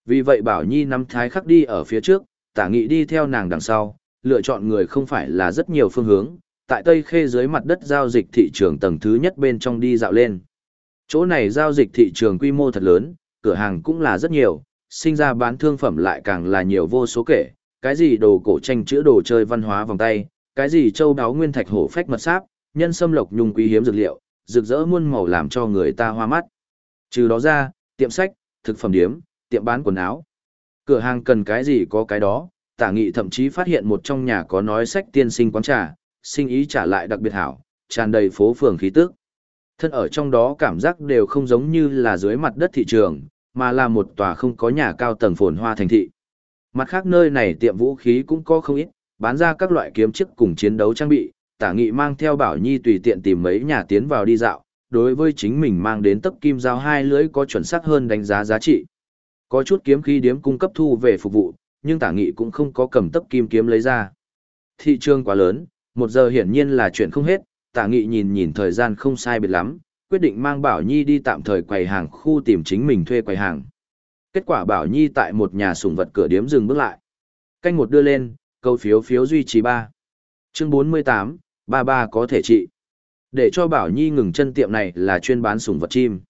Speaker 1: Vì vậy Bảo Nhi nắm thái khắc đi ở phía trước, tả nghị đi theo nàng đằng sau, lựa chọn người không phải là rất nhiều phương hướng, tại Tây Khê dưới mặt đất giao dịch thị trường tầng thứ nhất bên trong đi dạo lên. Chỗ này giao dịch thị trường quy mô thật lớn, cửa hàng cũng là rất nhiều, sinh ra bán thương phẩm lại càng là nhiều vô số kể, cái gì đồ cổ tranh chữa đồ chơi văn hóa vòng tay, cái gì châu đáo nguyên thạch hổ phách mật sáp, nhân sâm lộc nhung quý hiếm dược liệu, rực rỡ muôn màu làm cho người ta hoa mắt. Trừ đó ra, tiệm sách, thực phẩm điếm, tiệm bán quần áo. Cửa hàng cần cái gì có cái đó, tả nghị thậm chí phát hiện một trong nhà có nói sách tiên sinh quán trà, sinh ý trả lại đặc biệt hảo, tràn đầy phố phường khí tức. Thân ở trong đó cảm giác đều không giống như là dưới mặt đất thị trường, mà là một tòa không có nhà cao tầng phồn hoa thành thị. Mặt khác nơi này tiệm vũ khí cũng có không ít, bán ra các loại kiếm chiếc cùng chiến đấu trang bị, tả nghị mang theo bảo nhi tùy tiện tìm mấy nhà tiến vào đi dạo, đối với chính mình mang đến tấc kim dao hai lưỡi có chuẩn xác hơn đánh giá giá trị. Có chút kiếm khí điếm cung cấp thu về phục vụ, nhưng tả nghị cũng không có cầm tấc kim kiếm lấy ra. Thị trường quá lớn, một giờ hiển nhiên là chuyện không hết, tả nghị nhìn nhìn thời gian không sai biệt lắm, quyết định mang Bảo Nhi đi tạm thời quầy hàng khu tìm chính mình thuê quầy hàng. Kết quả Bảo Nhi tại một nhà sủng vật cửa điếm dừng bước lại. Canh một đưa lên, câu phiếu phiếu duy trì ba. Chương 48, ba ba có thể trị. Để cho Bảo Nhi ngừng chân tiệm này là chuyên bán sủng vật chim.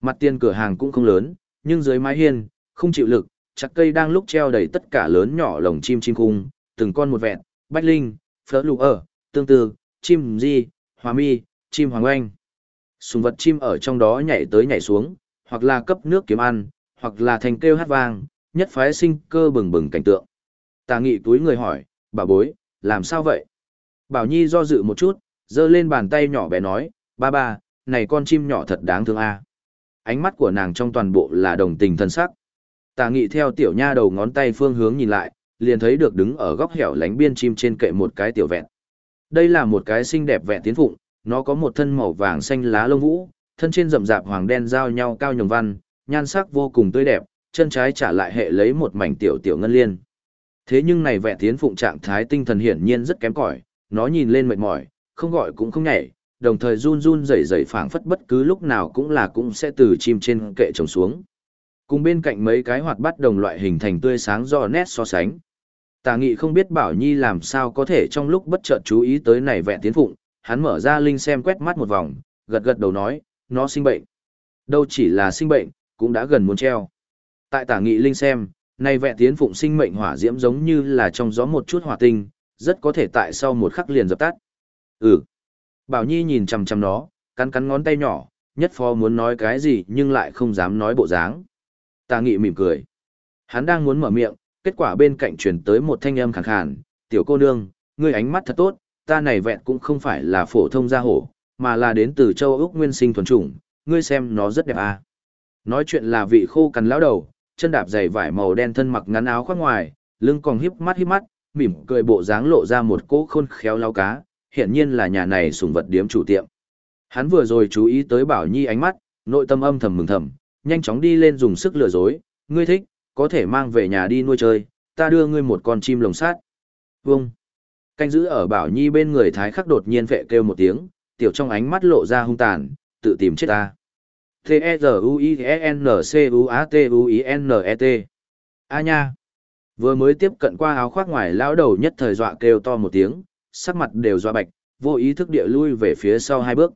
Speaker 1: Mặt tiền cửa hàng cũng không lớn, nhưng dưới mái hiên, không chịu lực, chặt cây đang lúc treo đầy tất cả lớn nhỏ lồng chim chim cung, từng con một vẹn, bách linh, phở lụ ở, tương tự chim di, hòa mi, chim hoàng oanh. Sùng vật chim ở trong đó nhảy tới nhảy xuống, hoặc là cấp nước kiếm ăn, hoặc là thành kêu hát vang, nhất phái sinh cơ bừng bừng cảnh tượng. Tà nghị túi người hỏi, bà bối, làm sao vậy? Bảo Nhi do dự một chút, giơ lên bàn tay nhỏ bé nói, ba ba, này con chim nhỏ thật đáng thương a. Ánh mắt của nàng trong toàn bộ là đồng tình thân sắc. Tà nghị theo tiểu nha đầu ngón tay phương hướng nhìn lại, liền thấy được đứng ở góc hẻo lánh biên chim trên kệ một cái tiểu vẹn. Đây là một cái xinh đẹp vẹn tiến phụng, nó có một thân màu vàng xanh lá lông vũ, thân trên rậm rạp hoàng đen giao nhau cao nhường văn, nhan sắc vô cùng tươi đẹp, chân trái trả lại hệ lấy một mảnh tiểu tiểu ngân liên. Thế nhưng này vẹn tiến phụng trạng thái tinh thần hiển nhiên rất kém cỏi, nó nhìn lên mệt mỏi, không gọi cũng không nhảy, đồng thời run run rẩy rẩy phảng phất bất cứ lúc nào cũng là cũng sẽ từ chim trên kệ trồng xuống. Cùng bên cạnh mấy cái hoạt bát đồng loại hình thành tươi sáng do nét so sánh. Tà nghị không biết Bảo Nhi làm sao có thể trong lúc bất chợt chú ý tới này vẹn tiến phụng, hắn mở ra linh xem quét mắt một vòng, gật gật đầu nói, nó sinh bệnh. Đâu chỉ là sinh bệnh, cũng đã gần muốn treo. Tại tả nghị linh xem, này vẹn tiến phụng sinh mệnh hỏa diễm giống như là trong gió một chút hỏa tinh, rất có thể tại sau một khắc liền dập tắt. Ừ. Bảo Nhi nhìn chằm chằm nó, cắn cắn ngón tay nhỏ, nhất phó muốn nói cái gì nhưng lại không dám nói bộ dáng. Tà nghị mỉm cười. Hắn đang muốn mở miệng, kết quả bên cạnh truyền tới một thanh âm khàn khàn, tiểu cô nương, ngươi ánh mắt thật tốt, ta này vẹn cũng không phải là phổ thông gia hổ, mà là đến từ châu Úc nguyên sinh thuần chủng, ngươi xem nó rất đẹp à. Nói chuyện là vị khô cằn lão đầu, chân đạp giày vải màu đen thân mặc ngắn áo khoác ngoài, lưng còn híp mắt híp mắt, mỉm cười bộ dáng lộ ra một cỗ khôn khéo lao cá, hiện nhiên là nhà này sùng vật điếm chủ tiệm. Hắn vừa rồi chú ý tới Bảo Nhi ánh mắt, nội tâm âm thầm mừng thầm, nhanh chóng đi lên dùng sức lừa dối, ngươi thích, có thể mang về nhà đi nuôi chơi, ta đưa ngươi một con chim lồng sát. Vâng. Canh giữ ở Bảo Nhi bên người Thái khắc đột nhiên vệ kêu một tiếng, tiểu trong ánh mắt lộ ra hung tàn, tự tìm chết ta. T-E-Z-U-I-E-N-C-U-A-T-U-I-N-E-T A nha. Vừa mới tiếp cận qua áo khoác ngoài lão đầu nhất thời dọa kêu to một tiếng, sắc mặt đều dọa bạch, vô ý thức địa lui về phía sau hai bước.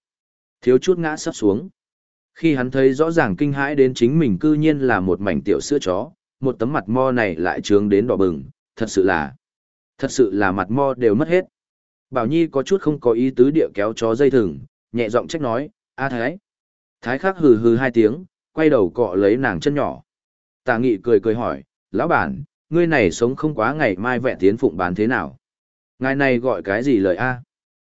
Speaker 1: Thiếu chút ngã sắp xuống. Khi hắn thấy rõ ràng kinh hãi đến chính mình cư nhiên là một mảnh tiểu sữa chó, một tấm mặt mo này lại trướng đến đỏ bừng, thật sự là, thật sự là mặt mo đều mất hết. Bảo Nhi có chút không có ý tứ địa kéo chó dây thừng, nhẹ giọng trách nói, a thái. Thái khắc hừ hừ hai tiếng, quay đầu cọ lấy nàng chân nhỏ. Tà nghị cười cười hỏi, lão bản, ngươi này sống không quá ngày mai vẹn tiến phụng bán thế nào? Ngài này gọi cái gì lời a?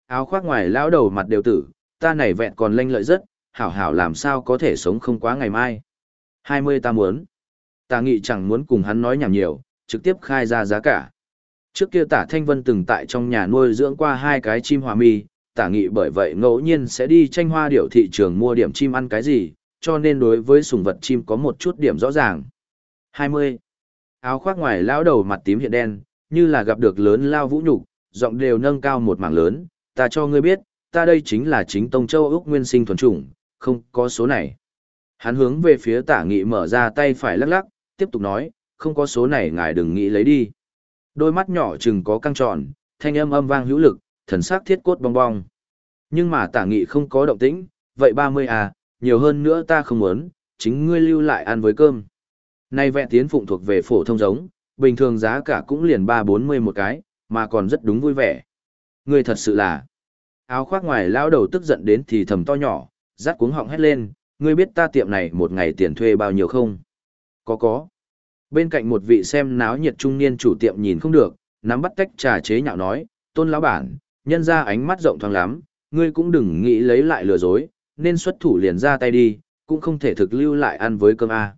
Speaker 1: Áo khoác ngoài lão đầu mặt đều tử, ta này vẹn còn lanh lợi rất, hảo hảo làm sao có thể sống không quá ngày mai. Hai mươi ta muốn. Tà nghị chẳng muốn cùng hắn nói nhảm nhiều, trực tiếp khai ra giá cả. Trước kia tả Thanh Vân từng tại trong nhà nuôi dưỡng qua hai cái chim hòa mi, tả nghị bởi vậy ngẫu nhiên sẽ đi tranh hoa điểu thị trường mua điểm chim ăn cái gì, cho nên đối với sùng vật chim có một chút điểm rõ ràng. 20. Áo khoác ngoài lão đầu mặt tím hiện đen, như là gặp được lớn lao vũ nhục, giọng đều nâng cao một mảng lớn, ta cho ngươi biết, ta đây chính là chính Tông Châu Úc nguyên sinh thuần chủng, không có số này. Hắn hướng về phía tả nghị mở ra tay phải lắc lắc, tiếp tục nói, không có số này ngài đừng nghĩ lấy đi. Đôi mắt nhỏ chừng có căng tròn, thanh âm âm vang hữu lực, thần sắc thiết cốt bong bong. Nhưng mà tả nghị không có động tĩnh, vậy 30 à, nhiều hơn nữa ta không muốn, chính ngươi lưu lại ăn với cơm. Nay vẹn tiến phụng thuộc về phổ thông giống, bình thường giá cả cũng liền 3-40 một cái, mà còn rất đúng vui vẻ. Ngươi thật sự là, áo khoác ngoài lao đầu tức giận đến thì thầm to nhỏ, rát cuống họng hét lên, ngươi biết ta tiệm này một ngày tiền thuê bao nhiêu không? Có có. Bên cạnh một vị xem náo nhiệt trung niên chủ tiệm nhìn không được, nắm bắt tách trà chế nhạo nói, tôn lão bản, nhân ra ánh mắt rộng thoáng lắm, ngươi cũng đừng nghĩ lấy lại lừa dối, nên xuất thủ liền ra tay đi, cũng không thể thực lưu lại ăn với cơm A.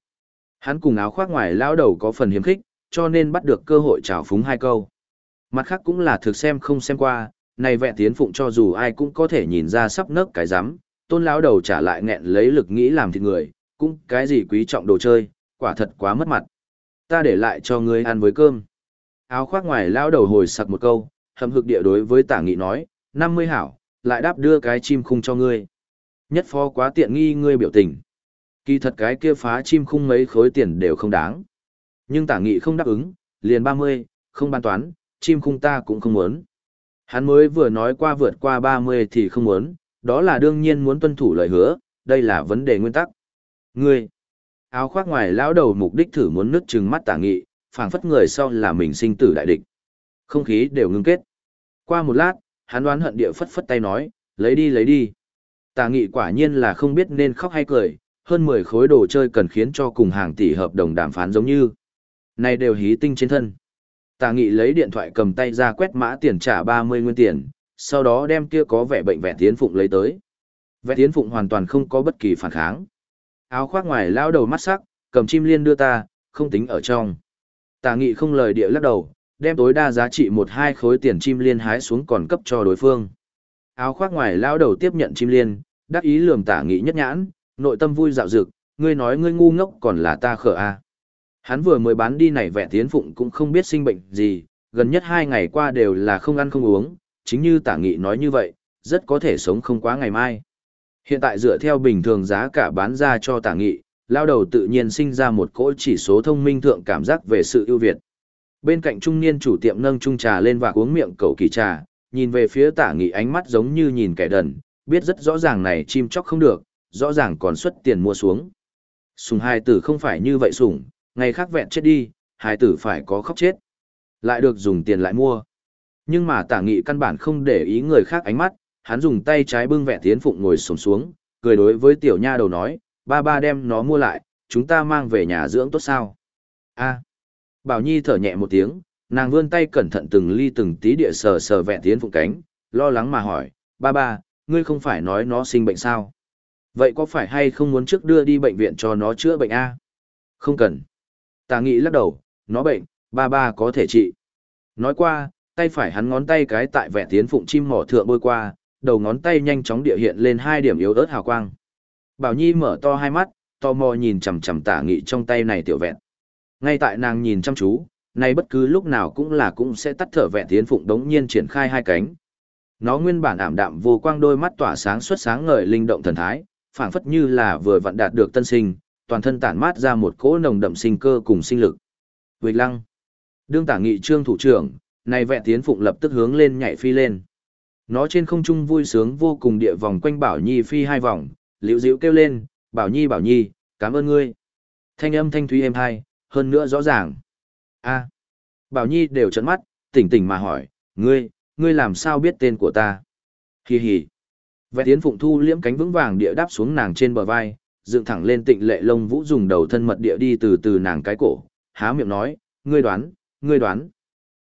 Speaker 1: Hắn cùng áo khoác ngoài lao đầu có phần hiếm khích, cho nên bắt được cơ hội trào phúng hai câu. Mặt khác cũng là thực xem không xem qua, này vẹn tiến phụng cho dù ai cũng có thể nhìn ra sắp nấc cái rắm tôn lão đầu trả lại nghẹn lấy lực nghĩ làm thịt người, cũng cái gì quý trọng đồ chơi, quả thật quá mất mặt. Ta để lại cho ngươi ăn với cơm. Áo khoác ngoài lão đầu hồi sặc một câu, hầm hực địa đối với tả nghị nói, năm mươi hảo, lại đáp đưa cái chim khung cho ngươi. Nhất phó quá tiện nghi ngươi biểu tình. Kỳ thật cái kia phá chim khung mấy khối tiền đều không đáng. Nhưng tả nghị không đáp ứng, liền ba mươi, không ban toán, chim khung ta cũng không muốn. Hắn mới vừa nói qua vượt qua ba mươi thì không muốn, đó là đương nhiên muốn tuân thủ lời hứa, đây là vấn đề nguyên tắc. Ngươi, áo khoác ngoài lão đầu mục đích thử muốn nứt trừng mắt tả nghị, phảng phất người sau là mình sinh tử đại địch. Không khí đều ngưng kết. Qua một lát, hắn đoán hận địa phất phất tay nói, lấy đi lấy đi. Tả nghị quả nhiên là không biết nên khóc hay cười, hơn 10 khối đồ chơi cần khiến cho cùng hàng tỷ hợp đồng đàm phán giống như. Này đều hí tinh trên thân. Tả nghị lấy điện thoại cầm tay ra quét mã tiền trả 30 nguyên tiền, sau đó đem kia có vẻ bệnh vẹn tiến phụng lấy tới. Vẹn tiến phụng hoàn toàn không có bất kỳ phản kháng. Áo khoác ngoài lao đầu mắt sắc, cầm chim liên đưa ta, không tính ở trong. Tả nghị không lời địa lắc đầu, đem tối đa giá trị một hai khối tiền chim liên hái xuống còn cấp cho đối phương. Áo khoác ngoài lao đầu tiếp nhận chim liên, đắc ý lườm tả nghị nhất nhãn, nội tâm vui dạo dực, ngươi nói ngươi ngu ngốc còn là ta khở a. À. Hắn vừa mới bán đi này vẻ tiến phụng cũng không biết sinh bệnh gì, gần nhất hai ngày qua đều là không ăn không uống, chính như tả nghị nói như vậy, rất có thể sống không quá ngày mai. Hiện tại dựa theo bình thường giá cả bán ra cho tả nghị, lao đầu tự nhiên sinh ra một cỗ chỉ số thông minh thượng cảm giác về sự ưu việt. Bên cạnh trung niên chủ tiệm nâng chung trà lên và uống miệng cầu kỳ trà, nhìn về phía tả nghị ánh mắt giống như nhìn kẻ đần, biết rất rõ ràng này chim chóc không được, rõ ràng còn xuất tiền mua xuống. Sùng hai tử không phải như vậy sùng, ngày khác vẹn chết đi, hai tử phải có khóc chết. Lại được dùng tiền lại mua. Nhưng mà tả nghị căn bản không để ý người khác ánh mắt, hắn dùng tay trái bưng vẹn tiến phụng ngồi sổng xuống, cười đối với tiểu nha đầu nói, ba ba đem nó mua lại, chúng ta mang về nhà dưỡng tốt sao. a Bảo Nhi thở nhẹ một tiếng, nàng vươn tay cẩn thận từng ly từng tí địa sờ sờ vẹn tiến phụng cánh, lo lắng mà hỏi, ba ba, ngươi không phải nói nó sinh bệnh sao? Vậy có phải hay không muốn trước đưa đi bệnh viện cho nó chữa bệnh a? Không cần. Tà nghị lắc đầu, nó bệnh, ba ba có thể trị. Nói qua, tay phải hắn ngón tay cái tại vẹn tiến phụng chim mỏ thượng bôi qua, đầu ngón tay nhanh chóng địa hiện lên hai điểm yếu ớt hào quang. Bảo Nhi mở to hai mắt, to mò nhìn chằm chằm tả nghị trong tay này tiểu vẹn. Ngay tại nàng nhìn chăm chú, nay bất cứ lúc nào cũng là cũng sẽ tắt thở vẹn tiến phụng đống nhiên triển khai hai cánh. Nó nguyên bản ảm đạm vô quang đôi mắt tỏa sáng xuất sáng ngời linh động thần thái, phảng phất như là vừa vặn đạt được tân sinh, toàn thân tản mát ra một cỗ nồng đậm sinh cơ cùng sinh lực. Vịt lăng. Đương tả nghị trương thủ trưởng, này vẹn tiến phụng lập tức hướng lên nhảy phi lên. Nó trên không trung vui sướng vô cùng địa vòng quanh Bảo Nhi phi hai vòng, liễu diễu kêu lên, Bảo Nhi Bảo Nhi, cảm ơn ngươi. Thanh âm thanh thúy êm hai, hơn nữa rõ ràng. a Bảo Nhi đều trấn mắt, tỉnh tỉnh mà hỏi, ngươi, ngươi làm sao biết tên của ta? Hi hi. Vẽ tiến phụng thu liễm cánh vững vàng địa đáp xuống nàng trên bờ vai, dựng thẳng lên tịnh lệ lông vũ dùng đầu thân mật địa đi từ từ nàng cái cổ, há miệng nói, ngươi đoán, ngươi đoán.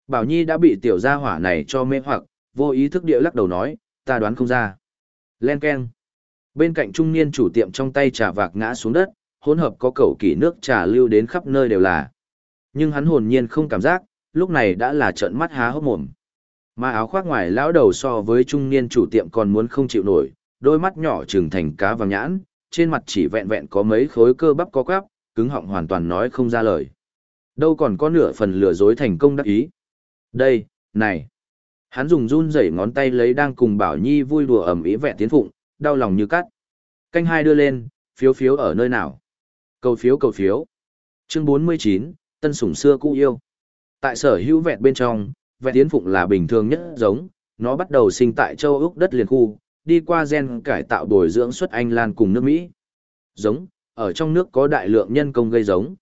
Speaker 1: Bảo Nhi đã bị tiểu gia hỏa này cho mê hoặc, vô ý thức địa lắc đầu nói, ta đoán không ra. Len Ken. Bên cạnh trung niên chủ tiệm trong tay trà vạc ngã xuống đất, hỗn hợp có cầu kỳ nước trà lưu đến khắp nơi đều là. Nhưng hắn hồn nhiên không cảm giác, lúc này đã là trợn mắt há hốc mồm. Mà áo khoác ngoài lão đầu so với trung niên chủ tiệm còn muốn không chịu nổi, đôi mắt nhỏ trừng thành cá vàng nhãn, trên mặt chỉ vẹn vẹn có mấy khối cơ bắp có quắp, cứng họng hoàn toàn nói không ra lời. Đâu còn có nửa phần lừa dối thành công đắc ý. Đây, này. Hắn dùng run rẩy ngón tay lấy đang cùng Bảo Nhi vui đùa ẩm ý vẹn tiến phụng, đau lòng như cắt. Canh hai đưa lên, phiếu phiếu ở nơi nào? Cầu phiếu cầu phiếu. Chương 49, tân sủng xưa cũ yêu. Tại sở hữu vẹn bên trong, vẹn tiến phụng là bình thường nhất giống, nó bắt đầu sinh tại châu Úc đất liền khu, đi qua gen cải tạo bồi dưỡng xuất Anh Lan cùng nước Mỹ. Giống, ở trong nước có đại lượng nhân công gây giống.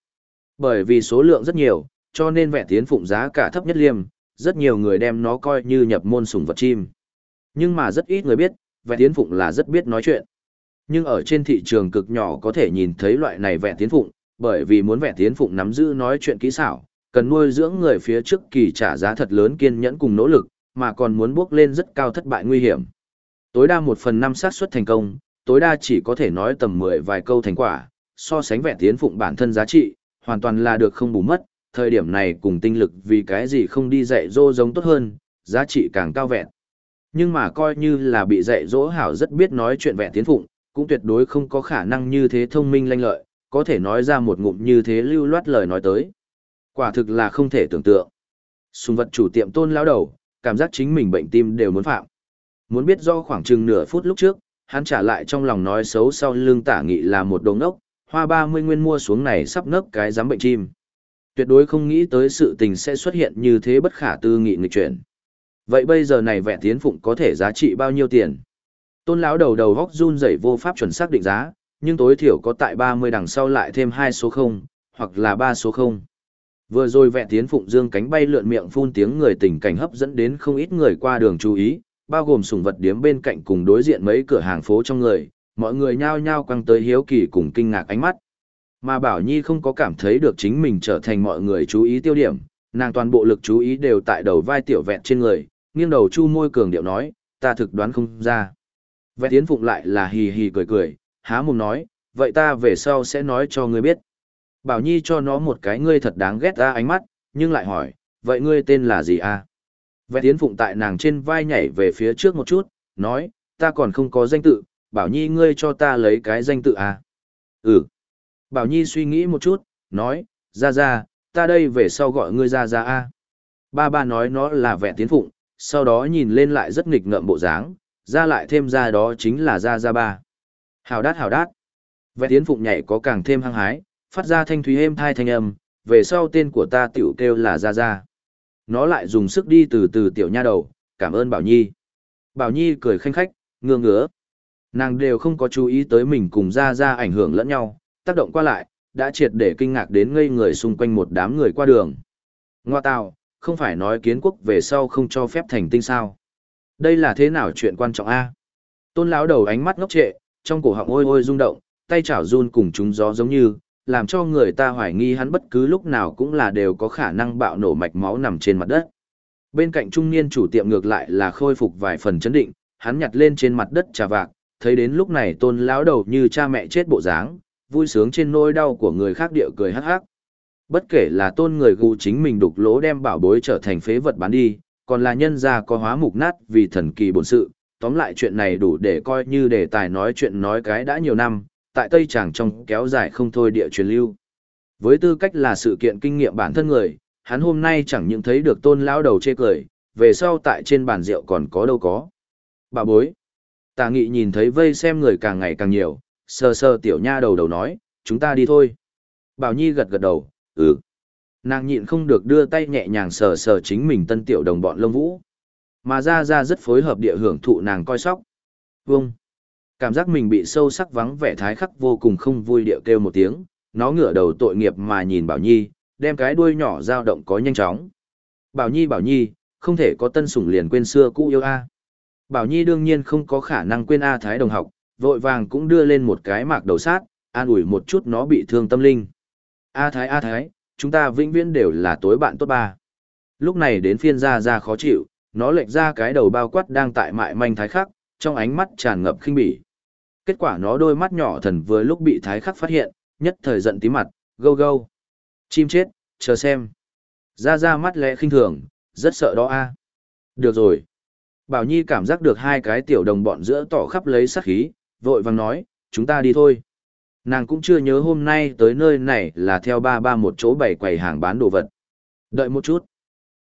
Speaker 1: Bởi vì số lượng rất nhiều, cho nên vẹn tiến phụng giá cả thấp nhất liêm, rất nhiều người đem nó coi như nhập môn sủng vật chim. Nhưng mà rất ít người biết, vẹn tiến phụng là rất biết nói chuyện. Nhưng ở trên thị trường cực nhỏ có thể nhìn thấy loại này vẹn tiến phụng, bởi vì muốn vẹn tiến phụng nắm giữ nói chuyện kỹ xảo, cần nuôi dưỡng người phía trước kỳ trả giá thật lớn kiên nhẫn cùng nỗ lực, mà còn muốn bước lên rất cao thất bại nguy hiểm. Tối đa một phần năm xác suất thành công, tối đa chỉ có thể nói tầm 10 vài câu thành quả, so sánh vẹn tiến phụng bản thân giá trị, hoàn toàn là được không bù mất, thời điểm này cùng tinh lực vì cái gì không đi dạy dỗ giống tốt hơn, giá trị càng cao vẹn. Nhưng mà coi như là bị dạy dỗ hảo rất biết nói chuyện vẹn tiến phụng, cũng tuyệt đối không có khả năng như thế thông minh lanh lợi, có thể nói ra một ngụm như thế lưu loát lời nói tới. Quả thực là không thể tưởng tượng. Sùng vật chủ tiệm tôn lão đầu, cảm giác chính mình bệnh tim đều muốn phạm. Muốn biết do khoảng chừng nửa phút lúc trước, hắn trả lại trong lòng nói xấu sau lưng tả nghị là một đồng ốc, hoa 30 nguyên mua xuống này sắp nấp cái giám bệnh chim. Tuyệt đối không nghĩ tới sự tình sẽ xuất hiện như thế bất khả tư nghị nghịch chuyển. Vậy bây giờ này vẹn tiến phụng có thể giá trị bao nhiêu tiền? Tôn lão đầu đầu góc run rẩy vô pháp chuẩn xác định giá, nhưng tối thiểu có tại 30 đằng sau lại thêm hai số 0, hoặc là ba số 0. Vừa rồi vẹn tiến phụng dương cánh bay lượn miệng phun tiếng người tình cảnh hấp dẫn đến không ít người qua đường chú ý, bao gồm sùng vật điếm bên cạnh cùng đối diện mấy cửa hàng phố trong người, mọi người nhao nhao quăng tới hiếu kỳ cùng kinh ngạc ánh mắt. Mà Bảo Nhi không có cảm thấy được chính mình trở thành mọi người chú ý tiêu điểm, nàng toàn bộ lực chú ý đều tại đầu vai tiểu vẹn trên người, nghiêng đầu chu môi cường điệu nói, ta thực đoán không ra. Vẹn tiến phụng lại là hì hì cười cười, há mồm nói, vậy ta về sau sẽ nói cho ngươi biết. Bảo Nhi cho nó một cái ngươi thật đáng ghét ra ánh mắt, nhưng lại hỏi, vậy ngươi tên là gì a? À? Vẹn tiến phụng tại nàng trên vai nhảy về phía trước một chút, nói, ta còn không có danh tự, Bảo Nhi ngươi cho ta lấy cái danh tự à? Ừ. Bảo Nhi suy nghĩ một chút, nói, ra ra, ta đây về sau gọi ngươi ra ra a. Ba ba nói nó là vẹn tiến phụng, sau đó nhìn lên lại rất nghịch ngợm bộ dáng, ra lại thêm ra đó chính là ra ra ba. Hào đát hào đát. Vẹn tiến phụng nhảy có càng thêm hăng hái, phát ra thanh thúy êm thai thanh âm, về sau tên của ta tiểu kêu là ra ra. Nó lại dùng sức đi từ từ tiểu nha đầu, cảm ơn Bảo Nhi. Bảo Nhi cười khanh khách, ngơ ngứa. Nàng đều không có chú ý tới mình cùng ra ra ảnh hưởng lẫn nhau, tác động qua lại, đã triệt để kinh ngạc đến ngây người xung quanh một đám người qua đường. Ngoa tào, không phải nói kiến quốc về sau không cho phép thành tinh sao. Đây là thế nào chuyện quan trọng a? Tôn lão đầu ánh mắt ngốc trệ, trong cổ họng ôi ôi rung động, tay chảo run cùng chúng gió giống như, làm cho người ta hoài nghi hắn bất cứ lúc nào cũng là đều có khả năng bạo nổ mạch máu nằm trên mặt đất. Bên cạnh trung niên chủ tiệm ngược lại là khôi phục vài phần chấn định, hắn nhặt lên trên mặt đất trà vạc, thấy đến lúc này tôn lão đầu như cha mẹ chết bộ dáng, vui sướng trên nỗi đau của người khác điệu cười hắc hắc. Bất kể là tôn người gù chính mình đục lỗ đem bảo bối trở thành phế vật bán đi, còn là nhân gia có hóa mục nát vì thần kỳ bổn sự, tóm lại chuyện này đủ để coi như đề tài nói chuyện nói cái đã nhiều năm, tại Tây Tràng trong kéo dài không thôi địa truyền lưu. Với tư cách là sự kiện kinh nghiệm bản thân người, hắn hôm nay chẳng những thấy được tôn lão đầu chê cười, về sau tại trên bàn rượu còn có đâu có. Bà bối. Tà nghị nhìn thấy vây xem người càng ngày càng nhiều, sờ sờ tiểu nha đầu đầu nói, chúng ta đi thôi. Bảo Nhi gật gật đầu, ừ. Nàng nhịn không được đưa tay nhẹ nhàng sờ sờ chính mình tân tiểu đồng bọn lông vũ. Mà ra ra rất phối hợp địa hưởng thụ nàng coi sóc. Vâng. Cảm giác mình bị sâu sắc vắng vẻ thái khắc vô cùng không vui địa kêu một tiếng, nó ngửa đầu tội nghiệp mà nhìn Bảo Nhi, đem cái đuôi nhỏ dao động có nhanh chóng. Bảo Nhi Bảo Nhi, không thể có tân sủng liền quên xưa cũ yêu A. Bảo Nhi đương nhiên không có khả năng quên A Thái đồng học, vội vàng cũng đưa lên một cái mạc đầu sát, an ủi một chút nó bị thương tâm linh. A Thái A Thái, chúng ta vĩnh viễn đều là tối bạn tốt ba. Lúc này đến phiên ra ra khó chịu, nó lệch ra cái đầu bao quát đang tại mại manh thái khắc, trong ánh mắt tràn ngập khinh bỉ. Kết quả nó đôi mắt nhỏ thần vừa lúc bị thái khắc phát hiện, nhất thời giận tí mặt, gâu gâu. Chim chết, chờ xem. Ra ra mắt lẽ khinh thường, rất sợ đó a. Được rồi. Bảo Nhi cảm giác được hai cái tiểu đồng bọn giữa tỏ khắp lấy sát khí, vội vàng nói, chúng ta đi thôi. Nàng cũng chưa nhớ hôm nay tới nơi này là theo ba ba một chỗ bày quầy hàng bán đồ vật. Đợi một chút.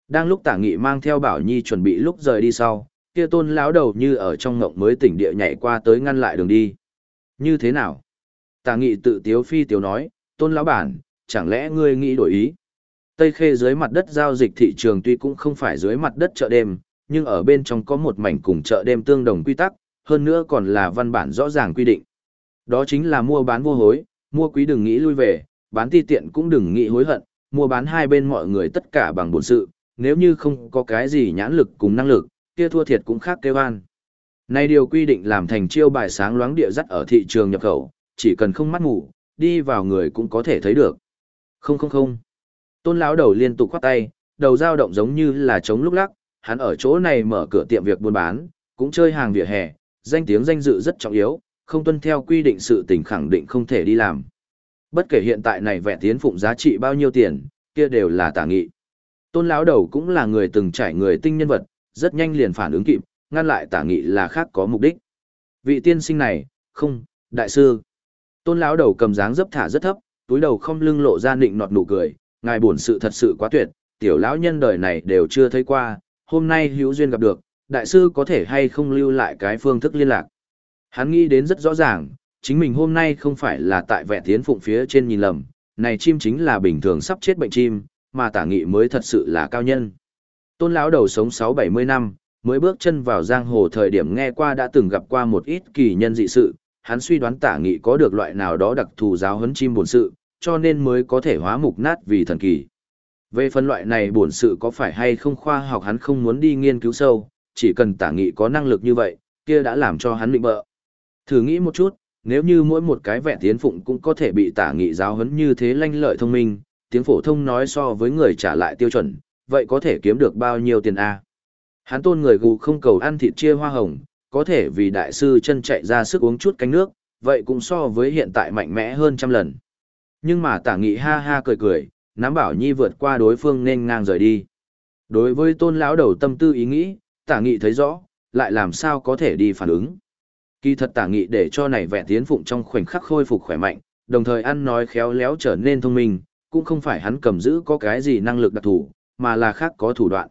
Speaker 1: Đang lúc tả nghị mang theo Bảo Nhi chuẩn bị lúc rời đi sau, kia tôn lão đầu như ở trong ngộng mới tỉnh địa nhảy qua tới ngăn lại đường đi. Như thế nào? Tả nghị tự tiếu phi tiếu nói, tôn lão bản, chẳng lẽ ngươi nghĩ đổi ý? Tây khê dưới mặt đất giao dịch thị trường tuy cũng không phải dưới mặt đất chợ đêm, nhưng ở bên trong có một mảnh cùng chợ đêm tương đồng quy tắc, hơn nữa còn là văn bản rõ ràng quy định. Đó chính là mua bán vô hối, mua quý đừng nghĩ lui về, bán ti tiện cũng đừng nghĩ hối hận, mua bán hai bên mọi người tất cả bằng bổn sự, nếu như không có cái gì nhãn lực cùng năng lực, kia thua thiệt cũng khác kêu an. Này điều quy định làm thành chiêu bài sáng loáng địa dắt ở thị trường nhập khẩu, chỉ cần không mắt ngủ, đi vào người cũng có thể thấy được. Không không không. Tôn lão đầu liên tục khoát tay, đầu dao động giống như là trống lúc lắc, hắn ở chỗ này mở cửa tiệm việc buôn bán, cũng chơi hàng vỉa hè, danh tiếng danh dự rất trọng yếu, không tuân theo quy định sự tình khẳng định không thể đi làm. Bất kể hiện tại này vẹn tiến phụng giá trị bao nhiêu tiền, kia đều là tả nghị. Tôn lão đầu cũng là người từng trải người tinh nhân vật, rất nhanh liền phản ứng kịp, ngăn lại tả nghị là khác có mục đích. Vị tiên sinh này, không, đại sư. Tôn lão đầu cầm dáng dấp thả rất thấp, túi đầu không lưng lộ ra nịnh nọt nụ cười, ngài buồn sự thật sự quá tuyệt, tiểu lão nhân đời này đều chưa thấy qua, hôm nay hữu duyên gặp được, đại sư có thể hay không lưu lại cái phương thức liên lạc. Hắn nghĩ đến rất rõ ràng, chính mình hôm nay không phải là tại vẹn tiến phụng phía trên nhìn lầm, này chim chính là bình thường sắp chết bệnh chim, mà tả nghị mới thật sự là cao nhân. Tôn lão đầu sống 6-70 năm, mới bước chân vào giang hồ thời điểm nghe qua đã từng gặp qua một ít kỳ nhân dị sự, hắn suy đoán tả nghị có được loại nào đó đặc thù giáo huấn chim bổn sự, cho nên mới có thể hóa mục nát vì thần kỳ. Về phân loại này bổn sự có phải hay không khoa học hắn không muốn đi nghiên cứu sâu, chỉ cần tả nghị có năng lực như vậy, kia đã làm cho hắn định bợ. Thử nghĩ một chút, nếu như mỗi một cái vẹn tiến phụng cũng có thể bị tả nghị giáo huấn như thế lanh lợi thông minh, tiếng phổ thông nói so với người trả lại tiêu chuẩn, vậy có thể kiếm được bao nhiêu tiền a? Hắn tôn người gù không cầu ăn thịt chia hoa hồng, có thể vì đại sư chân chạy ra sức uống chút cánh nước, vậy cũng so với hiện tại mạnh mẽ hơn trăm lần. Nhưng mà tả nghị ha ha cười cười, nắm bảo nhi vượt qua đối phương nên ngang rời đi. Đối với tôn lão đầu tâm tư ý nghĩ, tả nghị thấy rõ, lại làm sao có thể đi phản ứng. Kỳ thật tả nghị để cho này vẹn tiến phụng trong khoảnh khắc khôi phục khỏe mạnh, đồng thời ăn nói khéo léo trở nên thông minh, cũng không phải hắn cầm giữ có cái gì năng lực đặc thù, mà là khác có thủ đoạn.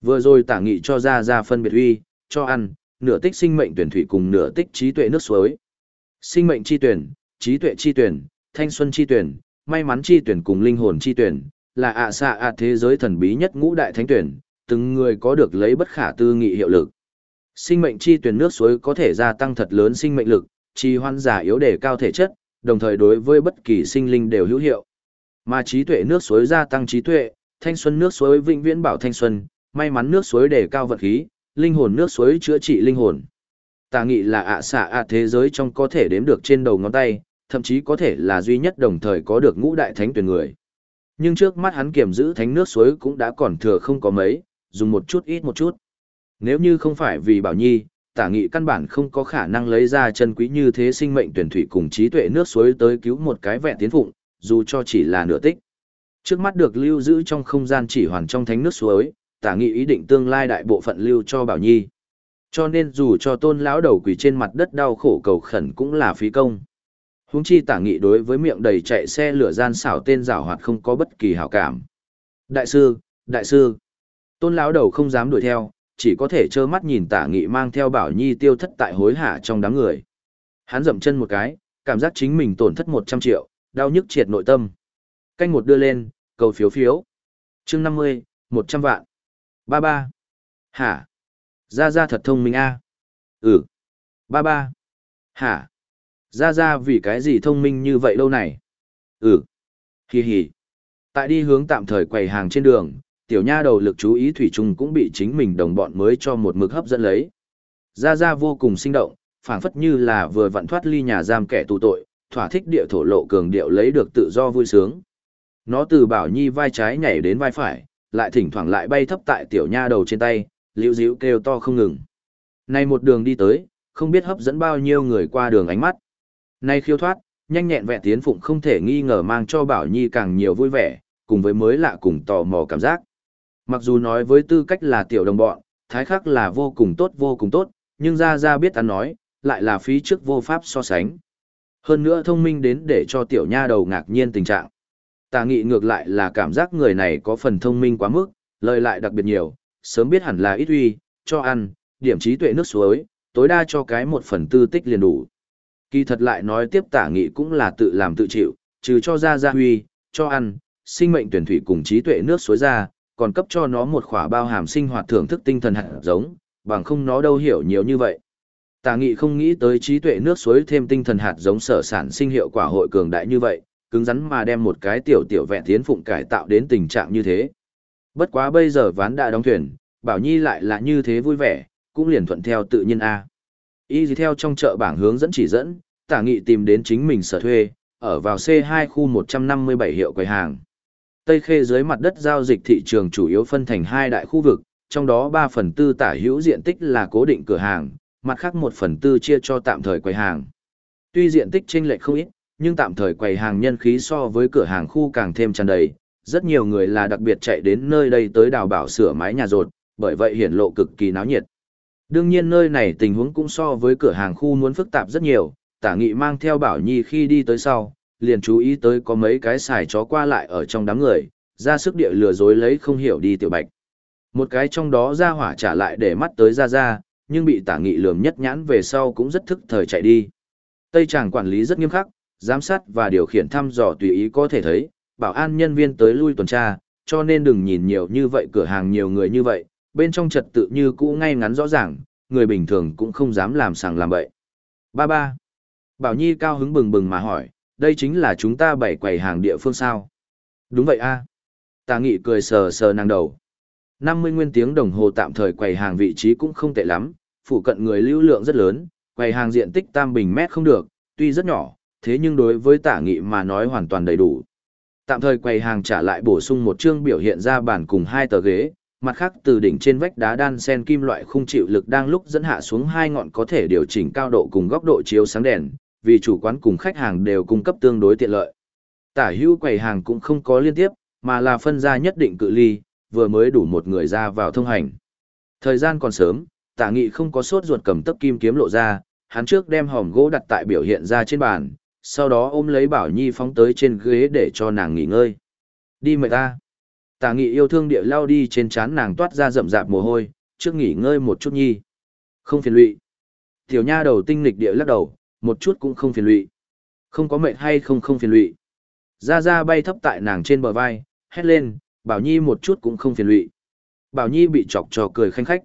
Speaker 1: Vừa rồi tả nghị cho ra ra phân biệt uy, cho ăn, nửa tích sinh mệnh tuyển thủy cùng nửa tích trí tuệ nước suối. Sinh mệnh chi tuyển, trí tuệ chi tuyển, thanh xuân chi tuyển, may mắn chi tuyển cùng linh hồn chi tuyển, là ạ xạ ạ thế giới thần bí nhất ngũ đại thánh tuyển, từng người có được lấy bất khả tư nghị hiệu lực. Sinh mệnh chi tuyển nước suối có thể gia tăng thật lớn sinh mệnh lực, trì hoãn giả yếu để cao thể chất, đồng thời đối với bất kỳ sinh linh đều hữu hiệu. Mà trí tuệ nước suối gia tăng trí tuệ, thanh xuân nước suối vĩnh viễn bảo thanh xuân, may mắn nước suối để cao vật khí, linh hồn nước suối chữa trị linh hồn. Tà nghị là ạ xạ ạ thế giới trong có thể đếm được trên đầu ngón tay, thậm chí có thể là duy nhất đồng thời có được ngũ đại thánh tuyển người. Nhưng trước mắt hắn kiểm giữ thánh nước suối cũng đã còn thừa không có mấy, dùng một chút ít một chút. Nếu như không phải vì bảo nhi, tả nghị căn bản không có khả năng lấy ra chân quý như thế sinh mệnh tuyển thủy cùng trí tuệ nước suối tới cứu một cái vẹn tiến phụng, dù cho chỉ là nửa tích. Trước mắt được lưu giữ trong không gian chỉ hoàn trong thánh nước suối, tả nghị ý định tương lai đại bộ phận lưu cho bảo nhi. Cho nên dù cho tôn lão đầu quỷ trên mặt đất đau khổ cầu khẩn cũng là phí công. Huống chi tả nghị đối với miệng đầy chạy xe lửa gian xảo tên giảo hoạt không có bất kỳ hảo cảm. Đại sư, đại sư. Tôn lão đầu không dám đuổi theo, chỉ có thể trơ mắt nhìn tả nghị mang theo bảo nhi tiêu thất tại hối hả trong đám người. Hắn dậm chân một cái, cảm giác chính mình tổn thất 100 triệu, đau nhức triệt nội tâm. Canh một đưa lên, cầu phiếu phiếu. chương 50, 100 vạn. Ba ba. Hả? Ra ra thật thông minh a Ừ. Ba ba. Hả? Ra ra vì cái gì thông minh như vậy lâu này? Ừ. Hì hì. Tại đi hướng tạm thời quầy hàng trên đường, tiểu nha đầu lực chú ý thủy chung cũng bị chính mình đồng bọn mới cho một mực hấp dẫn lấy. Ra ra vô cùng sinh động, phảng phất như là vừa vặn thoát ly nhà giam kẻ tù tội, thỏa thích địa thổ lộ cường điệu lấy được tự do vui sướng. Nó từ bảo nhi vai trái nhảy đến vai phải, lại thỉnh thoảng lại bay thấp tại tiểu nha đầu trên tay, liễu díu kêu to không ngừng. Này một đường đi tới, không biết hấp dẫn bao nhiêu người qua đường ánh mắt. Này khiêu thoát, nhanh nhẹn vẹn tiến phụng không thể nghi ngờ mang cho Bảo Nhi càng nhiều vui vẻ, cùng với mới lạ cùng tò mò cảm giác. Mặc dù nói với tư cách là tiểu đồng bọn, thái khắc là vô cùng tốt vô cùng tốt, nhưng ra ra biết ăn nói, lại là phí trước vô pháp so sánh. Hơn nữa thông minh đến để cho tiểu nha đầu ngạc nhiên tình trạng. Tà nghị ngược lại là cảm giác người này có phần thông minh quá mức, lời lại đặc biệt nhiều, sớm biết hẳn là ít uy, cho ăn, điểm trí tuệ nước suối, tối đa cho cái một phần tư tích liền đủ. Kỳ thật lại nói tiếp tả nghị cũng là tự làm tự chịu, trừ cho ra gia huy, cho ăn, sinh mệnh tuyển thủy cùng trí tuệ nước suối ra, còn cấp cho nó một khỏa bao hàm sinh hoạt thưởng thức tinh thần hạt giống, bằng không nó đâu hiểu nhiều như vậy. Tả nghị không nghĩ tới trí tuệ nước suối thêm tinh thần hạt giống sở sản sinh hiệu quả hội cường đại như vậy, cứng rắn mà đem một cái tiểu tiểu vẹn tiến phụng cải tạo đến tình trạng như thế. Bất quá bây giờ ván đã đóng thuyền, Bảo Nhi lại là như thế vui vẻ, cũng liền thuận theo tự nhiên A. Y gì theo trong chợ bảng hướng dẫn chỉ dẫn, tả nghị tìm đến chính mình sở thuê, ở vào C2 khu 157 hiệu quầy hàng. Tây Khê dưới mặt đất giao dịch thị trường chủ yếu phân thành hai đại khu vực, trong đó 3 phần tư tả hữu diện tích là cố định cửa hàng, mặt khác 1 phần tư chia cho tạm thời quầy hàng. Tuy diện tích chênh lệch không ít, nhưng tạm thời quầy hàng nhân khí so với cửa hàng khu càng thêm tràn đầy, rất nhiều người là đặc biệt chạy đến nơi đây tới đào bảo sửa mái nhà rột, bởi vậy hiển lộ cực kỳ náo nhiệt. Đương nhiên nơi này tình huống cũng so với cửa hàng khu muốn phức tạp rất nhiều, tả nghị mang theo bảo nhi khi đi tới sau, liền chú ý tới có mấy cái xài chó qua lại ở trong đám người, ra sức địa lừa dối lấy không hiểu đi tiểu bạch. Một cái trong đó ra hỏa trả lại để mắt tới ra ra, nhưng bị tả nghị lườm nhất nhãn về sau cũng rất thức thời chạy đi. Tây chàng quản lý rất nghiêm khắc, giám sát và điều khiển thăm dò tùy ý có thể thấy, bảo an nhân viên tới lui tuần tra, cho nên đừng nhìn nhiều như vậy cửa hàng nhiều người như vậy, bên trong trật tự như cũ ngay ngắn rõ ràng, người bình thường cũng không dám làm sàng làm bậy. Ba ba. Bảo Nhi cao hứng bừng bừng mà hỏi, đây chính là chúng ta bảy quầy hàng địa phương sao? Đúng vậy a. Tà nghị cười sờ sờ nàng đầu. 50 nguyên tiếng đồng hồ tạm thời quầy hàng vị trí cũng không tệ lắm, phụ cận người lưu lượng rất lớn, quầy hàng diện tích tam bình mét không được, tuy rất nhỏ, thế nhưng đối với tả nghị mà nói hoàn toàn đầy đủ. Tạm thời quầy hàng trả lại bổ sung một chương biểu hiện ra bản cùng hai tờ ghế, mặt khác từ đỉnh trên vách đá đan sen kim loại khung chịu lực đang lúc dẫn hạ xuống hai ngọn có thể điều chỉnh cao độ cùng góc độ chiếu sáng đèn, vì chủ quán cùng khách hàng đều cung cấp tương đối tiện lợi. Tả hữu quầy hàng cũng không có liên tiếp, mà là phân ra nhất định cự ly, vừa mới đủ một người ra vào thông hành. Thời gian còn sớm, tả nghị không có sốt ruột cầm tấc kim kiếm lộ ra, hắn trước đem hòm gỗ đặt tại biểu hiện ra trên bàn, sau đó ôm lấy Bảo Nhi phóng tới trên ghế để cho nàng nghỉ ngơi. Đi mời ta. Tả nghị yêu thương địa lao đi trên trán nàng toát ra rậm rạp mồ hôi, trước nghỉ ngơi một chút nhi. Không phiền lụy. Tiểu nha đầu tinh lịch địa lắc đầu, một chút cũng không phiền lụy. Không có mệt hay không không phiền lụy. Ra ra bay thấp tại nàng trên bờ vai, hét lên, Bảo Nhi một chút cũng không phiền lụy. Bảo Nhi bị chọc trò cười khanh khách.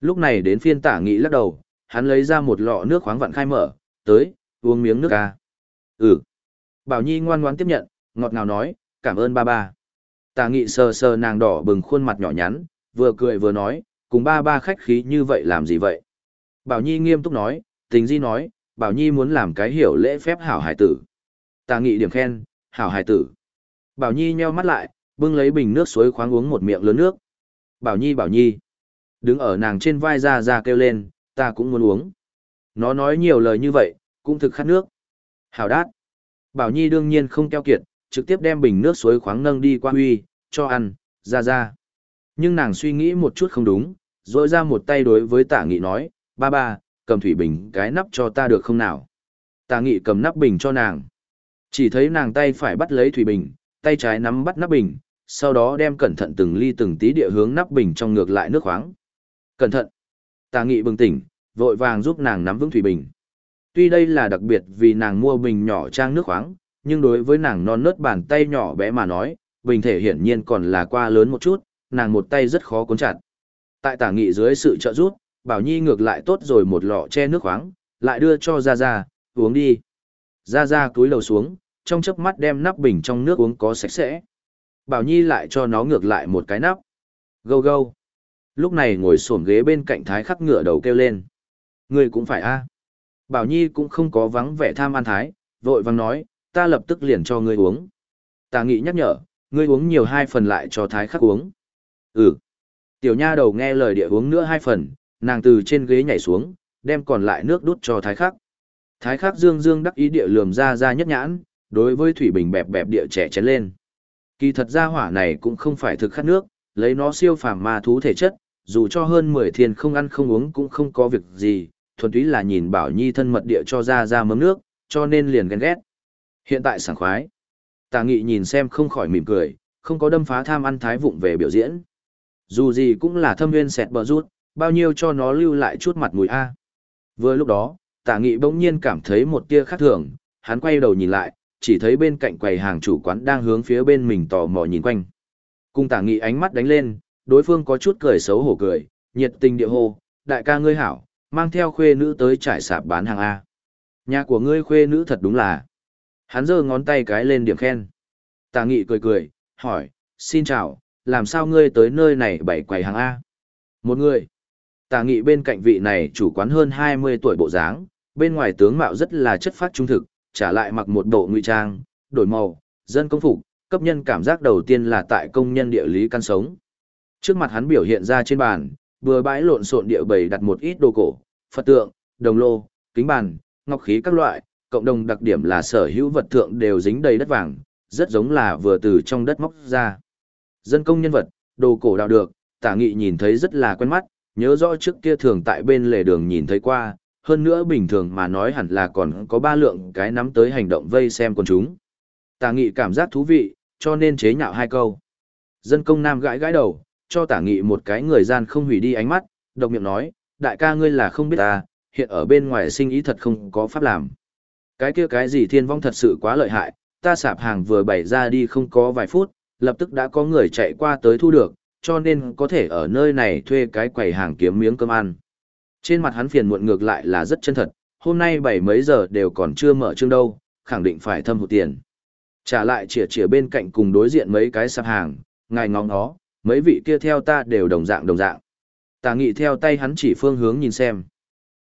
Speaker 1: Lúc này đến phiên tả nghị lắc đầu, hắn lấy ra một lọ nước khoáng vặn khai mở, tới, uống miếng nước ca. Ừ. Bảo Nhi ngoan ngoãn tiếp nhận, ngọt ngào nói, cảm ơn ba ba. Tả nghị sờ sờ nàng đỏ bừng khuôn mặt nhỏ nhắn, vừa cười vừa nói, cùng ba ba khách khí như vậy làm gì vậy? Bảo Nhi nghiêm túc nói, tình di nói, Bảo Nhi muốn làm cái hiểu lễ phép hảo hải tử. Tà nghị điểm khen, hảo hải tử. Bảo Nhi nheo mắt lại, bưng lấy bình nước suối khoáng uống một miệng lớn nước. Bảo Nhi Bảo Nhi. Đứng ở nàng trên vai ra ra kêu lên, ta cũng muốn uống. Nó nói nhiều lời như vậy, cũng thực khát nước. Hảo đát. Bảo Nhi đương nhiên không keo kiệt, trực tiếp đem bình nước suối khoáng nâng đi qua huy, cho ăn, ra ra. Nhưng nàng suy nghĩ một chút không đúng, rồi ra một tay đối với tả nghị nói, ba ba, cầm thủy bình cái nắp cho ta được không nào. Tà nghị cầm nắp bình cho nàng. Chỉ thấy nàng tay phải bắt lấy thủy bình, tay trái nắm bắt nắp bình, sau đó đem cẩn thận từng ly từng tí địa hướng nắp bình trong ngược lại nước khoáng. Cẩn thận. Tà nghị bừng tỉnh, vội vàng giúp nàng nắm vững thủy bình. Tuy đây là đặc biệt vì nàng mua bình nhỏ trang nước khoáng, nhưng đối với nàng non nớt bàn tay nhỏ bé mà nói, bình thể hiển nhiên còn là qua lớn một chút, nàng một tay rất khó cuốn chặt. Tại tả nghị dưới sự trợ giúp, Bảo Nhi ngược lại tốt rồi một lọ che nước khoáng, lại đưa cho Gia Gia, uống đi. Gia Gia cúi đầu xuống, trong chớp mắt đem nắp bình trong nước uống có sạch sẽ. Bảo Nhi lại cho nó ngược lại một cái nắp. Gâu gâu. Lúc này ngồi xổm ghế bên cạnh thái khắc ngựa đầu kêu lên. Người cũng phải a. Bảo Nhi cũng không có vắng vẻ tham ăn thái, vội vàng nói, ta lập tức liền cho ngươi uống. Tà nghị nhắc nhở, ngươi uống nhiều hai phần lại cho thái khắc uống. Ừ. Tiểu nha đầu nghe lời địa uống nữa hai phần, nàng từ trên ghế nhảy xuống, đem còn lại nước đút cho thái khắc. Thái khắc dương dương đắc ý địa lườm ra ra nhất nhãn, đối với thủy bình bẹp bẹp địa trẻ chén lên. Kỳ thật ra hỏa này cũng không phải thực khát nước, lấy nó siêu phàm ma thú thể chất, dù cho hơn 10 thiên không ăn không uống cũng không có việc gì, thuần túy là nhìn Bảo Nhi thân mật địa cho ra ra mấm nước, cho nên liền ghen ghét. Hiện tại sảng khoái. Tà nghị nhìn xem không khỏi mỉm cười, không có đâm phá tham ăn thái vụng về biểu diễn. Dù gì cũng là thâm nguyên sẹt bờ rút, bao nhiêu cho nó lưu lại chút mặt mũi A. Vừa lúc đó, tả nghị bỗng nhiên cảm thấy một tia khác thường, hắn quay đầu nhìn lại, chỉ thấy bên cạnh quầy hàng chủ quán đang hướng phía bên mình tò mò nhìn quanh. Cung tả nghị ánh mắt đánh lên, đối phương có chút cười xấu hổ cười, nhiệt tình địa hô, đại ca ngươi hảo, mang theo khuê nữ tới trải sạp bán hàng A. Nhà của ngươi khuê nữ thật đúng là. Hắn giơ ngón tay cái lên điểm khen. Tả nghị cười cười, hỏi, xin chào, làm sao ngươi tới nơi này bảy quầy hàng A? Một người tà nghị bên cạnh vị này chủ quán hơn 20 tuổi bộ dáng, bên ngoài tướng mạo rất là chất phát trung thực, trả lại mặc một bộ ngụy trang, đổi màu, dân công phục, cấp nhân cảm giác đầu tiên là tại công nhân địa lý căn sống. Trước mặt hắn biểu hiện ra trên bàn, vừa bãi lộn xộn địa bày đặt một ít đồ cổ, Phật tượng, đồng lô, kính bàn, ngọc khí các loại, cộng đồng đặc điểm là sở hữu vật thượng đều dính đầy đất vàng, rất giống là vừa từ trong đất móc ra. Dân công nhân vật, đồ cổ đào được, tả nghị nhìn thấy rất là quen mắt, nhớ rõ trước kia thường tại bên lề đường nhìn thấy qua, hơn nữa bình thường mà nói hẳn là còn có ba lượng cái nắm tới hành động vây xem con chúng. Tả nghị cảm giác thú vị, cho nên chế nhạo hai câu. Dân công nam gãi gãi đầu, cho tả nghị một cái người gian không hủy đi ánh mắt, độc miệng nói, đại ca ngươi là không biết ta, hiện ở bên ngoài sinh ý thật không có pháp làm. Cái kia cái gì thiên vong thật sự quá lợi hại, ta sạp hàng vừa bày ra đi không có vài phút, lập tức đã có người chạy qua tới thu được, cho nên có thể ở nơi này thuê cái quầy hàng kiếm miếng cơm ăn. Trên mặt hắn phiền muộn ngược lại là rất chân thật, hôm nay bảy mấy giờ đều còn chưa mở chương đâu, khẳng định phải thâm hụt tiền. Trả lại chỉa chỉa bên cạnh cùng đối diện mấy cái sạp hàng, ngài ngóng nó, mấy vị kia theo ta đều đồng dạng đồng dạng. Tà nghị theo tay hắn chỉ phương hướng nhìn xem.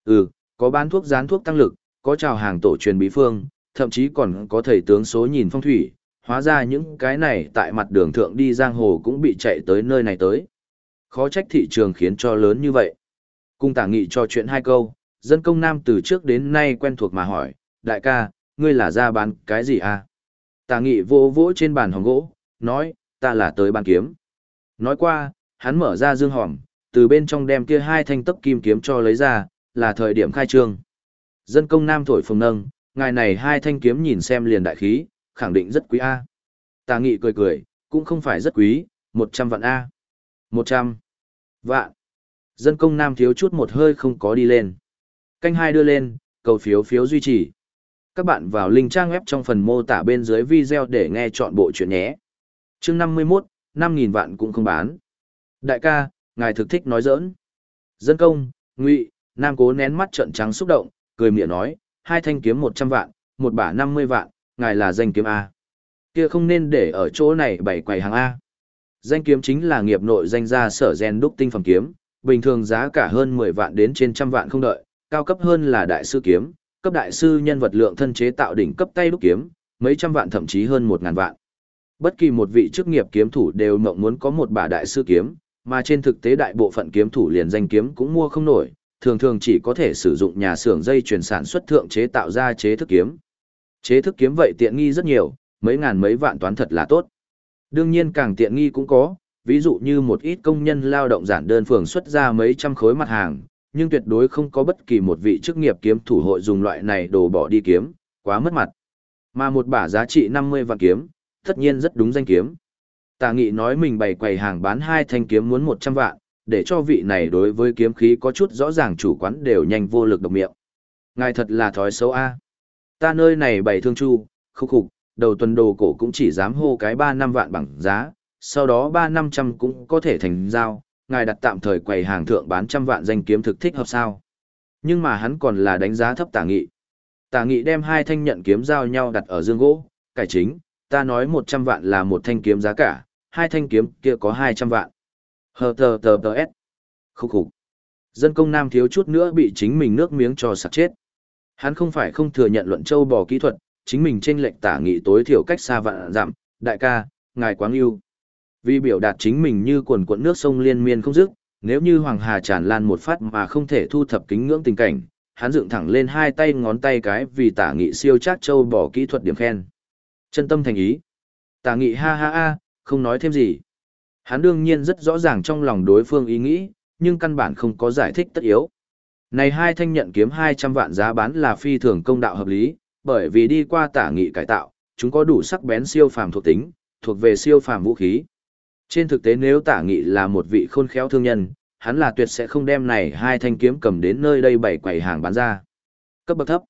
Speaker 1: Ừ, có bán thuốc dán thuốc tăng lực, có chào hàng tổ truyền bí phương, thậm chí còn có thầy tướng số nhìn phong thủy, hóa ra những cái này tại mặt đường thượng đi giang hồ cũng bị chạy tới nơi này tới. Khó trách thị trường khiến cho lớn như vậy. Cung tả nghị cho chuyện hai câu, dân công nam từ trước đến nay quen thuộc mà hỏi, đại ca, ngươi là ra bán cái gì à? Tả nghị vô vỗ trên bàn hòm gỗ, nói, ta là tới bán kiếm. Nói qua, hắn mở ra dương hòm, từ bên trong đem kia hai thanh tấc kim kiếm cho lấy ra, là thời điểm khai trương. Dân công nam thổi phồng nâng, ngài này hai thanh kiếm nhìn xem liền đại khí, khẳng định rất quý A. Tà nghị cười cười, cũng không phải rất quý, một trăm vạn A. một trăm vạn. Dân công nam thiếu chút một hơi không có đi lên. Canh hai đưa lên, cầu phiếu phiếu duy trì. Các bạn vào link trang web trong phần mô tả bên dưới video để nghe chọn bộ chuyện nhé. chương năm mươi 51, năm nghìn vạn cũng không bán. Đại ca, ngài thực thích nói giỡn. Dân công, ngụy, nam cố nén mắt trợn trắng xúc động, cười miệng nói, hai thanh kiếm một trăm vạn, một bả năm mươi vạn, ngài là danh kiếm A. Kia không nên để ở chỗ này bảy quầy hàng A. Danh kiếm chính là nghiệp nội danh gia sở gen đúc tinh phẩm kiếm, bình thường giá cả hơn mười vạn đến trên trăm vạn không đợi, cao cấp hơn là đại sư kiếm, cấp đại sư nhân vật lượng thân chế tạo đỉnh cấp tay đúc kiếm, mấy trăm vạn thậm chí hơn một ngàn vạn. Bất kỳ một vị chức nghiệp kiếm thủ đều mộng muốn có một bả đại sư kiếm, mà trên thực tế đại bộ phận kiếm thủ liền danh kiếm cũng mua không nổi, thường thường chỉ có thể sử dụng nhà xưởng dây chuyển sản xuất thượng chế tạo ra chế thức kiếm. Chế thức kiếm vậy tiện nghi rất nhiều, mấy ngàn mấy vạn toán thật là tốt. Đương nhiên càng tiện nghi cũng có, ví dụ như một ít công nhân lao động giản đơn phường xuất ra mấy trăm khối mặt hàng, nhưng tuyệt đối không có bất kỳ một vị chức nghiệp kiếm thủ hội dùng loại này đồ bỏ đi kiếm, quá mất mặt. Mà một bả giá trị 50 vạn kiếm, tất nhiên rất đúng danh kiếm. Tà nghị nói mình bày quầy hàng bán hai thanh kiếm muốn 100 vạn, để cho vị này đối với kiếm khí có chút rõ ràng chủ quán đều nhanh vô lực độc miệng. Ngài thật là thói xấu a. Ta nơi này bày thương chu, khúc khục, đầu tuần đồ cổ cũng chỉ dám hô cái 3 năm vạn bằng giá, sau đó 3 năm trăm cũng có thể thành giao, ngài đặt tạm thời quầy hàng thượng bán trăm vạn danh kiếm thực thích hợp sao. Nhưng mà hắn còn là đánh giá thấp tả nghị. Tả nghị đem hai thanh nhận kiếm giao nhau đặt ở dương gỗ, cải chính, ta nói 100 vạn là một thanh kiếm giá cả, hai thanh kiếm kia có 200 vạn. Hờ tờ tờ tờ s. Khúc khục. Dân công nam thiếu chút nữa bị chính mình nước miếng cho sặc chết. Hắn không phải không thừa nhận luận châu bò kỹ thuật, chính mình trên lệnh tả nghị tối thiểu cách xa vạn giảm, đại ca, ngài quáng yêu. Vì biểu đạt chính mình như quần cuộn nước sông liên miên không dứt, nếu như Hoàng Hà tràn lan một phát mà không thể thu thập kính ngưỡng tình cảnh, hắn dựng thẳng lên hai tay ngón tay cái vì tả nghị siêu chắc châu bò kỹ thuật điểm khen. Chân tâm thành ý. Tả nghị ha ha ha, không nói thêm gì. Hắn đương nhiên rất rõ ràng trong lòng đối phương ý nghĩ, nhưng căn bản không có giải thích tất yếu. Này hai thanh nhận kiếm 200 vạn giá bán là phi thường công đạo hợp lý, bởi vì đi qua tả nghị cải tạo, chúng có đủ sắc bén siêu phàm thuộc tính, thuộc về siêu phàm vũ khí. Trên thực tế nếu tả nghị là một vị khôn khéo thương nhân, hắn là tuyệt sẽ không đem này hai thanh kiếm cầm đến nơi đây bày quầy hàng bán ra. Cấp bậc thấp.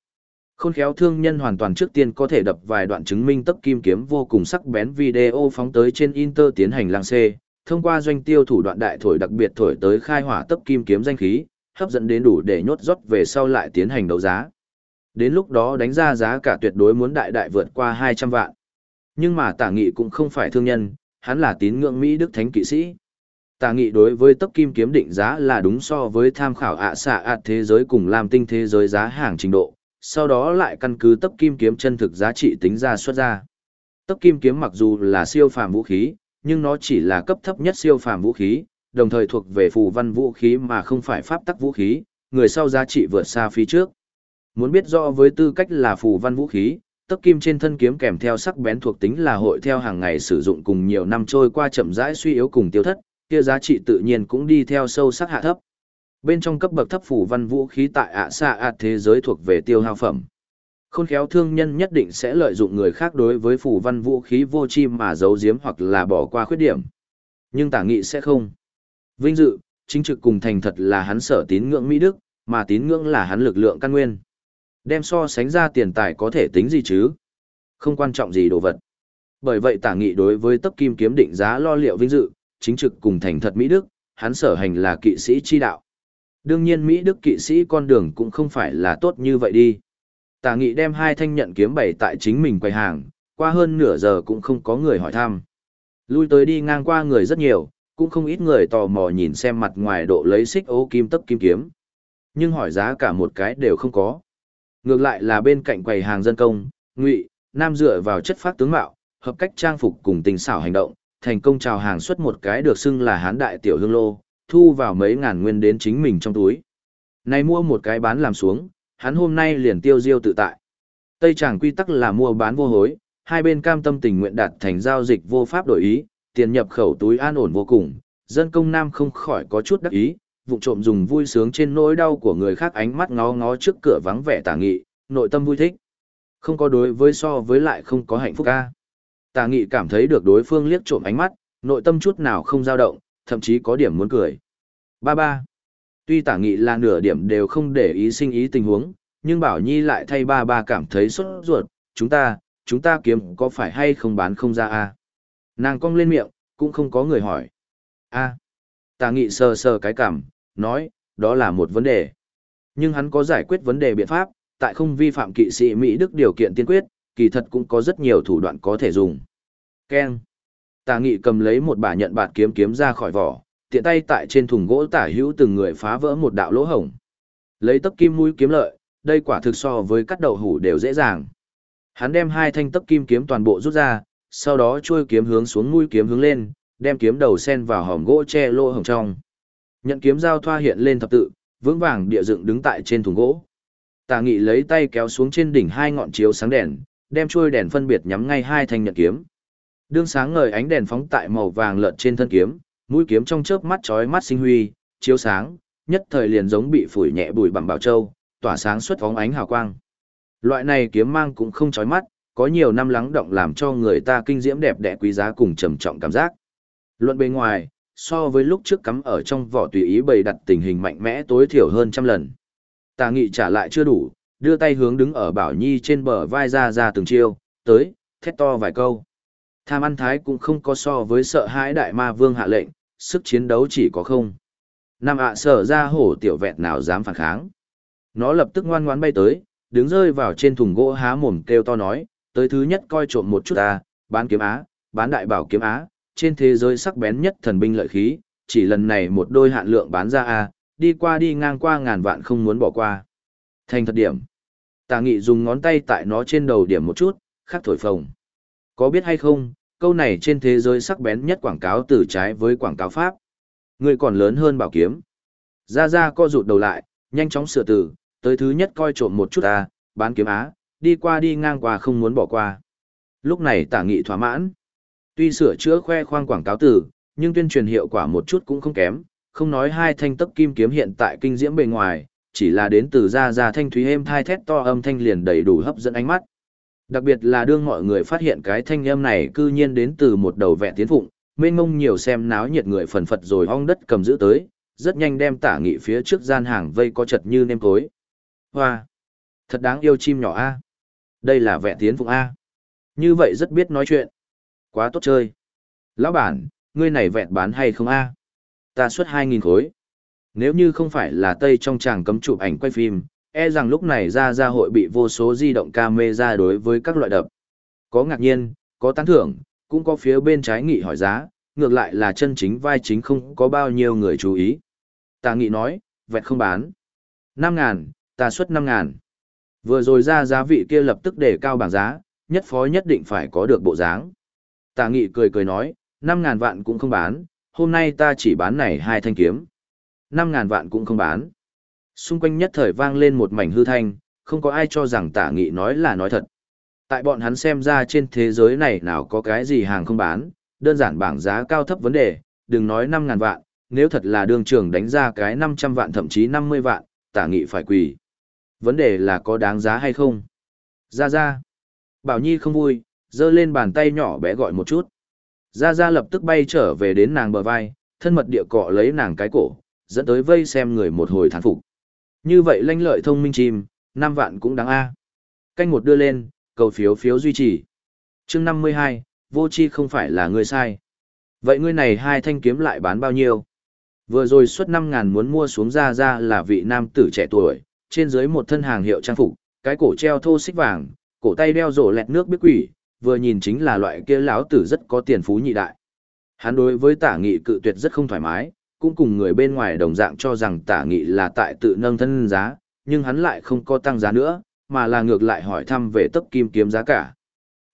Speaker 1: Khôn khéo thương nhân hoàn toàn trước tiên có thể đập vài đoạn chứng minh tấp kim kiếm vô cùng sắc bén video phóng tới trên Inter tiến hành lang xê, thông qua doanh tiêu thủ đoạn đại thổi đặc biệt thổi tới khai hỏa tấp kim kiếm danh khí, hấp dẫn đến đủ để nhốt rót về sau lại tiến hành đấu giá. Đến lúc đó đánh ra giá cả tuyệt đối muốn đại đại vượt qua 200 vạn. Nhưng mà tả nghị cũng không phải thương nhân, hắn là tín ngưỡng Mỹ Đức Thánh kỵ sĩ. Tả nghị đối với tấp kim kiếm định giá là đúng so với tham khảo ạ xạ ạt thế giới cùng làm tinh thế giới giá hàng trình độ, sau đó lại căn cứ tấp kim kiếm chân thực giá trị tính ra xuất ra. Tấp kim kiếm mặc dù là siêu phàm vũ khí, nhưng nó chỉ là cấp thấp nhất siêu phàm vũ khí, đồng thời thuộc về phù văn vũ khí mà không phải pháp tắc vũ khí, người sau giá trị vượt xa phía trước. Muốn biết rõ với tư cách là phù văn vũ khí, tấc kim trên thân kiếm kèm theo sắc bén thuộc tính là hội theo hàng ngày sử dụng cùng nhiều năm trôi qua chậm rãi suy yếu cùng tiêu thất, kia giá trị tự nhiên cũng đi theo sâu sắc hạ thấp. Bên trong cấp bậc thấp phù văn vũ khí tại ạ xa ạ thế giới thuộc về tiêu hao phẩm. Khôn khéo thương nhân nhất định sẽ lợi dụng người khác đối với phù văn vũ khí vô chi mà giấu giếm hoặc là bỏ qua khuyết điểm. Nhưng tả nghị sẽ không. Vinh dự, chính trực cùng thành thật là hắn sở tín ngưỡng Mỹ Đức, mà tín ngưỡng là hắn lực lượng căn nguyên. Đem so sánh ra tiền tài có thể tính gì chứ? Không quan trọng gì đồ vật. Bởi vậy tả nghị đối với tấp kim kiếm định giá lo liệu vinh dự, chính trực cùng thành thật Mỹ Đức, hắn sở hành là kỵ sĩ chi đạo. Đương nhiên Mỹ Đức kỵ sĩ con đường cũng không phải là tốt như vậy đi. Tả nghị đem hai thanh nhận kiếm bày tại chính mình quầy hàng, qua hơn nửa giờ cũng không có người hỏi thăm. Lui tới đi ngang qua người rất nhiều, cũng không ít người tò mò nhìn xem mặt ngoài độ lấy xích ô kim tấp kim kiếm. Nhưng hỏi giá cả một cái đều không có. Ngược lại là bên cạnh quầy hàng dân công, ngụy, nam dựa vào chất phát tướng mạo, hợp cách trang phục cùng tình xảo hành động, thành công chào hàng xuất một cái được xưng là hán đại tiểu hương lô, thu vào mấy ngàn nguyên đến chính mình trong túi. Này mua một cái bán làm xuống, hắn hôm nay liền tiêu diêu tự tại. Tây tràng quy tắc là mua bán vô hối, hai bên cam tâm tình nguyện đạt thành giao dịch vô pháp đổi ý, tiền nhập khẩu túi an ổn vô cùng, dân công nam không khỏi có chút đắc ý, vụ trộm dùng vui sướng trên nỗi đau của người khác ánh mắt ngó ngó trước cửa vắng vẻ tả nghị, nội tâm vui thích. Không có đối với so với lại không có hạnh phúc ca. Tả nghị cảm thấy được đối phương liếc trộm ánh mắt, nội tâm chút nào không dao động, thậm chí có điểm muốn cười. Ba ba. Tuy tả nghị là nửa điểm đều không để ý sinh ý tình huống, nhưng Bảo Nhi lại thay ba ba cảm thấy sốt ruột, chúng ta, chúng ta kiếm có phải hay không bán không ra a Nàng cong lên miệng, cũng không có người hỏi. a tà nghị sờ sờ cái cảm, nói, đó là một vấn đề. Nhưng hắn có giải quyết vấn đề biện pháp, tại không vi phạm kỵ sĩ Mỹ Đức điều kiện tiên quyết, kỳ thật cũng có rất nhiều thủ đoạn có thể dùng. Ken. Tà nghị cầm lấy một bả nhận bạt kiếm kiếm ra khỏi vỏ, tiện tay tại trên thùng gỗ tả hữu từng người phá vỡ một đạo lỗ hổng. Lấy tấc kim mũi kiếm lợi, đây quả thực so với cắt đậu hủ đều dễ dàng. Hắn đem hai thanh tấc kim kiếm toàn bộ rút ra, sau đó trôi kiếm hướng xuống mũi kiếm hướng lên, đem kiếm đầu sen vào hòm gỗ che lỗ hổng trong. Nhận kiếm giao thoa hiện lên thập tự, vững vàng địa dựng đứng tại trên thùng gỗ. Tà Nghị lấy tay kéo xuống trên đỉnh hai ngọn chiếu sáng đèn, đem chuôi đèn phân biệt nhắm ngay hai thanh nhận kiếm. Đương sáng ngời ánh đèn phóng tại màu vàng lợn trên thân kiếm, mũi kiếm trong chớp mắt chói mắt sinh huy, chiếu sáng, nhất thời liền giống bị phủi nhẹ bụi bằng bảo châu, tỏa sáng xuất phóng ánh hào quang. Loại này kiếm mang cũng không chói mắt, có nhiều năm lắng động làm cho người ta kinh diễm đẹp đẽ quý giá cùng trầm trọng cảm giác. Luận bề ngoài, so với lúc trước cắm ở trong vỏ tùy ý bày đặt tình hình mạnh mẽ tối thiểu hơn trăm lần. Tà nghị trả lại chưa đủ, đưa tay hướng đứng ở Bảo Nhi trên bờ vai ra ra từng chiêu, tới, thét to vài câu. Tham ăn thái cũng không có so với sợ hãi đại ma vương hạ lệnh, sức chiến đấu chỉ có không. Nam ạ sở ra hổ tiểu vẹt nào dám phản kháng. Nó lập tức ngoan ngoãn bay tới, đứng rơi vào trên thùng gỗ há mồm kêu to nói, tới thứ nhất coi trộm một chút ta, bán kiếm á, bán đại bảo kiếm á, trên thế giới sắc bén nhất thần binh lợi khí, chỉ lần này một đôi hạn lượng bán ra a, đi qua đi ngang qua ngàn vạn không muốn bỏ qua. Thành thật điểm. Tà nghị dùng ngón tay tại nó trên đầu điểm một chút, khắc thổi phồng. Có biết hay không, câu này trên thế giới sắc bén nhất quảng cáo từ trái với quảng cáo Pháp. Người còn lớn hơn bảo kiếm. Ra ra co rụt đầu lại, nhanh chóng sửa từ, tới thứ nhất coi trộm một chút a, bán kiếm á, đi qua đi ngang qua không muốn bỏ qua. Lúc này tả nghị thỏa mãn. Tuy sửa chữa khoe khoang quảng cáo từ, nhưng tuyên truyền hiệu quả một chút cũng không kém, không nói hai thanh tấp kim kiếm hiện tại kinh diễm bề ngoài, chỉ là đến từ ra ra thanh thúy êm thai thét to âm thanh liền đầy đủ hấp dẫn ánh mắt. Đặc biệt là đương mọi người phát hiện cái thanh âm này cư nhiên đến từ một đầu vẹn tiến phụng, mênh mông nhiều xem náo nhiệt người phần phật rồi hong đất cầm giữ tới, rất nhanh đem tả nghị phía trước gian hàng vây có chật như nêm cối. Hoa! Thật đáng yêu chim nhỏ A. Đây là vẹn tiến phụng A. Như vậy rất biết nói chuyện. Quá tốt chơi. Lão bản, ngươi này vẹn bán hay không A? Ta xuất 2.000 khối. Nếu như không phải là Tây trong tràng cấm chụp ảnh quay phim, e rằng lúc này ra ra hội bị vô số di động camera đối với các loại đập. Có ngạc nhiên, có tán thưởng, cũng có phía bên trái nghị hỏi giá, ngược lại là chân chính vai chính không có bao nhiêu người chú ý. Tà nghị nói, vẹt không bán. 5 ngàn, ta xuất 5 ngàn. Vừa rồi ra giá vị kia lập tức để cao bảng giá, nhất phó nhất định phải có được bộ dáng. Tà nghị cười cười nói, 5 ngàn vạn cũng không bán, hôm nay ta chỉ bán này hai thanh kiếm. 5 ngàn vạn cũng không bán. Xung quanh nhất thời vang lên một mảnh hư thanh, không có ai cho rằng tả nghị nói là nói thật. Tại bọn hắn xem ra trên thế giới này nào có cái gì hàng không bán, đơn giản bảng giá cao thấp vấn đề, đừng nói 5.000 vạn, nếu thật là đường trường đánh ra cái 500 vạn thậm chí 50 vạn, tả nghị phải quỳ. Vấn đề là có đáng giá hay không? Ra ra. Bảo Nhi không vui, giơ lên bàn tay nhỏ bé gọi một chút. Ra ra lập tức bay trở về đến nàng bờ vai, thân mật địa cọ lấy nàng cái cổ, dẫn tới vây xem người một hồi thán phục. Như vậy lanh lợi thông minh chim, năm vạn cũng đáng A. Canh một đưa lên, cầu phiếu phiếu duy trì. chương 52, vô chi không phải là người sai. Vậy ngươi này hai thanh kiếm lại bán bao nhiêu? Vừa rồi suốt năm ngàn muốn mua xuống ra ra là vị nam tử trẻ tuổi, trên dưới một thân hàng hiệu trang phục, cái cổ treo thô xích vàng, cổ tay đeo rổ lẹt nước biết quỷ, vừa nhìn chính là loại kia lão tử rất có tiền phú nhị đại. Hắn đối với tả nghị cự tuyệt rất không thoải mái, cũng cùng người bên ngoài đồng dạng cho rằng tả nghị là tại tự nâng thân giá, nhưng hắn lại không có tăng giá nữa, mà là ngược lại hỏi thăm về tấc kim kiếm giá cả.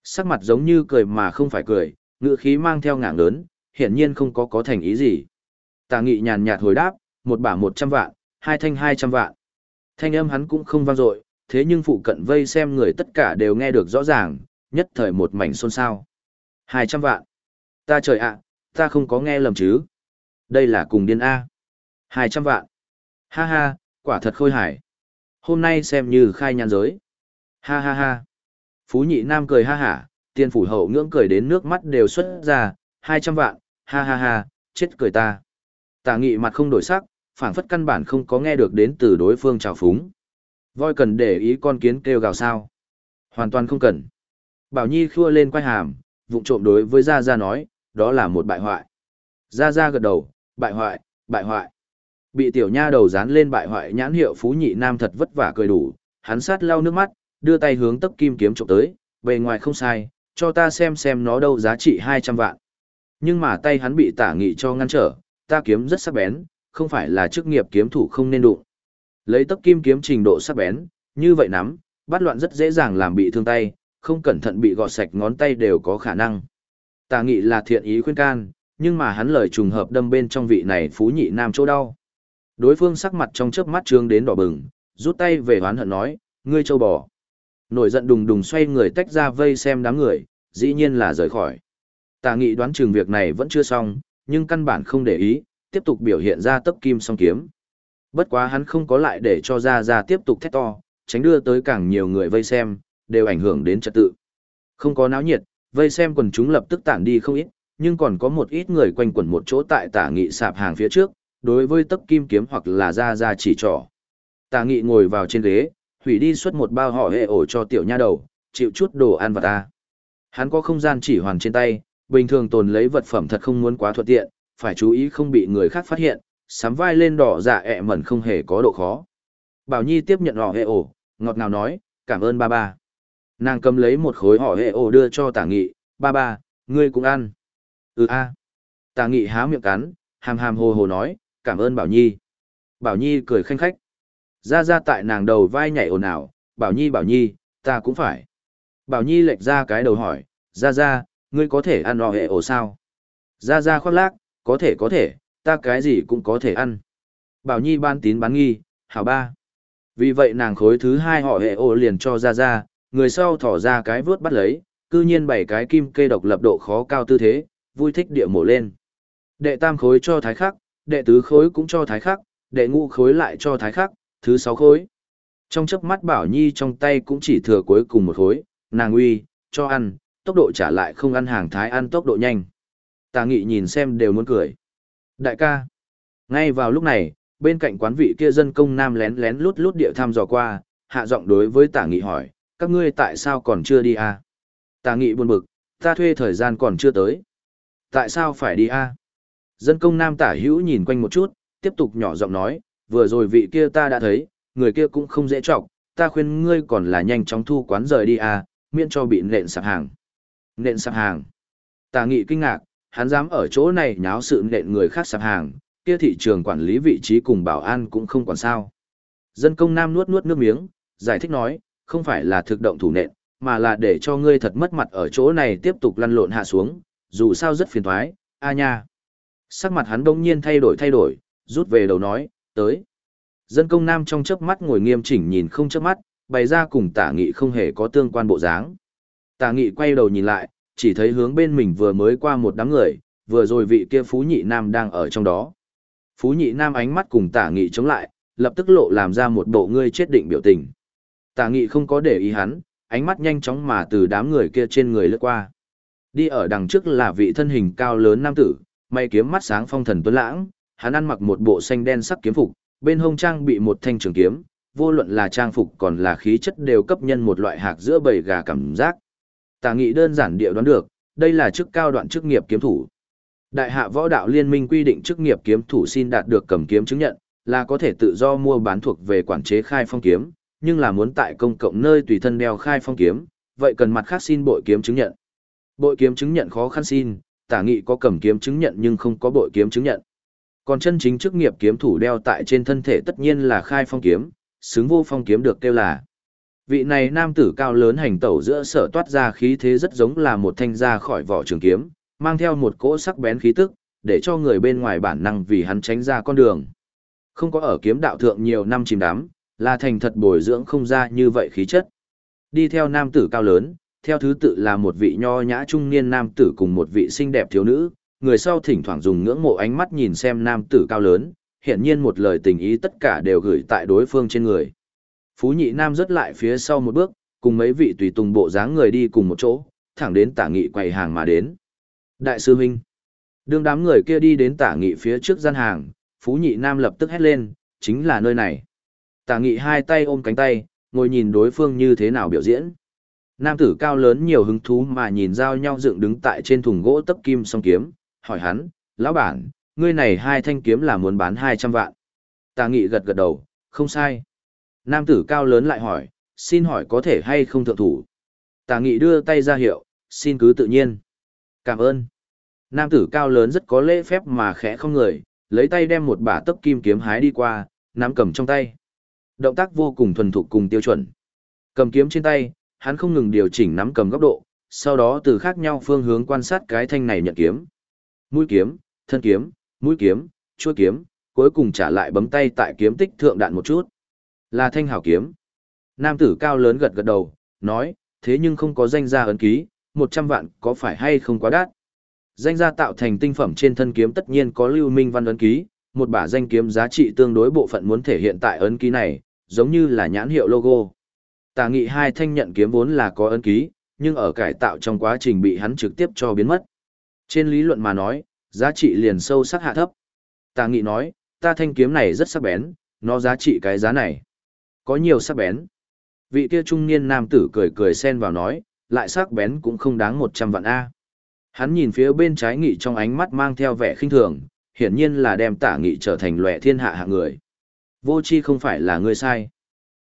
Speaker 1: Sắc mặt giống như cười mà không phải cười, ngựa khí mang theo ngạng lớn, hiển nhiên không có có thành ý gì. Tả nghị nhàn nhạt hồi đáp, một bả một trăm vạn, hai thanh hai trăm vạn. Thanh âm hắn cũng không vang dội, thế nhưng phụ cận vây xem người tất cả đều nghe được rõ ràng, nhất thời một mảnh xôn xao. Hai trăm vạn. Ta trời ạ, ta không có nghe lầm chứ. Đây là cùng điên A. Hai trăm vạn. Ha ha, quả thật khôi hài. Hôm nay xem như khai nhàn giới. Ha ha ha. Phú nhị nam cười ha hả, tiên phủ hậu ngưỡng cười đến nước mắt đều xuất ra, hai trăm vạn, ha ha ha, chết cười ta. Tả nghị mặt không đổi sắc, phảng phất căn bản không có nghe được đến từ đối phương trào phúng. Voi cần để ý con kiến kêu gào sao. Hoàn toàn không cần. Bảo Nhi khua lên quay hàm, vụng trộm đối với Gia Gia nói, đó là một bại hoại. Gia Gia gật đầu, bại hoại, bại hoại. Bị tiểu nha đầu dán lên bại hoại nhãn hiệu phú nhị nam thật vất vả cười đủ, hắn sát lau nước mắt, đưa tay hướng tấc kim kiếm trộm tới, bề ngoài không sai, cho ta xem xem nó đâu giá trị 200 vạn. Nhưng mà tay hắn bị tả nghị cho ngăn trở, ta kiếm rất sắc bén, không phải là chức nghiệp kiếm thủ không nên đụng. Lấy tấc kim kiếm trình độ sắc bén, như vậy nắm, bắt loạn rất dễ dàng làm bị thương tay, không cẩn thận bị gọt sạch ngón tay đều có khả năng. Tà nghị là thiện ý khuyên can, nhưng mà hắn lời trùng hợp đâm bên trong vị này phú nhị nam chỗ đau. Đối phương sắc mặt trong chớp mắt trương đến đỏ bừng, rút tay về hoán hận nói, ngươi châu bò. Nổi giận đùng đùng xoay người tách ra vây xem đám người, dĩ nhiên là rời khỏi. Tà nghị đoán chừng việc này vẫn chưa xong, nhưng căn bản không để ý, tiếp tục biểu hiện ra tấp kim song kiếm. Bất quá hắn không có lại để cho ra ra tiếp tục thét to, tránh đưa tới càng nhiều người vây xem, đều ảnh hưởng đến trật tự. Không có náo nhiệt, vây xem quần chúng lập tức tản đi không ít, nhưng còn có một ít người quanh quẩn một chỗ tại tả nghị sạp hàng phía trước, đối với tấc kim kiếm hoặc là ra ra chỉ trỏ. Tả nghị ngồi vào trên ghế, hủy đi xuất một bao họ hệ ổ cho tiểu nha đầu, chịu chút đồ ăn vật ta. Hắn có không gian chỉ hoàn trên tay, bình thường tồn lấy vật phẩm thật không muốn quá thuận tiện, phải chú ý không bị người khác phát hiện, sắm vai lên đỏ dạ ẹ mẩn không hề có độ khó. Bảo Nhi tiếp nhận họ hệ ổ, ngọt ngào nói, cảm ơn ba ba. Nàng cầm lấy một khối họ hệ ổ đưa cho tả nghị, ba ba, ngươi cũng ăn. Ừ a. Tả nghị há miệng cắn, hàm hàm hồ hồ nói, cảm ơn Bảo Nhi. Bảo Nhi cười khanh khách. Ra ra tại nàng đầu vai nhảy ồn ào, Bảo Nhi Bảo Nhi, ta cũng phải. Bảo Nhi lệch ra cái đầu hỏi, ra ra, ngươi có thể ăn họ hệ ổ sao? Ra ra khoác lác, có thể có thể, ta cái gì cũng có thể ăn. Bảo Nhi ban tín bán nghi, hảo ba. Vì vậy nàng khối thứ hai họ hệ ổ liền cho ra ra, người sau thỏ ra cái vướt bắt lấy, cư nhiên bảy cái kim kê độc lập độ khó cao tư thế, vui thích địa mổ lên. Đệ tam khối cho thái khắc, đệ tứ khối cũng cho thái khắc, đệ ngũ khối lại cho thái khắc, Thứ sáu khối. Trong chớp mắt Bảo Nhi trong tay cũng chỉ thừa cuối cùng một khối, nàng uy, cho ăn, tốc độ trả lại không ăn hàng thái ăn tốc độ nhanh. Tà nghị nhìn xem đều muốn cười. Đại ca. Ngay vào lúc này, bên cạnh quán vị kia dân công nam lén lén lút lút địa thăm dò qua, hạ giọng đối với tả nghị hỏi, các ngươi tại sao còn chưa đi à? Tả nghị buồn bực, ta thuê thời gian còn chưa tới. Tại sao phải đi à? Dân công nam tả hữu nhìn quanh một chút, tiếp tục nhỏ giọng nói, vừa rồi vị kia ta đã thấy, người kia cũng không dễ trọng, ta khuyên ngươi còn là nhanh chóng thu quán rời đi à, miễn cho bị nện sạp hàng. Nện sạp hàng. Tả nghị kinh ngạc, hắn dám ở chỗ này nháo sự nện người khác sạp hàng, kia thị trường quản lý vị trí cùng bảo an cũng không còn sao. Dân công nam nuốt nuốt nước miếng, giải thích nói, không phải là thực động thủ nện, mà là để cho ngươi thật mất mặt ở chỗ này tiếp tục lăn lộn hạ xuống, dù sao rất phiền thoái, a nha. Sắc mặt hắn đông nhiên thay đổi thay đổi, rút về đầu nói, tới. Dân công nam trong chớp mắt ngồi nghiêm chỉnh nhìn không chớp mắt, bày ra cùng tả nghị không hề có tương quan bộ dáng. Tả nghị quay đầu nhìn lại, chỉ thấy hướng bên mình vừa mới qua một đám người, vừa rồi vị kia phú nhị nam đang ở trong đó. Phú nhị nam ánh mắt cùng tả nghị chống lại, lập tức lộ làm ra một bộ ngươi chết định biểu tình. Tả nghị không có để ý hắn, ánh mắt nhanh chóng mà từ đám người kia trên người lướt qua. Đi ở đằng trước là vị thân hình cao lớn nam tử, mày kiếm mắt sáng phong thần tuấn lãng, hắn ăn mặc một bộ xanh đen sắc kiếm phục, bên hông trang bị một thanh trường kiếm, vô luận là trang phục còn là khí chất đều cấp nhân một loại hạc giữa bầy gà cảm giác tà nghị đơn giản địa đoán được, đây là chức cao đoạn chức nghiệp kiếm thủ. Đại hạ võ đạo liên minh quy định chức nghiệp kiếm thủ xin đạt được cầm kiếm chứng nhận, là có thể tự do mua bán thuộc về quản chế khai phong kiếm, nhưng là muốn tại công cộng nơi tùy thân đeo khai phong kiếm, vậy cần mặt khác xin bội kiếm chứng nhận. Bội kiếm chứng nhận khó khăn xin, tả nghị có cầm kiếm chứng nhận nhưng không có bội kiếm chứng nhận. Còn chân chính chức nghiệp kiếm thủ đeo tại trên thân thể tất nhiên là khai phong kiếm, xứng vô phong kiếm được kêu là. Vị này nam tử cao lớn hành tẩu giữa sở toát ra khí thế rất giống là một thanh ra khỏi vỏ trường kiếm, mang theo một cỗ sắc bén khí tức, để cho người bên ngoài bản năng vì hắn tránh ra con đường. Không có ở kiếm đạo thượng nhiều năm chìm đắm, là thành thật bồi dưỡng không ra như vậy khí chất. Đi theo nam tử cao lớn, theo thứ tự là một vị nho nhã trung niên nam tử cùng một vị xinh đẹp thiếu nữ, người sau thỉnh thoảng dùng ngưỡng mộ ánh mắt nhìn xem nam tử cao lớn, hiện nhiên một lời tình ý tất cả đều gửi tại đối phương trên người. Phú nhị nam rớt lại phía sau một bước, cùng mấy vị tùy tùng bộ dáng người đi cùng một chỗ, thẳng đến tả nghị quầy hàng mà đến. Đại sư huynh. Đương đám người kia đi đến tả nghị phía trước gian hàng, Phú nhị nam lập tức hét lên, chính là nơi này. Tả nghị hai tay ôm cánh tay, ngồi nhìn đối phương như thế nào biểu diễn. Nam tử cao lớn nhiều hứng thú mà nhìn giao nhau dựng đứng tại trên thùng gỗ tấp kim song kiếm, hỏi hắn, lão bản, ngươi này hai thanh kiếm là muốn bán 200 vạn. Tà nghị gật gật đầu, không sai. Nam tử cao lớn lại hỏi, xin hỏi có thể hay không thượng thủ. Tà nghị đưa tay ra hiệu, xin cứ tự nhiên. Cảm ơn. Nam tử cao lớn rất có lễ phép mà khẽ không người, lấy tay đem một bả tấc kim kiếm hái đi qua, nắm cầm trong tay. Động tác vô cùng thuần thục cùng tiêu chuẩn. Cầm kiếm trên tay, hắn không ngừng điều chỉnh nắm cầm góc độ, sau đó từ khác nhau phương hướng quan sát cái thanh này nhận kiếm. Mũi kiếm, thân kiếm, mũi kiếm, chuôi kiếm, cuối cùng trả lại bấm tay tại kiếm tích thượng đạn một chút. Là thanh hảo kiếm. Nam tử cao lớn gật gật đầu, nói, thế nhưng không có danh gia ấn ký, 100 vạn có phải hay không quá đắt. Danh gia tạo thành tinh phẩm trên thân kiếm tất nhiên có lưu minh văn ấn ký, một bả danh kiếm giá trị tương đối bộ phận muốn thể hiện tại ấn ký này, giống như là nhãn hiệu logo. Tà nghị hai thanh nhận kiếm vốn là có ấn ký, nhưng ở cải tạo trong quá trình bị hắn trực tiếp cho biến mất. Trên lý luận mà nói, giá trị liền sâu sắc hạ thấp. Tà nghị nói, ta thanh kiếm này rất sắc bén, nó giá trị cái giá này. Có nhiều sắc bén. Vị kia trung niên nam tử cười cười xen vào nói, lại sắc bén cũng không đáng 100 vạn A. Hắn nhìn phía bên trái nghị trong ánh mắt mang theo vẻ khinh thường, hiển nhiên là đem tả nghị trở thành lòe thiên hạ hạng người. Vô chi không phải là người sai.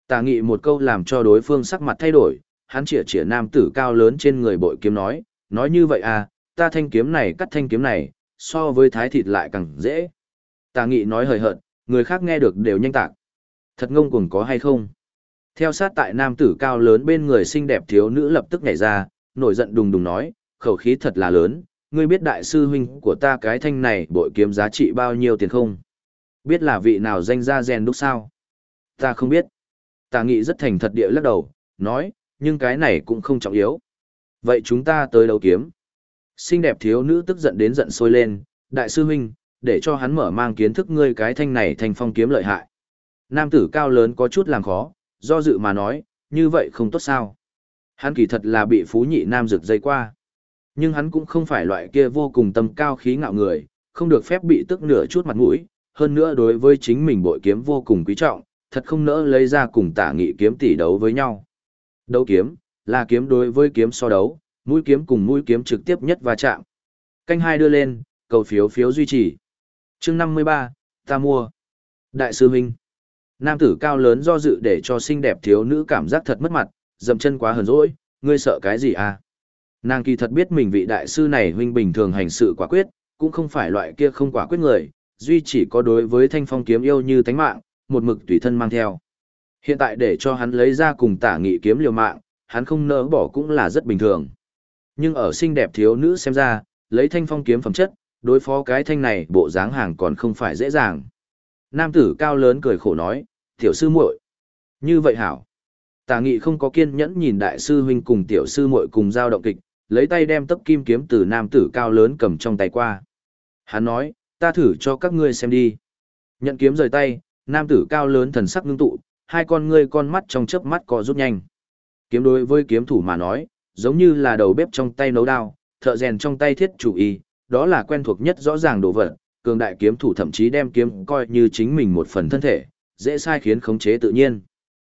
Speaker 1: Tả nghị một câu làm cho đối phương sắc mặt thay đổi, hắn chĩa chĩa nam tử cao lớn trên người bội kiếm nói, nói như vậy à, ta thanh kiếm này cắt thanh kiếm này, so với thái thịt lại càng dễ. Tà nghị nói hời hợt, người khác nghe được đều nhanh tạc. Thật ngông cuồng có hay không? Theo sát tại nam tử cao lớn bên người xinh đẹp thiếu nữ lập tức nhảy ra, nổi giận đùng đùng nói, khẩu khí thật là lớn, ngươi biết đại sư huynh của ta cái thanh này bội kiếm giá trị bao nhiêu tiền không? Biết là vị nào danh ra rèn đúc sao? Ta không biết. Tà nghị rất thành thật địa lắc đầu, nói, nhưng cái này cũng không trọng yếu. Vậy chúng ta tới đấu kiếm. Xinh đẹp thiếu nữ tức giận đến giận sôi lên, đại sư huynh, để cho hắn mở mang kiến thức ngươi cái thanh này thành phong kiếm lợi hại nam tử cao lớn có chút làm khó, do dự mà nói, như vậy không tốt sao. Hắn kỳ thật là bị phú nhị nam rực dây qua. Nhưng hắn cũng không phải loại kia vô cùng tâm cao khí ngạo người, không được phép bị tức nửa chút mặt mũi, hơn nữa đối với chính mình bội kiếm vô cùng quý trọng, thật không nỡ lấy ra cùng tả nghị kiếm tỷ đấu với nhau. Đấu kiếm, là kiếm đối với kiếm so đấu, mũi kiếm cùng mũi kiếm trực tiếp nhất va chạm. Canh hai đưa lên, cầu phiếu phiếu duy trì. chương 53, ta mua. Đại sư huynh. Nam tử cao lớn do dự để cho xinh đẹp thiếu nữ cảm giác thật mất mặt, dậm chân quá hờn dỗi, ngươi sợ cái gì à? Nàng kỳ thật biết mình vị đại sư này huynh bình thường hành sự quả quyết, cũng không phải loại kia không quả quyết người, duy chỉ có đối với thanh phong kiếm yêu như tánh mạng, một mực tùy thân mang theo. Hiện tại để cho hắn lấy ra cùng tả nghị kiếm liều mạng, hắn không nỡ bỏ cũng là rất bình thường. Nhưng ở xinh đẹp thiếu nữ xem ra, lấy thanh phong kiếm phẩm chất, đối phó cái thanh này bộ dáng hàng còn không phải dễ dàng. Nam tử cao lớn cười khổ nói, tiểu sư muội Như vậy hảo. Tà nghị không có kiên nhẫn nhìn đại sư huynh cùng tiểu sư muội cùng giao động kịch, lấy tay đem tấp kim kiếm từ nam tử cao lớn cầm trong tay qua. Hắn nói, ta thử cho các ngươi xem đi. Nhận kiếm rời tay, nam tử cao lớn thần sắc ngưng tụ, hai con ngươi con mắt trong chớp mắt co rút nhanh. Kiếm đối với kiếm thủ mà nói, giống như là đầu bếp trong tay nấu đao, thợ rèn trong tay thiết chủ y, đó là quen thuộc nhất rõ ràng đồ vật, cường đại kiếm thủ thậm chí đem kiếm coi như chính mình một phần thân thể, dễ sai khiến khống chế tự nhiên.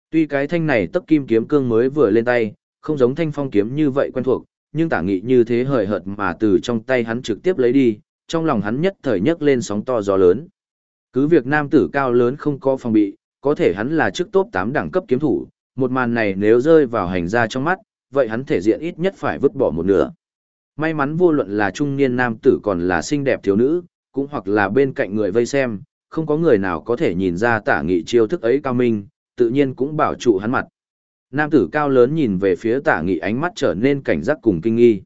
Speaker 1: Tuy cái thanh này tấp kim kiếm cương mới vừa lên tay, không giống thanh phong kiếm như vậy quen thuộc, nhưng tả nghị như thế hời hợt mà từ trong tay hắn trực tiếp lấy đi, trong lòng hắn nhất thời nhấc lên sóng to gió lớn. Cứ việc nam tử cao lớn không có phòng bị, có thể hắn là trước top 8 đẳng cấp kiếm thủ, một màn này nếu rơi vào hành ra trong mắt, vậy hắn thể diện ít nhất phải vứt bỏ một nửa. May mắn vô luận là trung niên nam tử còn là xinh đẹp thiếu nữ, cũng hoặc là bên cạnh người vây xem, không có người nào có thể nhìn ra tả nghị chiêu thức ấy cao minh, tự nhiên cũng bảo trụ hắn mặt. Nam tử cao lớn nhìn về phía tả nghị ánh mắt trở nên cảnh giác cùng kinh nghi.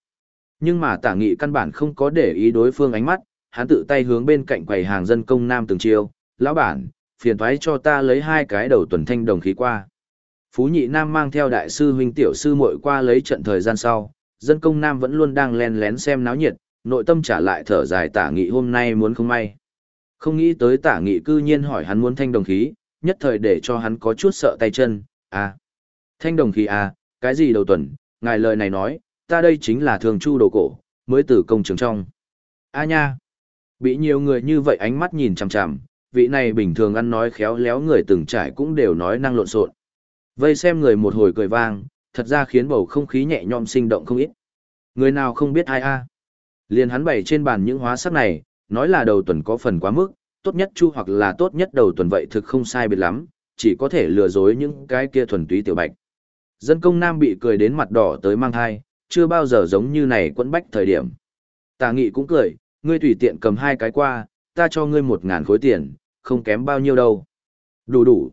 Speaker 1: Nhưng mà tả nghị căn bản không có để ý đối phương ánh mắt, hắn tự tay hướng bên cạnh quầy hàng dân công nam từng chiêu, lão bản, phiền thoái cho ta lấy hai cái đầu tuần thanh đồng khí qua. Phú nhị nam mang theo đại sư huynh tiểu sư muội qua lấy trận thời gian sau, dân công nam vẫn luôn đang len lén xem náo nhiệt, nội tâm trả lại thở dài tả nghị hôm nay muốn không may. Không nghĩ tới tả nghị cư nhiên hỏi hắn muốn thanh đồng khí, nhất thời để cho hắn có chút sợ tay chân, à. Thanh đồng khí à, cái gì đầu tuần, ngài lời này nói, ta đây chính là thường chu đồ cổ, mới từ công trường trong. A nha, bị nhiều người như vậy ánh mắt nhìn chằm chằm, vị này bình thường ăn nói khéo léo người từng trải cũng đều nói năng lộn xộn. Vây xem người một hồi cười vang, thật ra khiến bầu không khí nhẹ nhõm sinh động không ít. Người nào không biết ai a? Liên hắn bày trên bàn những hóa sắc này, nói là đầu tuần có phần quá mức, tốt nhất chu hoặc là tốt nhất đầu tuần vậy thực không sai biệt lắm, chỉ có thể lừa dối những cái kia thuần túy tiểu bạch. Dân công nam bị cười đến mặt đỏ tới mang thai, chưa bao giờ giống như này quẫn bách thời điểm. Tà nghị cũng cười, ngươi tùy tiện cầm hai cái qua, ta cho ngươi một ngàn khối tiền, không kém bao nhiêu đâu. Đủ đủ.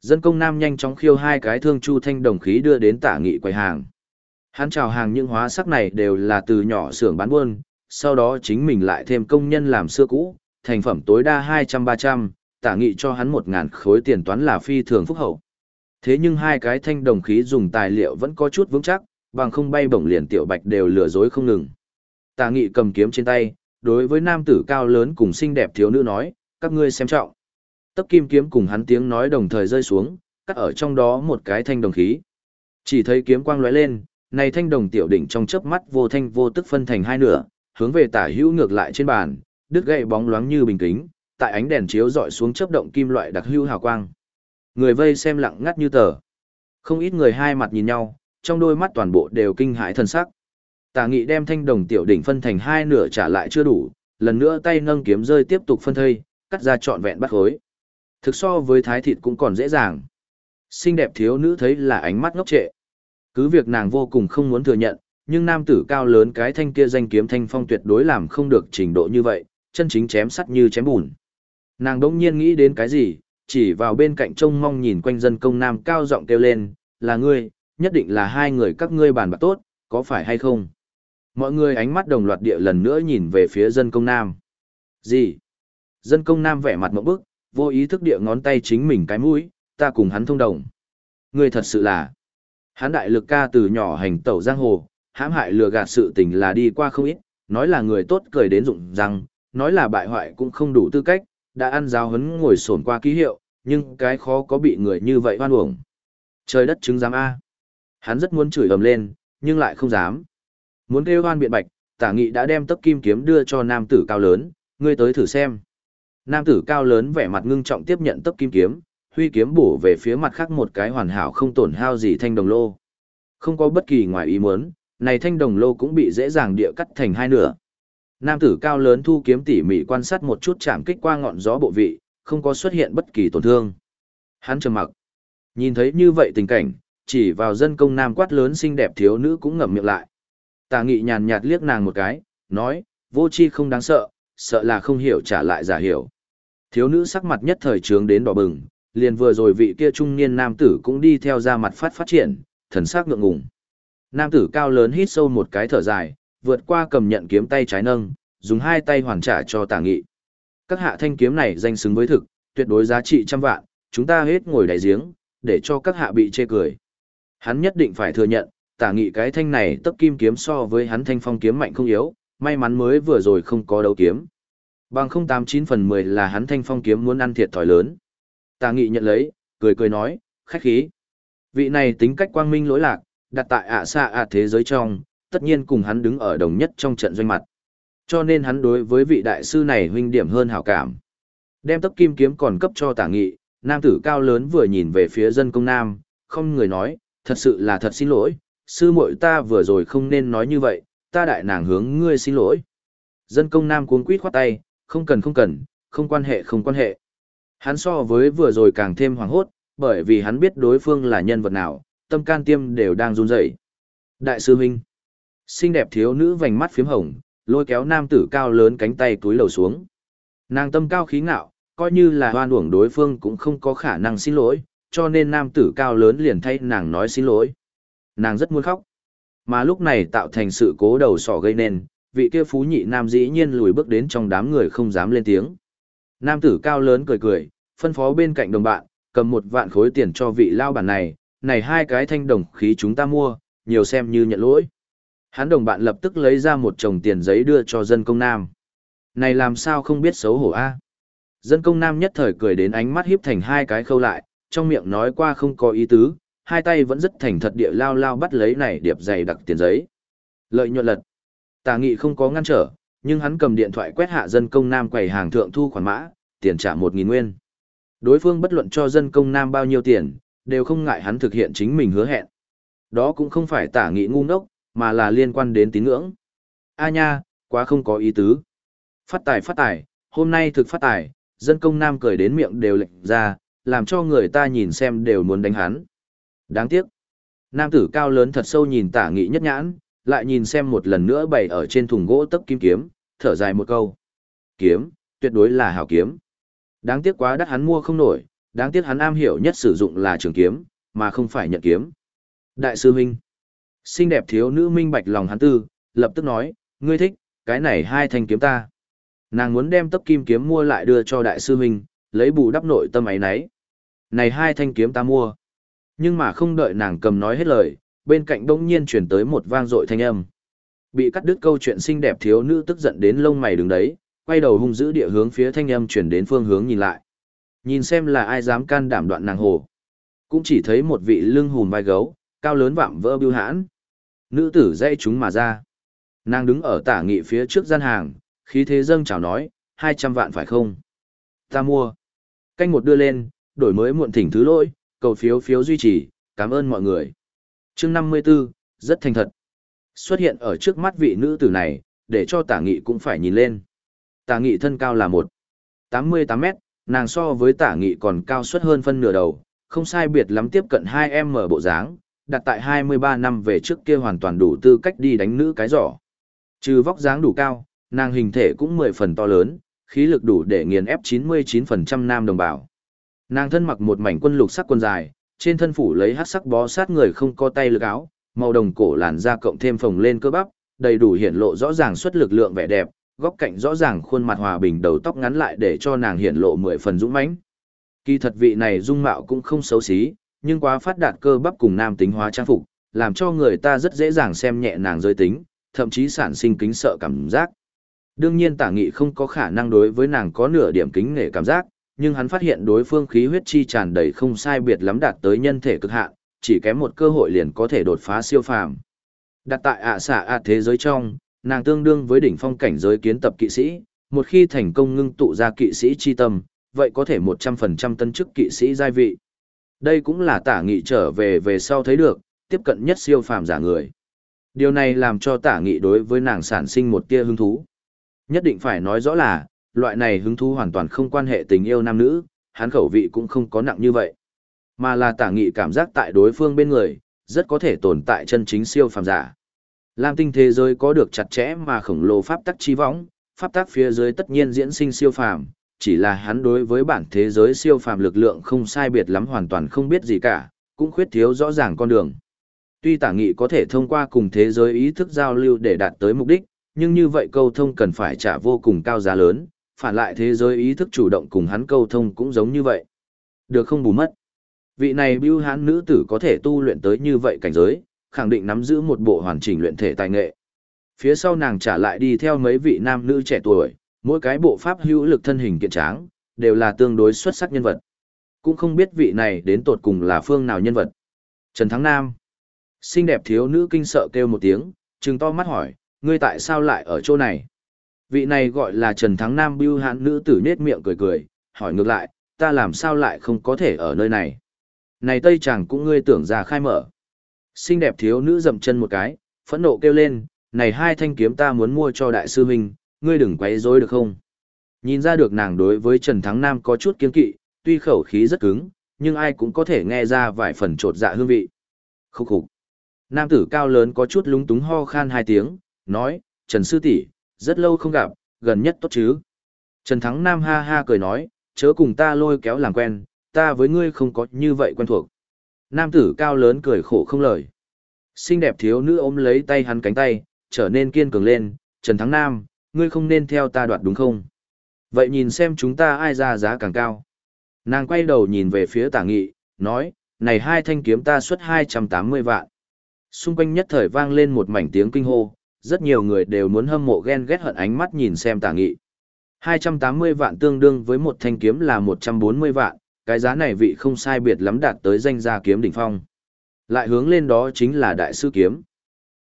Speaker 1: Dân công nam nhanh chóng khiêu hai cái thương chu thanh đồng khí đưa đến tả nghị quầy hàng. Hắn chào hàng những hóa sắc này đều là từ nhỏ xưởng bán buôn, sau đó chính mình lại thêm công nhân làm xưa cũ, thành phẩm tối đa 200-300, tả nghị cho hắn 1.000 khối tiền toán là phi thường phúc hậu. Thế nhưng hai cái thanh đồng khí dùng tài liệu vẫn có chút vững chắc, bằng không bay bổng liền tiểu bạch đều lừa dối không ngừng. Tả nghị cầm kiếm trên tay, đối với nam tử cao lớn cùng xinh đẹp thiếu nữ nói, các ngươi xem trọng. Tấp kim kiếm cùng hắn tiếng nói đồng thời rơi xuống, cắt ở trong đó một cái thanh đồng khí. Chỉ thấy kiếm quang lóe lên, này thanh đồng tiểu đỉnh trong chớp mắt vô thanh vô tức phân thành hai nửa, hướng về tả hữu ngược lại trên bàn, đứt gậy bóng loáng như bình kính, tại ánh đèn chiếu dọi xuống chớp động kim loại đặc hữu hào quang. Người vây xem lặng ngắt như tờ. Không ít người hai mặt nhìn nhau, trong đôi mắt toàn bộ đều kinh hãi thần sắc. Tả Nghị đem thanh đồng tiểu đỉnh phân thành hai nửa trả lại chưa đủ, lần nữa tay nâng kiếm rơi tiếp tục phân thây, cắt ra trọn vẹn bắt khối. Thực so với thái thịt cũng còn dễ dàng. Xinh đẹp thiếu nữ thấy là ánh mắt ngốc trệ. Cứ việc nàng vô cùng không muốn thừa nhận, nhưng nam tử cao lớn cái thanh kia danh kiếm thanh phong tuyệt đối làm không được trình độ như vậy, chân chính chém sắt như chém bùn. Nàng đỗng nhiên nghĩ đến cái gì, chỉ vào bên cạnh trông mong nhìn quanh dân công nam cao giọng kêu lên, là ngươi, nhất định là hai người các ngươi bàn bạc tốt, có phải hay không? Mọi người ánh mắt đồng loạt địa lần nữa nhìn về phía dân công nam. Gì? Dân công nam vẻ mặt mẫu bức, vô ý thức địa ngón tay chính mình cái mũi, ta cùng hắn thông đồng. Ngươi thật sự là... Hắn đại lực ca từ nhỏ hành tẩu giang hồ, hãm hại lừa gạt sự tình là đi qua không ít, nói là người tốt cười đến rụng răng, nói là bại hoại cũng không đủ tư cách, đã ăn giáo hấn ngồi sồn qua ký hiệu, nhưng cái khó có bị người như vậy hoan uổng. Trời đất chứng giám A. Hắn rất muốn chửi ầm lên, nhưng lại không dám. Muốn kêu hoan biện bạch, tả nghị đã đem tấc kim kiếm đưa cho nam tử cao lớn, ngươi tới thử xem. Nam tử cao lớn vẻ mặt ngưng trọng tiếp nhận tấc kim kiếm, huy kiếm bổ về phía mặt khác một cái hoàn hảo không tổn hao gì thanh đồng lô. Không có bất kỳ ngoài ý muốn, này thanh đồng lô cũng bị dễ dàng địa cắt thành hai nửa. Nam tử cao lớn thu kiếm tỉ mỉ quan sát một chút chạm kích qua ngọn gió bộ vị, không có xuất hiện bất kỳ tổn thương. Hắn trầm mặc. Nhìn thấy như vậy tình cảnh, chỉ vào dân công nam quát lớn xinh đẹp thiếu nữ cũng ngậm miệng lại. Tà nghị nhàn nhạt liếc nàng một cái, nói, vô chi không đáng sợ, sợ là không hiểu trả lại giả hiểu. Thiếu nữ sắc mặt nhất thời trướng đến đỏ bừng, liền vừa rồi vị kia trung niên nam tử cũng đi theo ra mặt phát phát triển, thần sắc ngượng ngùng. Nam tử cao lớn hít sâu một cái thở dài, vượt qua cầm nhận kiếm tay trái nâng, dùng hai tay hoàn trả cho tả nghị. Các hạ thanh kiếm này danh xứng với thực, tuyệt đối giá trị trăm vạn, chúng ta hết ngồi đại giếng, để cho các hạ bị chê cười. Hắn nhất định phải thừa nhận, tả nghị cái thanh này tấp kim kiếm so với hắn thanh phong kiếm mạnh không yếu, may mắn mới vừa rồi không có đấu kiếm. Bằng 089 phần 10 là hắn thanh phong kiếm muốn ăn thiệt thòi lớn tà nghị nhận lấy, cười cười nói, khách khí. Vị này tính cách quang minh lỗi lạc, đặt tại ạ xa ạ thế giới trong, tất nhiên cùng hắn đứng ở đồng nhất trong trận doanh mặt. Cho nên hắn đối với vị đại sư này huynh điểm hơn hảo cảm. Đem tấp kim kiếm còn cấp cho tả nghị, nam tử cao lớn vừa nhìn về phía dân công nam, không người nói, thật sự là thật xin lỗi, sư muội ta vừa rồi không nên nói như vậy, ta đại nàng hướng ngươi xin lỗi. Dân công nam cuống quýt khoát tay, không cần không cần, không quan hệ không quan hệ. Hắn so với vừa rồi càng thêm hoảng hốt, bởi vì hắn biết đối phương là nhân vật nào, tâm can tiêm đều đang run rẩy. Đại sư huynh, xinh đẹp thiếu nữ vành mắt phím hồng, lôi kéo nam tử cao lớn cánh tay túi lầu xuống. Nàng tâm cao khí ngạo, coi như là hoan uổng đối phương cũng không có khả năng xin lỗi, cho nên nam tử cao lớn liền thay nàng nói xin lỗi. Nàng rất muốn khóc. Mà lúc này tạo thành sự cố đầu sỏ gây nên, vị kia phú nhị nam dĩ nhiên lùi bước đến trong đám người không dám lên tiếng. Nam tử cao lớn cười cười, phân phó bên cạnh đồng bạn, cầm một vạn khối tiền cho vị lao bản này, này hai cái thanh đồng khí chúng ta mua, nhiều xem như nhận lỗi. Hắn đồng bạn lập tức lấy ra một chồng tiền giấy đưa cho dân công nam. Này làm sao không biết xấu hổ a? Dân công nam nhất thời cười đến ánh mắt hiếp thành hai cái khâu lại, trong miệng nói qua không có ý tứ, hai tay vẫn rất thành thật địa lao lao bắt lấy này điệp dày đặc tiền giấy. Lợi nhuận lật. Tà nghị không có ngăn trở, nhưng hắn cầm điện thoại quét hạ dân công nam quầy hàng thượng thu khoản mã, tiền trả một nghìn nguyên. Đối phương bất luận cho dân công nam bao nhiêu tiền, đều không ngại hắn thực hiện chính mình hứa hẹn. Đó cũng không phải tả nghị ngu ngốc, mà là liên quan đến tín ngưỡng. A nha, quá không có ý tứ. Phát tài phát tài, hôm nay thực phát tài, dân công nam cười đến miệng đều lệnh ra, làm cho người ta nhìn xem đều muốn đánh hắn. Đáng tiếc. Nam tử cao lớn thật sâu nhìn tả nghị nhất nhãn, lại nhìn xem một lần nữa bày ở trên thùng gỗ tấp kim kiếm, thở dài một câu. Kiếm, tuyệt đối là hảo kiếm. Đáng tiếc quá đắt hắn mua không nổi, đáng tiếc hắn am hiểu nhất sử dụng là trường kiếm, mà không phải nhận kiếm. Đại sư Minh. Xinh đẹp thiếu nữ minh bạch lòng hắn tư, lập tức nói, ngươi thích, cái này hai thanh kiếm ta. Nàng muốn đem tấp kim kiếm mua lại đưa cho đại sư Minh, lấy bù đắp nội tâm ấy nấy. Này hai thanh kiếm ta mua. Nhưng mà không đợi nàng cầm nói hết lời, bên cạnh đông nhiên chuyển tới một vang dội thanh âm. Bị cắt đứt câu chuyện xinh đẹp thiếu nữ tức giận đến lông mày đứng đấy, quay đầu hung dữ địa hướng phía thanh âm chuyển đến phương hướng nhìn lại. Nhìn xem là ai dám can đảm đoạn nàng hồ. Cũng chỉ thấy một vị lưng hùm vai gấu, cao lớn vạm vỡ biêu hãn. Nữ tử dây chúng mà ra. Nàng đứng ở tả nghị phía trước gian hàng, khí thế dâng chào nói, hai trăm vạn phải không? Ta mua. Canh một đưa lên, đổi mới muộn thỉnh thứ lỗi, cầu phiếu phiếu duy trì, cảm ơn mọi người chương 54, rất thành thật. Xuất hiện ở trước mắt vị nữ tử này, để cho tả nghị cũng phải nhìn lên. Tả nghị thân cao là 1, 88 mét, nàng so với tả nghị còn cao suất hơn phân nửa đầu, không sai biệt lắm tiếp cận 2M bộ dáng, đặt tại 23 năm về trước kia hoàn toàn đủ tư cách đi đánh nữ cái giỏ. Trừ vóc dáng đủ cao, nàng hình thể cũng 10 phần to lớn, khí lực đủ để nghiền ép 99% nam đồng bào. Nàng thân mặc một mảnh quân lục sắc quần dài, trên thân phủ lấy hắc sắc bó sát người không có tay lực áo, màu đồng cổ làn da cộng thêm phồng lên cơ bắp, đầy đủ hiện lộ rõ ràng xuất lực lượng vẻ đẹp, góc cạnh rõ ràng khuôn mặt hòa bình đầu tóc ngắn lại để cho nàng hiện lộ mười phần dũng mãnh. Kỳ thật vị này dung mạo cũng không xấu xí, nhưng quá phát đạt cơ bắp cùng nam tính hóa trang phục, làm cho người ta rất dễ dàng xem nhẹ nàng giới tính, thậm chí sản sinh kính sợ cảm giác. Đương nhiên tả nghị không có khả năng đối với nàng có nửa điểm kính nể cảm giác, nhưng hắn phát hiện đối phương khí huyết chi tràn đầy không sai biệt lắm đạt tới nhân thể cực hạn, chỉ kém một cơ hội liền có thể đột phá siêu phàm. Đặt tại ạ xạ ạ thế giới trong, nàng tương đương với đỉnh phong cảnh giới kiến tập kỵ sĩ, một khi thành công ngưng tụ ra kỵ sĩ chi tâm, vậy có thể 100% tân chức kỵ sĩ giai vị. Đây cũng là tả nghị trở về về sau thấy được, tiếp cận nhất siêu phàm giả người. Điều này làm cho tả nghị đối với nàng sản sinh một tia hứng thú. Nhất định phải nói rõ là, loại này hứng thú hoàn toàn không quan hệ tình yêu nam nữ, hắn khẩu vị cũng không có nặng như vậy. Mà là tả nghị cảm giác tại đối phương bên người, rất có thể tồn tại chân chính siêu phàm giả. Lam tinh thế giới có được chặt chẽ mà khổng lồ pháp tắc chi võng, pháp tắc phía dưới tất nhiên diễn sinh siêu phàm, chỉ là hắn đối với bản thế giới siêu phàm lực lượng không sai biệt lắm hoàn toàn không biết gì cả, cũng khuyết thiếu rõ ràng con đường. Tuy tả nghị có thể thông qua cùng thế giới ý thức giao lưu để đạt tới mục đích, nhưng như vậy câu thông cần phải trả vô cùng cao giá lớn, phản lại thế giới ý thức chủ động cùng hắn câu thông cũng giống như vậy. Được không bù mất. Vị này bưu hán nữ tử có thể tu luyện tới như vậy cảnh giới, khẳng định nắm giữ một bộ hoàn chỉnh luyện thể tài nghệ. Phía sau nàng trả lại đi theo mấy vị nam nữ trẻ tuổi, mỗi cái bộ pháp hữu lực thân hình kiện tráng, đều là tương đối xuất sắc nhân vật. Cũng không biết vị này đến tột cùng là phương nào nhân vật. Trần Thắng Nam. Xinh đẹp thiếu nữ kinh sợ kêu một tiếng, trừng to mắt hỏi, ngươi tại sao lại ở chỗ này? Vị này gọi là Trần Thắng Nam bưu hãn nữ tử nết miệng cười cười, hỏi ngược lại, ta làm sao lại không có thể ở nơi này? Này Tây chàng cũng ngươi tưởng ra khai mở. Xinh đẹp thiếu nữ dậm chân một cái, phẫn nộ kêu lên, này hai thanh kiếm ta muốn mua cho đại sư huynh, ngươi đừng quấy rối được không? Nhìn ra được nàng đối với Trần Thắng Nam có chút kiên kỵ, tuy khẩu khí rất cứng, nhưng ai cũng có thể nghe ra vài phần trột dạ hương vị. Khúc khục. Nam tử cao lớn có chút lúng túng ho khan hai tiếng, nói, Trần Sư tỷ rất lâu không gặp, gần nhất tốt chứ. Trần Thắng Nam ha ha cười nói, chớ cùng ta lôi kéo làm quen, ta với ngươi không có như vậy quen thuộc. Nam tử cao lớn cười khổ không lời. Xinh đẹp thiếu nữ ôm lấy tay hắn cánh tay, trở nên kiên cường lên, Trần Thắng Nam, ngươi không nên theo ta đoạt đúng không? Vậy nhìn xem chúng ta ai ra giá càng cao. Nàng quay đầu nhìn về phía tả nghị, nói, này hai thanh kiếm ta xuất 280 vạn. Xung quanh nhất thời vang lên một mảnh tiếng kinh hô, rất nhiều người đều muốn hâm mộ ghen ghét hận ánh mắt nhìn xem tả nghị. 280 vạn tương đương với một thanh kiếm là 140 vạn, cái giá này vị không sai biệt lắm đạt tới danh gia kiếm đỉnh phong. Lại hướng lên đó chính là đại sư kiếm.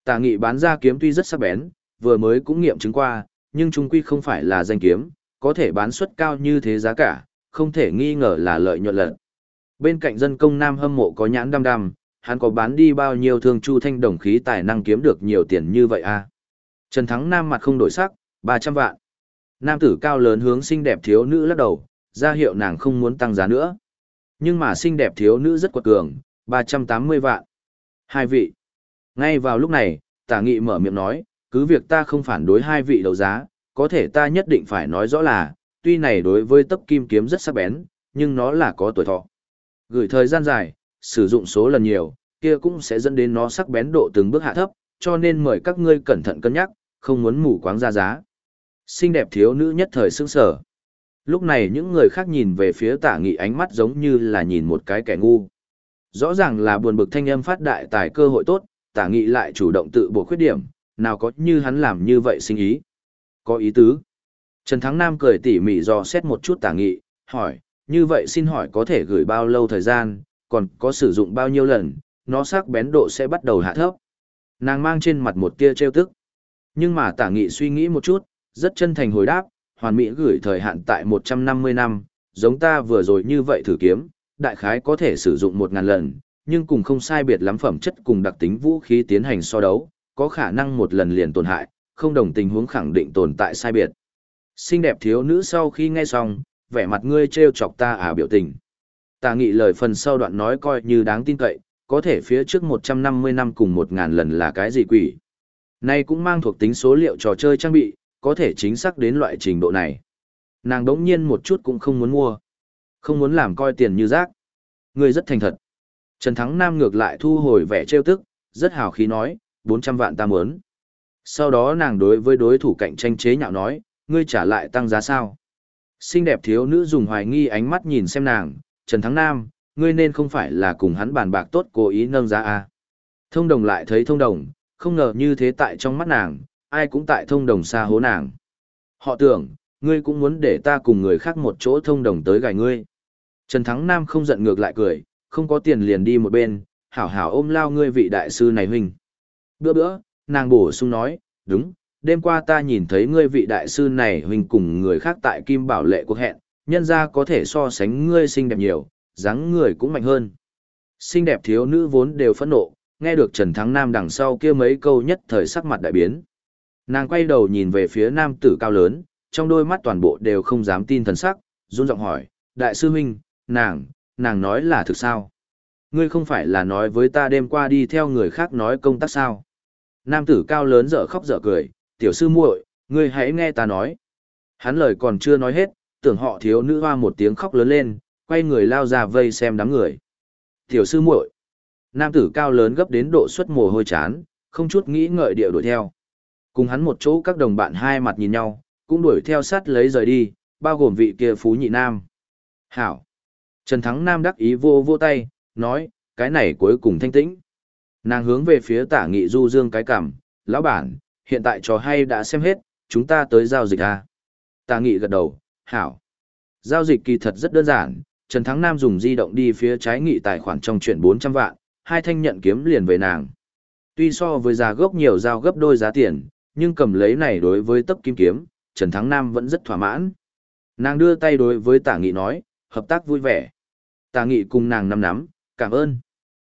Speaker 1: Tả nghị bán ra kiếm tuy rất sắc bén, vừa mới cũng nghiệm chứng qua, nhưng trung quy không phải là danh kiếm, có thể bán suất cao như thế giá cả, không thể nghi ngờ là lợi nhuận lận. Bên cạnh dân công nam hâm mộ có nhãn đăm đăm, hắn có bán đi bao nhiêu thương chu thanh đồng khí tài năng kiếm được nhiều tiền như vậy à? Trần Thắng Nam mặt không đổi sắc, 300 vạn. Nam tử cao lớn hướng xinh đẹp thiếu nữ lắc đầu, ra hiệu nàng không muốn tăng giá nữa. Nhưng mà xinh đẹp thiếu nữ rất quật cường, 380 vạn. Hai vị. Ngay vào lúc này, tả nghị mở miệng nói, cứ việc ta không phản đối hai vị đấu giá, có thể ta nhất định phải nói rõ là, tuy này đối với tấp kim kiếm rất sắc bén, nhưng nó là có tuổi thọ. Gửi thời gian dài, sử dụng số lần nhiều, kia cũng sẽ dẫn đến nó sắc bén độ từng bước hạ thấp, cho nên mời các ngươi cẩn thận cân nhắc, không muốn mù quáng ra giá. Xinh đẹp thiếu nữ nhất thời sững sở. Lúc này những người khác nhìn về phía tả nghị ánh mắt giống như là nhìn một cái kẻ ngu. Rõ ràng là buồn bực thanh âm phát đại tài cơ hội tốt, tả nghị lại chủ động tự bổ khuyết điểm, nào có như hắn làm như vậy sinh ý. Có ý tứ. Trần Thắng Nam cười tỉ mỉ dò xét một chút tả nghị, hỏi, như vậy xin hỏi có thể gửi bao lâu thời gian, còn có sử dụng bao nhiêu lần, nó sắc bén độ sẽ bắt đầu hạ thấp. Nàng mang trên mặt một tia trêu tức. Nhưng mà tả nghị suy nghĩ một chút, rất chân thành hồi đáp, hoàn mỹ gửi thời hạn tại 150 năm, giống ta vừa rồi như vậy thử kiếm, đại khái có thể sử dụng 1.000 lần, nhưng cùng không sai biệt lắm phẩm chất cùng đặc tính vũ khí tiến hành so đấu, có khả năng một lần liền tổn hại, không đồng tình huống khẳng định tồn tại sai biệt. Xinh đẹp thiếu nữ sau khi nghe xong, vẻ mặt ngươi trêu chọc ta à biểu tình. Ta nghĩ lời phần sau đoạn nói coi như đáng tin cậy, có thể phía trước 150 năm cùng 1.000 lần là cái gì quỷ. Này cũng mang thuộc tính số liệu trò chơi trang bị, có thể chính xác đến loại trình độ này. Nàng đống nhiên một chút cũng không muốn mua. Không muốn làm coi tiền như rác. người rất thành thật. Trần Thắng Nam ngược lại thu hồi vẻ trêu tức, rất hào khí nói, 400 vạn ta muốn. Sau đó nàng đối với đối thủ cạnh tranh chế nhạo nói, ngươi trả lại tăng giá sao. Xinh đẹp thiếu nữ dùng hoài nghi ánh mắt nhìn xem nàng, Trần Thắng Nam, ngươi nên không phải là cùng hắn bàn bạc tốt cố ý nâng giá à. Thông đồng lại thấy thông đồng, không ngờ như thế tại trong mắt nàng, ai cũng tại thông đồng xa hố nàng. Họ tưởng, ngươi cũng muốn để ta cùng người khác một chỗ thông đồng tới gài ngươi. Trần Thắng Nam không giận ngược lại cười, không có tiền liền đi một bên, hảo hảo ôm lao ngươi vị đại sư này huynh. Bữa bữa, nàng bổ sung nói, đúng, đêm qua ta nhìn thấy ngươi vị đại sư này huynh cùng người khác tại Kim Bảo Lệ cuộc hẹn, nhân ra có thể so sánh ngươi xinh đẹp nhiều, dáng người cũng mạnh hơn. Xinh đẹp thiếu nữ vốn đều phẫn nộ, nghe được Trần Thắng Nam đằng sau kia mấy câu nhất thời sắc mặt đại biến. Nàng quay đầu nhìn về phía nam tử cao lớn, trong đôi mắt toàn bộ đều không dám tin thần sắc, run giọng hỏi, đại sư huynh, nàng, nàng nói là thực sao? Ngươi không phải là nói với ta đêm qua đi theo người khác nói công tác sao? Nam tử cao lớn dở khóc dở cười, tiểu sư muội, ngươi hãy nghe ta nói. Hắn lời còn chưa nói hết, tưởng họ thiếu nữ hoa một tiếng khóc lớn lên, quay người lao ra vây xem đám người. Tiểu sư muội, nam tử cao lớn gấp đến độ suất mồ hôi chán, không chút nghĩ ngợi địa đuổi theo. Cùng hắn một chỗ các đồng bạn hai mặt nhìn nhau, cũng đuổi theo sát lấy rời đi, bao gồm vị kia phú nhị nam. Hảo. Trần Thắng Nam đắc ý vô vô tay, nói, cái này cuối cùng thanh tĩnh. Nàng hướng về phía tả nghị du dương cái cảm, lão bản, hiện tại trò hay đã xem hết, chúng ta tới giao dịch à. Tả nghị gật đầu, hảo. Giao dịch kỳ thật rất đơn giản, Trần Thắng Nam dùng di động đi phía trái nghị tài khoản trong chuyển 400 vạn, hai thanh nhận kiếm liền về nàng. Tuy so với giá gốc nhiều giao gấp đôi giá tiền, nhưng cầm lấy này đối với tấp kim kiếm, Trần Thắng Nam vẫn rất thỏa mãn. Nàng đưa tay đối với tả nghị nói, hợp tác vui vẻ. Tả nghị cùng nàng nắm nắm, cảm ơn.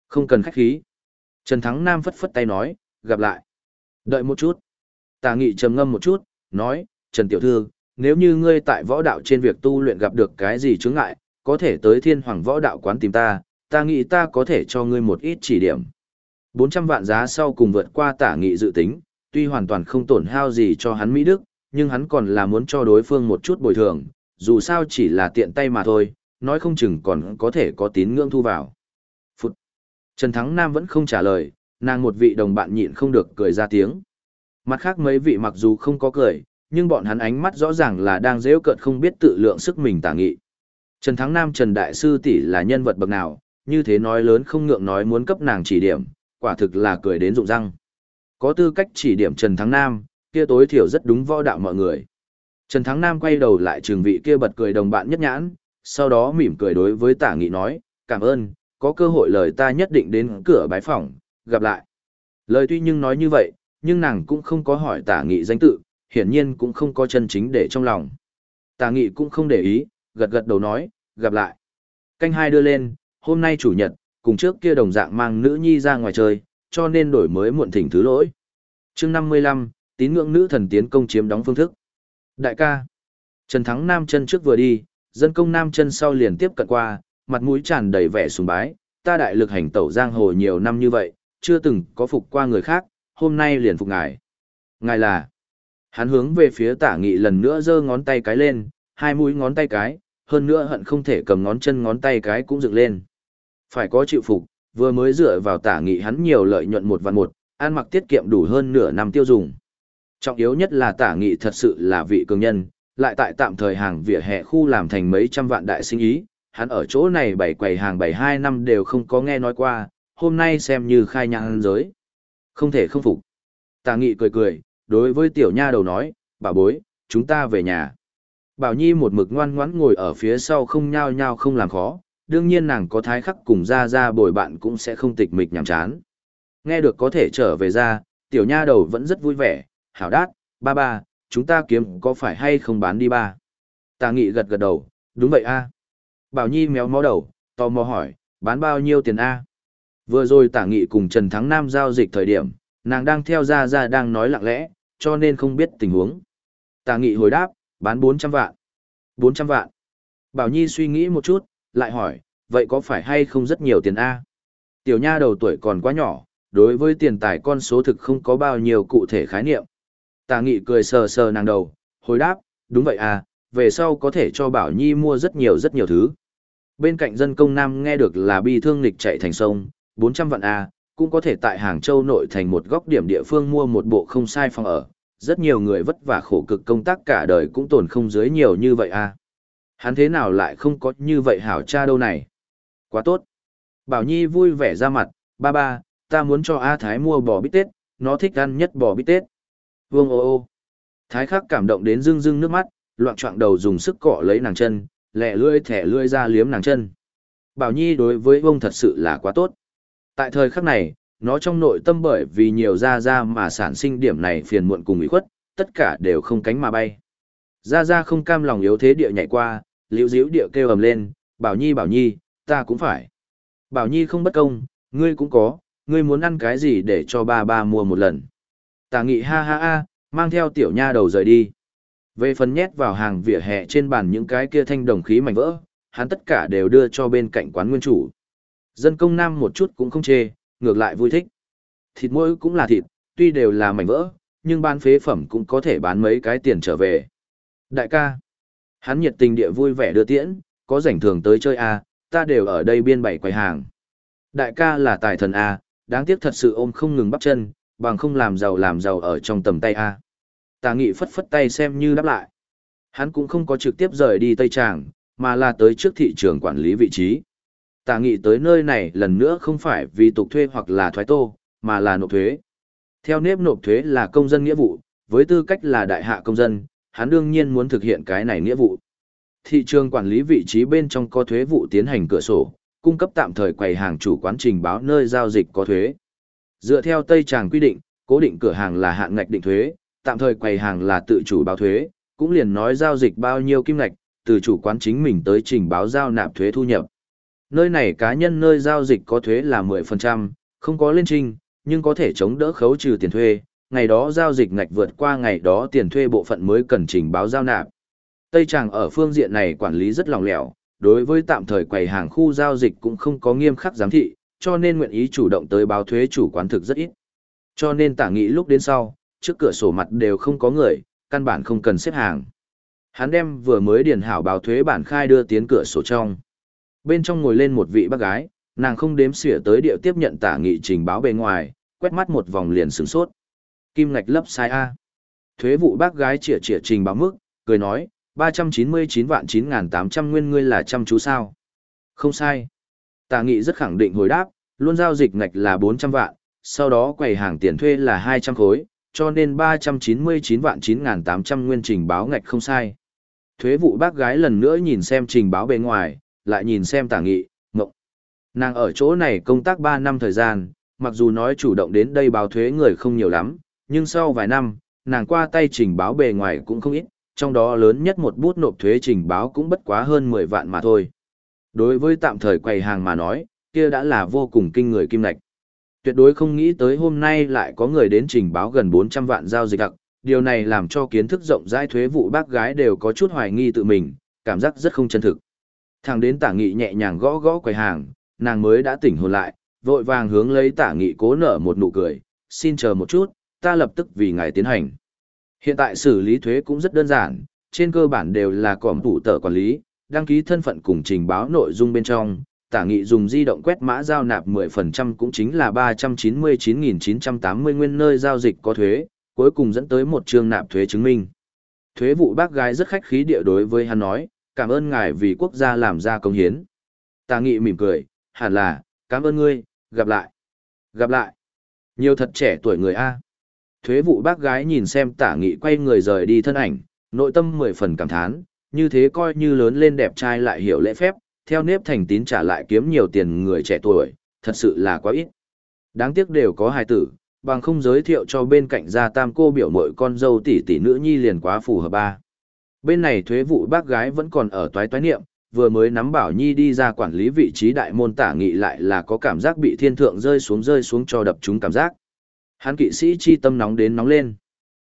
Speaker 1: Không cần khách khí. Trần Thắng Nam phất phất tay nói, gặp lại. Đợi một chút. Tả nghị trầm ngâm một chút, nói, Trần Tiểu Thư, nếu như ngươi tại võ đạo trên việc tu luyện gặp được cái gì chướng ngại, có thể tới thiên hoàng võ đạo quán tìm ta, ta nghĩ ta có thể cho ngươi một ít chỉ điểm. 400 vạn giá sau cùng vượt qua tả nghị dự tính, tuy hoàn toàn không tổn hao gì cho hắn Mỹ Đức, nhưng hắn còn là muốn cho đối phương một chút bồi thường, dù sao chỉ là tiện tay mà thôi, nói không chừng còn có thể có tín ngưỡng thu vào. Phụt! Trần Thắng Nam vẫn không trả lời, nàng một vị đồng bạn nhịn không được cười ra tiếng. Mặt khác mấy vị mặc dù không có cười, nhưng bọn hắn ánh mắt rõ ràng là đang dễ cợt không biết tự lượng sức mình tả nghị. Trần Thắng Nam Trần Đại Sư tỷ là nhân vật bậc nào, như thế nói lớn không ngượng nói muốn cấp nàng chỉ điểm, quả thực là cười đến rụng răng. Có tư cách chỉ điểm Trần Thắng Nam, kia tối thiểu rất đúng võ đạo mọi người. Trần Thắng Nam quay đầu lại trường vị kia bật cười đồng bạn nhất nhãn, sau đó mỉm cười đối với tả nghị nói, cảm ơn, có cơ hội lời ta nhất định đến cửa bái phòng, gặp lại. Lời tuy nhưng nói như vậy, nhưng nàng cũng không có hỏi tả nghị danh tự, hiển nhiên cũng không có chân chính để trong lòng. Tà nghị cũng không để ý, gật gật đầu nói, gặp lại. Canh hai đưa lên, hôm nay chủ nhật, cùng trước kia đồng dạng mang nữ nhi ra ngoài chơi, cho nên đổi mới muộn thỉnh thứ lỗi. chương 55, tín ngưỡng nữ thần tiến công chiếm đóng phương thức. Đại ca, Trần Thắng Nam chân trước vừa đi, dân công Nam chân sau liền tiếp cận qua, mặt mũi tràn đầy vẻ sùng bái, ta đại lực hành tẩu giang hồ nhiều năm như vậy, chưa từng có phục qua người khác, hôm nay liền phục ngài. Ngài là, hắn hướng về phía tả nghị lần nữa giơ ngón tay cái lên, hai mũi ngón tay cái, hơn nữa hận không thể cầm ngón chân ngón tay cái cũng dựng lên. Phải có chịu phục, vừa mới dựa vào tả nghị hắn nhiều lợi nhuận một vạn một, ăn mặc tiết kiệm đủ hơn nửa năm tiêu dùng. Trọng yếu nhất là tả nghị thật sự là vị cường nhân, lại tại tạm thời hàng vỉa hè khu làm thành mấy trăm vạn đại sinh ý, hắn ở chỗ này bảy quầy hàng bảy hai năm đều không có nghe nói qua, hôm nay xem như khai nhang giới. Không thể không phục. Tả nghị cười cười, đối với tiểu nha đầu nói, bà bối, chúng ta về nhà. Bảo Nhi một mực ngoan ngoãn ngồi ở phía sau không nhao nhao không làm khó, đương nhiên nàng có thái khắc cùng ra ra bồi bạn cũng sẽ không tịch mịch nhàm chán. Nghe được có thể trở về ra, tiểu nha đầu vẫn rất vui vẻ, hảo đát, ba ba, chúng ta kiếm có phải hay không bán đi ba? Tà nghị gật gật đầu, đúng vậy a. Bảo Nhi méo mó đầu, tò mò hỏi, bán bao nhiêu tiền a? Vừa rồi tả nghị cùng Trần Thắng Nam giao dịch thời điểm, nàng đang theo ra ra đang nói lặng lẽ, cho nên không biết tình huống. Tà nghị hồi đáp, bán 400 vạn. 400 vạn. Bảo Nhi suy nghĩ một chút, lại hỏi, vậy có phải hay không rất nhiều tiền A? Tiểu nha đầu tuổi còn quá nhỏ, đối với tiền tài con số thực không có bao nhiêu cụ thể khái niệm. Tà nghị cười sờ sờ nàng đầu, hồi đáp, đúng vậy à, về sau có thể cho Bảo Nhi mua rất nhiều rất nhiều thứ. Bên cạnh dân công nam nghe được là bi thương lịch chạy thành sông, 400 vạn A, cũng có thể tại Hàng Châu nội thành một góc điểm địa phương mua một bộ không sai phòng ở. Rất nhiều người vất vả khổ cực công tác cả đời cũng tổn không dưới nhiều như vậy a. Hắn thế nào lại không có như vậy hảo cha đâu này? Quá tốt. Bảo Nhi vui vẻ ra mặt, ba ba, ta muốn cho A Thái mua bò bít tết, nó thích ăn nhất bò bít tết. Vương ô ô. Thái khắc cảm động đến rưng rưng nước mắt, loạn trọng đầu dùng sức cọ lấy nàng chân, lẹ lưỡi thẻ lưỡi ra liếm nàng chân. Bảo Nhi đối với ông thật sự là quá tốt. Tại thời khắc này, nó trong nội tâm bởi vì nhiều ra ra mà sản sinh điểm này phiền muộn cùng ủy khuất, tất cả đều không cánh mà bay. Ra ra không cam lòng yếu thế địa nhảy qua, liễu diễu địa kêu ầm lên, Bảo Nhi Bảo Nhi, ta cũng phải. Bảo Nhi không bất công, ngươi cũng có, ngươi muốn ăn cái gì để cho ba ba mua một lần. Tà nghị ha ha ha, mang theo tiểu nha đầu rời đi. Về phần nhét vào hàng vỉa hè trên bàn những cái kia thanh đồng khí mảnh vỡ, hắn tất cả đều đưa cho bên cạnh quán nguyên chủ. Dân công nam một chút cũng không chê, ngược lại vui thích. Thịt mỗi cũng là thịt, tuy đều là mảnh vỡ, nhưng bán phế phẩm cũng có thể bán mấy cái tiền trở về. Đại ca, hắn nhiệt tình địa vui vẻ đưa tiễn, có rảnh thường tới chơi à, ta đều ở đây biên bảy quầy hàng. Đại ca là tài thần à, đáng tiếc thật sự ôm không ngừng bắp chân, bằng không làm giàu làm giàu ở trong tầm tay a. Tà Nghị phất phất tay xem như đáp lại. Hắn cũng không có trực tiếp rời đi Tây Tràng, mà là tới trước thị trường quản lý vị trí. Tà Nghị tới nơi này lần nữa không phải vì tục thuê hoặc là thoái tô, mà là nộp thuế. Theo nếp nộp thuế là công dân nghĩa vụ, với tư cách là đại hạ công dân, hắn đương nhiên muốn thực hiện cái này nghĩa vụ. Thị trường quản lý vị trí bên trong có thuế vụ tiến hành cửa sổ, cung cấp tạm thời quầy hàng chủ quán trình báo nơi giao dịch có thuế. Dựa theo Tây Tràng quy định, cố định cửa hàng là hạn ngạch định thuế, tạm thời quầy hàng là tự chủ báo thuế, cũng liền nói giao dịch bao nhiêu kim ngạch, từ chủ quán chính mình tới trình báo giao nạp thuế thu nhập. Nơi này cá nhân nơi giao dịch có thuế là 10%, không có lên trình, nhưng có thể chống đỡ khấu trừ tiền thuê, ngày đó giao dịch ngạch vượt qua ngày đó tiền thuê bộ phận mới cần trình báo giao nạp. Tây Tràng ở phương diện này quản lý rất lòng lẻo, đối với tạm thời quầy hàng khu giao dịch cũng không có nghiêm khắc giám thị, cho nên nguyện ý chủ động tới báo thuế chủ quán thực rất ít. Cho nên tả nghị lúc đến sau, trước cửa sổ mặt đều không có người, căn bản không cần xếp hàng. Hắn đem vừa mới điền hảo báo thuế bản khai đưa tiến cửa sổ trong. Bên trong ngồi lên một vị bác gái, nàng không đếm xỉa tới điệu tiếp nhận tả nghị trình báo bề ngoài, quét mắt một vòng liền sửng sốt. Kim ngạch lấp sai A. Thuế vụ bác gái chỉa chỉa trình báo mức, cười nói, 399 vạn 9.800 nguyên ngươi là chăm chú sao. Không sai. Tả nghị rất khẳng định hồi đáp, luôn giao dịch ngạch là 400 vạn, sau đó quầy hàng tiền thuê là 200 khối, cho nên 399 vạn 9.800 nguyên trình báo ngạch không sai. Thuế vụ bác gái lần nữa nhìn xem trình báo bề ngoài, lại nhìn xem tả nghị, mộng. Nàng ở chỗ này công tác 3 năm thời gian, mặc dù nói chủ động đến đây báo thuế người không nhiều lắm, nhưng sau vài năm, nàng qua tay trình báo bề ngoài cũng không ít, trong đó lớn nhất một bút nộp thuế trình báo cũng bất quá hơn 10 vạn mà thôi. Đối với tạm thời quầy hàng mà nói, kia đã là vô cùng kinh người kim lạch. Tuyệt đối không nghĩ tới hôm nay lại có người đến trình báo gần 400 vạn giao dịch đặc, điều này làm cho kiến thức rộng rãi thuế vụ bác gái đều có chút hoài nghi tự mình, cảm giác rất không chân thực. Thằng đến tả nghị nhẹ nhàng gõ gõ quầy hàng, nàng mới đã tỉnh hồn lại, vội vàng hướng lấy tả nghị cố nở một nụ cười, xin chờ một chút, ta lập tức vì ngài tiến hành. Hiện tại xử lý thuế cũng rất đơn giản, trên cơ bản đều là cỏm tủ tờ quản lý, đăng ký thân phận cùng trình báo nội dung bên trong, tả nghị dùng di động quét mã giao nạp 10% cũng chính là 399.980 nguyên nơi giao dịch có thuế, cuối cùng dẫn tới một trường nạp thuế chứng minh. Thuế vụ bác gái rất khách khí địa đối với hắn nói, cảm ơn ngài vì quốc gia làm ra công hiến. Tà nghị mỉm cười, hẳn là, cảm ơn ngươi, gặp lại. Gặp lại. Nhiều thật trẻ tuổi người A. Thuế vụ bác gái nhìn xem tả nghị quay người rời đi thân ảnh, nội tâm mười phần cảm thán, như thế coi như lớn lên đẹp trai lại hiểu lễ phép, theo nếp thành tín trả lại kiếm nhiều tiền người trẻ tuổi, thật sự là quá ít. Đáng tiếc đều có hài tử, bằng không giới thiệu cho bên cạnh gia tam cô biểu mội con dâu tỷ tỷ nữ nhi liền quá phù hợp ba. Bên này thuế vụ bác gái vẫn còn ở toái toái niệm, vừa mới nắm bảo nhi đi ra quản lý vị trí đại môn tả nghị lại là có cảm giác bị thiên thượng rơi xuống rơi xuống cho đập chúng cảm giác. Hắn kỵ sĩ chi tâm nóng đến nóng lên.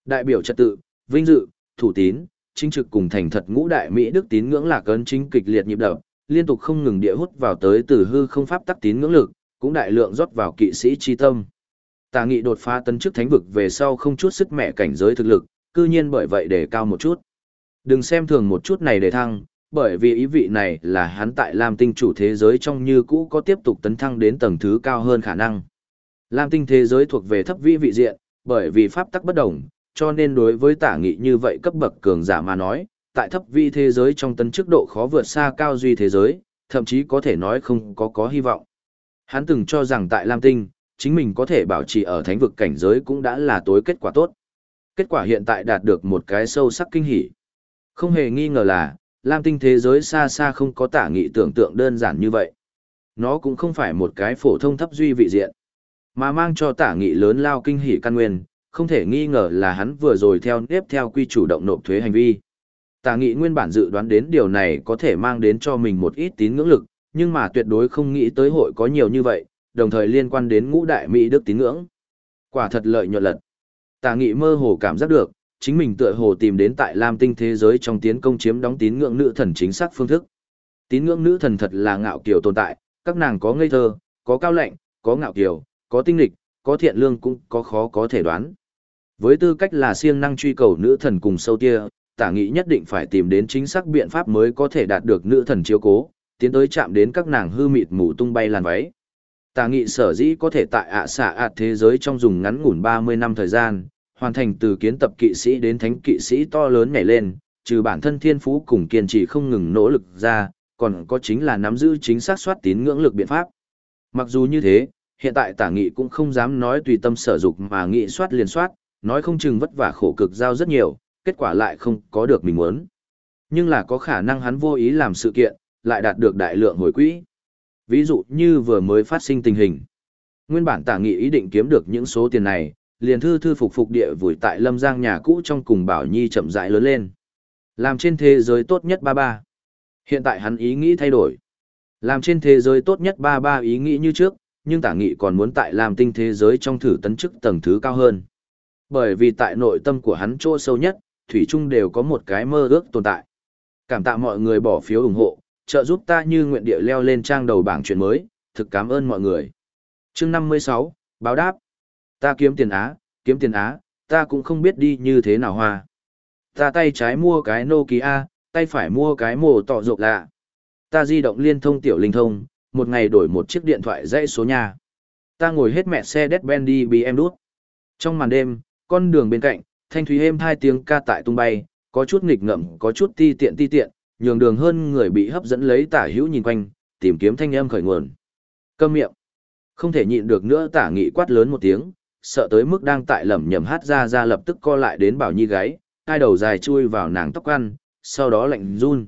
Speaker 1: Đại biểu trật tự, vinh dự, thủ tín, chính trực cùng thành thật ngũ đại Mỹ đức tín ngưỡng lạc ấn chính kịch liệt nhịp đập, liên tục không ngừng địa hút vào tới từ hư không pháp tắc tín ngưỡng lực, cũng đại lượng rót vào kỵ sĩ chi tâm. Tà nghị đột phá tân chức thánh vực về sau không chút sức mẹ cảnh giới thực lực, cư nhiên bởi vậy để cao một chút. Đừng xem thường một chút này để thăng, bởi vì ý vị này là hắn tại Lam tinh chủ thế giới trong như cũ có tiếp tục tấn thăng đến tầng thứ cao hơn khả năng. Lam tinh thế giới thuộc về thấp vĩ vị diện, bởi vì pháp tắc bất đồng, cho nên đối với tả nghị như vậy cấp bậc cường giả mà nói, tại thấp vi thế giới trong tấn chức độ khó vượt xa cao duy thế giới, thậm chí có thể nói không có có hy vọng. Hắn từng cho rằng tại Lam Tinh, chính mình có thể bảo trì ở thánh vực cảnh giới cũng đã là tối kết quả tốt. Kết quả hiện tại đạt được một cái sâu sắc kinh hỉ. Không hề nghi ngờ là, Lam tinh thế giới xa xa không có tả nghị tưởng tượng đơn giản như vậy. Nó cũng không phải một cái phổ thông thấp duy vị diện, mà mang cho tả nghị lớn lao kinh hỉ căn nguyên, không thể nghi ngờ là hắn vừa rồi theo nếp theo quy chủ động nộp thuế hành vi. Tả nghị nguyên bản dự đoán đến điều này có thể mang đến cho mình một ít tín ngưỡng lực, nhưng mà tuyệt đối không nghĩ tới hội có nhiều như vậy, đồng thời liên quan đến ngũ đại Mỹ Đức tín ngưỡng. Quả thật lợi nhuận lật. Tả nghị mơ hồ cảm giác được, chính mình tựa hồ tìm đến tại Lam tinh thế giới trong tiến công chiếm đóng tín ngưỡng nữ thần chính xác phương thức. Tín ngưỡng nữ thần thật là ngạo kiều tồn tại, các nàng có ngây thơ, có cao lạnh, có ngạo kiều, có tinh lịch, có thiện lương cũng có khó có thể đoán. Với tư cách là siêng năng truy cầu nữ thần cùng sâu tia, tả nghị nhất định phải tìm đến chính xác biện pháp mới có thể đạt được nữ thần chiếu cố, tiến tới chạm đến các nàng hư mịt mù tung bay làn váy. Tả nghị sở dĩ có thể tại ạ xạ ạt thế giới trong dùng ngắn ngủn 30 năm thời gian, hoàn thành từ kiến tập kỵ sĩ đến thánh kỵ sĩ to lớn nhảy lên, trừ bản thân thiên phú cùng kiên trì không ngừng nỗ lực ra, còn có chính là nắm giữ chính xác soát tín ngưỡng lực biện pháp. Mặc dù như thế, hiện tại tả nghị cũng không dám nói tùy tâm sở dục mà nghị soát liền soát, nói không chừng vất vả khổ cực giao rất nhiều, kết quả lại không có được mình muốn. Nhưng là có khả năng hắn vô ý làm sự kiện, lại đạt được đại lượng hồi quỹ. Ví dụ như vừa mới phát sinh tình hình. Nguyên bản tả nghị ý định kiếm được những số tiền này, liền thư thư phục phục địa vùi tại lâm giang nhà cũ trong cùng bảo nhi chậm rãi lớn lên. Làm trên thế giới tốt nhất ba ba. Hiện tại hắn ý nghĩ thay đổi. Làm trên thế giới tốt nhất ba ba ý nghĩ như trước, nhưng tả nghị còn muốn tại làm tinh thế giới trong thử tấn chức tầng thứ cao hơn. Bởi vì tại nội tâm của hắn chỗ sâu nhất, Thủy Trung đều có một cái mơ ước tồn tại. Cảm tạ mọi người bỏ phiếu ủng hộ, trợ giúp ta như nguyện địa leo lên trang đầu bảng chuyện mới, thực cảm ơn mọi người. chương 56, báo đáp. Ta kiếm tiền Á, kiếm tiền Á, ta cũng không biết đi như thế nào hoa. Ta tay trái mua cái Nokia, tay phải mua cái mồ tọ rộp lạ. Ta di động liên thông tiểu linh thông, một ngày đổi một chiếc điện thoại dãy số nhà. Ta ngồi hết mẹ xe Mercedes-Benz đi em đút. Trong màn đêm, con đường bên cạnh, thanh thúy êm hai tiếng ca tại tung bay, có chút nghịch ngợm, có chút ti tiện ti tiện, nhường đường hơn người bị hấp dẫn lấy tả hữu nhìn quanh, tìm kiếm thanh âm khởi nguồn. Câm miệng. Không thể nhịn được nữa tả nghị quát lớn một tiếng, sợ tới mức đang tại lẩm nhẩm hát ra ra lập tức co lại đến bảo nhi gáy, hai đầu dài chui vào nàng tóc ăn, sau đó lạnh run.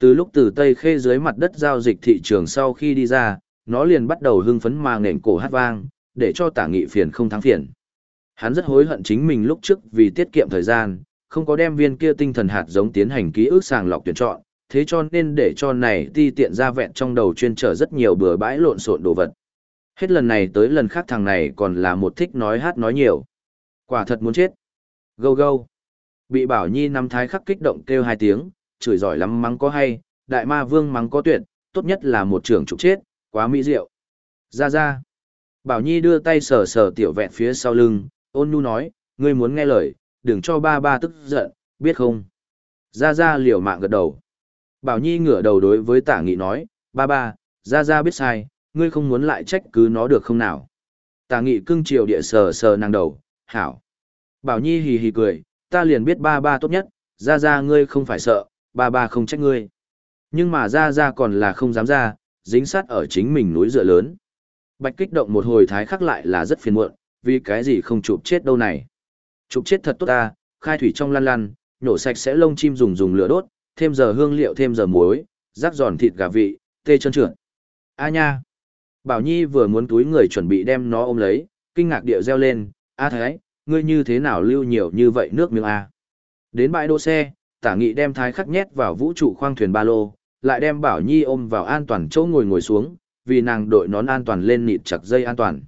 Speaker 1: Từ lúc từ Tây Khê dưới mặt đất giao dịch thị trường sau khi đi ra, nó liền bắt đầu hưng phấn mà nền cổ hát vang, để cho tả nghị phiền không thắng phiền. Hắn rất hối hận chính mình lúc trước vì tiết kiệm thời gian, không có đem viên kia tinh thần hạt giống tiến hành ký ức sàng lọc tuyển chọn, thế cho nên để cho này ti tiện ra vẹn trong đầu chuyên trở rất nhiều bừa bãi lộn xộn đồ vật. Hết lần này tới lần khác thằng này còn là một thích nói hát nói nhiều. Quả thật muốn chết. Gâu gâu. Bị Bảo Nhi năm thái khắc kích động kêu hai tiếng, chửi giỏi lắm mắng có hay, đại ma vương mắng có tuyệt, tốt nhất là một trưởng trục chết, quá mỹ diệu. Ra ra. Bảo Nhi đưa tay sờ sờ tiểu vẹn phía sau lưng, ôn nhu nói, ngươi muốn nghe lời, đừng cho ba ba tức giận, biết không? Ra ra liều mạng gật đầu. Bảo Nhi ngửa đầu đối với tả nghị nói, ba ba, ra ra biết sai, ngươi không muốn lại trách cứ nó được không nào? Tà nghị cưng chiều địa sờ sờ nàng đầu, hảo. Bảo Nhi hì hì cười, ta liền biết ba ba tốt nhất, ra ra ngươi không phải sợ, ba ba không trách ngươi. Nhưng mà ra ra còn là không dám ra, dính sát ở chính mình núi dựa lớn. Bạch kích động một hồi thái khắc lại là rất phiền muộn, vì cái gì không chụp chết đâu này. Chụp chết thật tốt ta, khai thủy trong lăn lăn, nhổ sạch sẽ lông chim dùng dùng lửa đốt, thêm giờ hương liệu thêm giờ muối, rắc giòn thịt gà vị, tê chân trượt. A nha! Bảo Nhi vừa muốn túi người chuẩn bị đem nó ôm lấy, kinh ngạc điệu reo lên, A thái, ngươi như thế nào lưu nhiều như vậy nước miếng A. Đến bãi đỗ xe, tả nghị đem thái khắc nhét vào vũ trụ khoang thuyền ba lô, lại đem Bảo Nhi ôm vào an toàn chỗ ngồi ngồi xuống, vì nàng đội nón an toàn lên nịt chặt dây an toàn.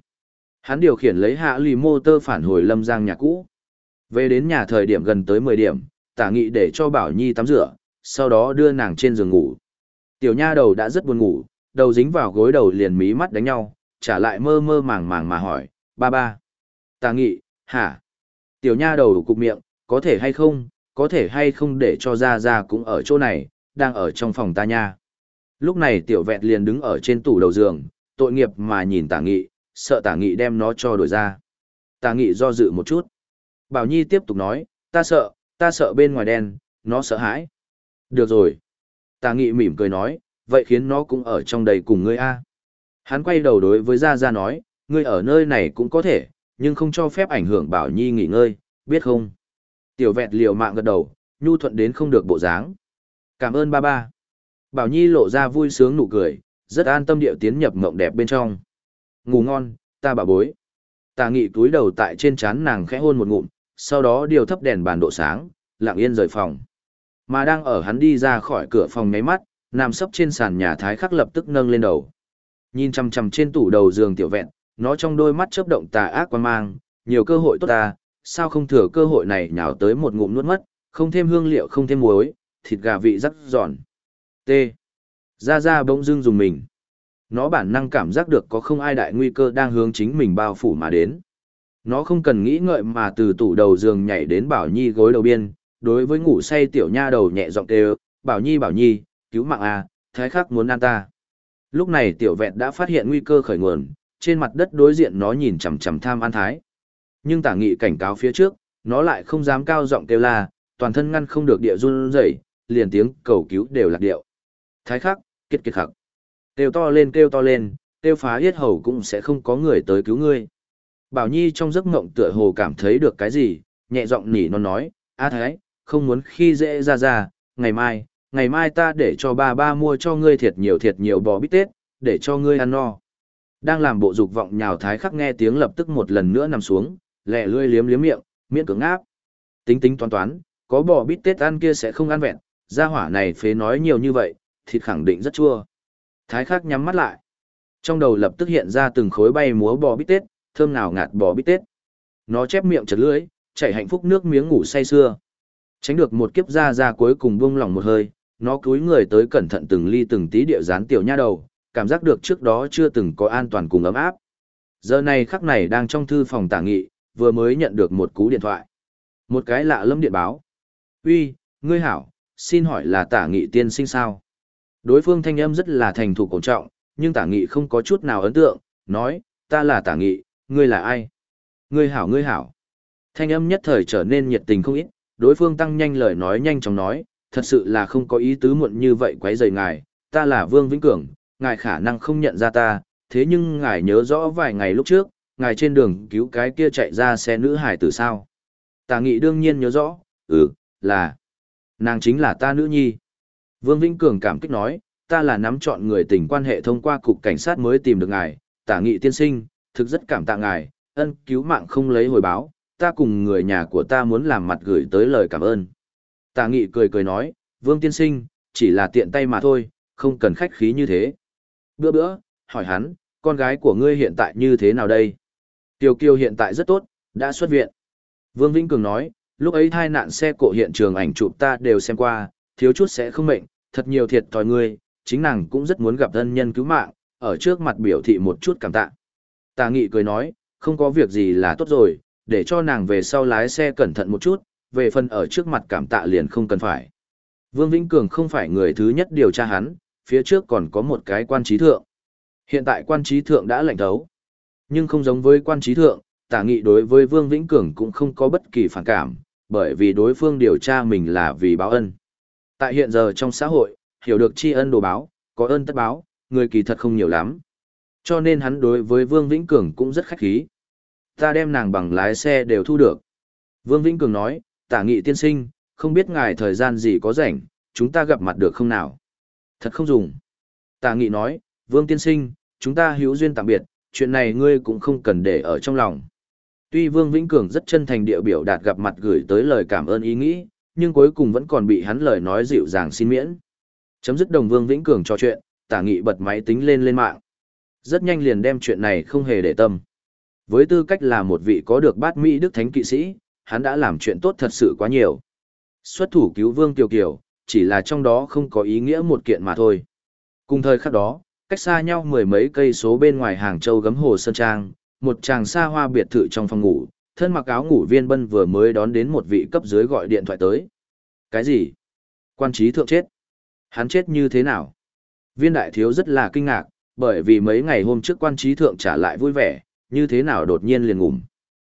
Speaker 1: Hắn điều khiển lấy hạ lì mô tơ phản hồi lâm giang nhà cũ. Về đến nhà thời điểm gần tới 10 điểm, tả nghị để cho Bảo Nhi tắm rửa, sau đó đưa nàng trên giường ngủ. Tiểu nha đầu đã rất buồn ngủ, đầu dính vào gối đầu liền mí mắt đánh nhau, trả lại mơ mơ màng màng mà hỏi, ba ba. Tà nghị, hả? Tiểu nha đầu cục miệng, có thể hay không, có thể hay không để cho ra ra cũng ở chỗ này, đang ở trong phòng ta nha. Lúc này tiểu vẹt liền đứng ở trên tủ đầu giường, tội nghiệp mà nhìn tả nghị, sợ tả nghị đem nó cho đổi ra. Tả nghị do dự một chút. Bảo Nhi tiếp tục nói, ta sợ, ta sợ bên ngoài đen, nó sợ hãi. Được rồi. Tả nghị mỉm cười nói, vậy khiến nó cũng ở trong đầy cùng ngươi a. Hắn quay đầu đối với Gia Gia nói, ngươi ở nơi này cũng có thể, nhưng không cho phép ảnh hưởng Bảo Nhi nghỉ ngơi, biết không? Tiểu vẹt liều mạng gật đầu, nhu thuận đến không được bộ dáng. Cảm ơn ba ba. Bảo Nhi lộ ra vui sướng nụ cười, rất an tâm điệu tiến nhập mộng đẹp bên trong. Ngủ ngon, ta bà bối. Tà nghị túi đầu tại trên chán nàng khẽ hôn một ngụm, sau đó điều thấp đèn bàn độ sáng, lặng yên rời phòng. Mà đang ở hắn đi ra khỏi cửa phòng nháy mắt, nằm sấp trên sàn nhà thái khắc lập tức nâng lên đầu. Nhìn chằm chằm trên tủ đầu giường tiểu vẹn, nó trong đôi mắt chớp động tà ác quan mang, nhiều cơ hội tốt ta, sao không thừa cơ hội này nhào tới một ngụm nuốt mất, không thêm hương liệu không thêm muối, thịt gà vị rất giòn. T. Ra ra bỗng dưng dùng mình. Nó bản năng cảm giác được có không ai đại nguy cơ đang hướng chính mình bao phủ mà đến. Nó không cần nghĩ ngợi mà từ tủ đầu giường nhảy đến Bảo Nhi gối đầu biên, đối với ngủ say tiểu nha đầu nhẹ giọng kêu, Bảo Nhi Bảo Nhi, cứu mạng a, à, thái khắc muốn ăn ta. Lúc này tiểu vẹn đã phát hiện nguy cơ khởi nguồn, trên mặt đất đối diện nó nhìn chằm chằm tham ăn thái. Nhưng tả nghị cảnh cáo phía trước, nó lại không dám cao giọng kêu la, toàn thân ngăn không được địa run rẩy, liền tiếng cầu cứu đều lạc điệu. Thái khắc, kiệt kiệt khắc. Kêu to lên kêu to lên, kêu phá yết hầu cũng sẽ không có người tới cứu ngươi. Bảo Nhi trong giấc mộng tựa hồ cảm thấy được cái gì, nhẹ giọng nỉ non nói, A Thái, không muốn khi dễ ra ra, ngày mai, ngày mai ta để cho ba ba mua cho ngươi thiệt nhiều thiệt nhiều bò bít tết, để cho ngươi ăn no. Đang làm bộ dục vọng nhào Thái khắc nghe tiếng lập tức một lần nữa nằm xuống, lẹ lươi liếm liếm miệng, miễn cưỡng áp. Tính tính toán toán, có bò bít tết ăn kia sẽ không ăn vẹn, gia hỏa này phế nói nhiều như vậy, thịt khẳng định rất chua. Thái khắc nhắm mắt lại. Trong đầu lập tức hiện ra từng khối bay múa bò bít tết, thơm nào ngạt bò bít tết. Nó chép miệng chật lưỡi, chảy hạnh phúc nước miếng ngủ say sưa. Tránh được một kiếp ra ra cuối cùng buông lỏng một hơi, nó cúi người tới cẩn thận từng ly từng tí địa dán tiểu nha đầu, cảm giác được trước đó chưa từng có an toàn cùng ấm áp. Giờ này khắc này đang trong thư phòng tả nghị, vừa mới nhận được một cú điện thoại. Một cái lạ lâm điện báo. Uy, ngươi hảo, xin hỏi là tả nghị tiên sinh sao? Đối phương thanh âm rất là thành thục cổ trọng, nhưng tả nghị không có chút nào ấn tượng, nói, ta là tả nghị, ngươi là ai? Ngươi hảo ngươi hảo. Thanh âm nhất thời trở nên nhiệt tình không ít, đối phương tăng nhanh lời nói nhanh chóng nói, thật sự là không có ý tứ muộn như vậy quấy rầy ngài, ta là Vương Vĩnh Cường, ngài khả năng không nhận ra ta, thế nhưng ngài nhớ rõ vài ngày lúc trước, ngài trên đường cứu cái kia chạy ra xe nữ hải tử sao. Tà nghị đương nhiên nhớ rõ, ừ, là, nàng chính là ta nữ nhi. Vương Vĩnh Cường cảm kích nói, ta là nắm chọn người tình quan hệ thông qua cục cảnh sát mới tìm được ngài, tả nghị tiên sinh, thực rất cảm tạ ngài, ân cứu mạng không lấy hồi báo, ta cùng người nhà của ta muốn làm mặt gửi tới lời cảm ơn. Tà nghị cười cười nói, Vương tiên sinh, chỉ là tiện tay mà thôi, không cần khách khí như thế. Bữa bữa, hỏi hắn, con gái của ngươi hiện tại như thế nào đây? Tiêu kiều hiện tại rất tốt, đã xuất viện. Vương Vĩnh Cường nói, lúc ấy thai nạn xe cộ hiện trường ảnh chụp ta đều xem qua, thiếu chút sẽ không mệnh, thật nhiều thiệt thòi ngươi, chính nàng cũng rất muốn gặp thân nhân cứu mạng, ở trước mặt biểu thị một chút cảm tạ. Tà nghị cười nói, không có việc gì là tốt rồi, để cho nàng về sau lái xe cẩn thận một chút, về phần ở trước mặt cảm tạ liền không cần phải. Vương Vĩnh Cường không phải người thứ nhất điều tra hắn, phía trước còn có một cái quan trí thượng. Hiện tại quan trí thượng đã lệnh thấu. Nhưng không giống với quan trí thượng, tả nghị đối với Vương Vĩnh Cường cũng không có bất kỳ phản cảm, bởi vì đối phương điều tra mình là vì báo ân. Tại hiện giờ trong xã hội, hiểu được tri ân đồ báo, có ơn tất báo, người kỳ thật không nhiều lắm. Cho nên hắn đối với Vương Vĩnh Cường cũng rất khách khí. Ta đem nàng bằng lái xe đều thu được. Vương Vĩnh Cường nói, tả nghị tiên sinh, không biết ngài thời gian gì có rảnh, chúng ta gặp mặt được không nào? Thật không dùng. Tả nghị nói, Vương tiên sinh, chúng ta hữu duyên tạm biệt, chuyện này ngươi cũng không cần để ở trong lòng. Tuy Vương Vĩnh Cường rất chân thành địa biểu đạt gặp mặt gửi tới lời cảm ơn ý nghĩ, nhưng cuối cùng vẫn còn bị hắn lời nói dịu dàng xin miễn. Chấm dứt đồng Vương Vĩnh Cường trò chuyện, tả nghị bật máy tính lên lên mạng. Rất nhanh liền đem chuyện này không hề để tâm. Với tư cách là một vị có được bát Mỹ Đức Thánh kỵ sĩ, hắn đã làm chuyện tốt thật sự quá nhiều. Xuất thủ cứu Vương Kiều Kiều, chỉ là trong đó không có ý nghĩa một kiện mà thôi. Cùng thời khắc đó, cách xa nhau mười mấy cây số bên ngoài Hàng Châu gấm hồ Sơn Trang, một chàng xa hoa biệt thự trong phòng ngủ, thân mặc áo ngủ viên bân vừa mới đón đến một vị cấp dưới gọi điện thoại tới. Cái gì? Quan trí thượng chết. Hắn chết như thế nào? Viên đại thiếu rất là kinh ngạc, bởi vì mấy ngày hôm trước quan trí thượng trả lại vui vẻ, như thế nào đột nhiên liền ngủm.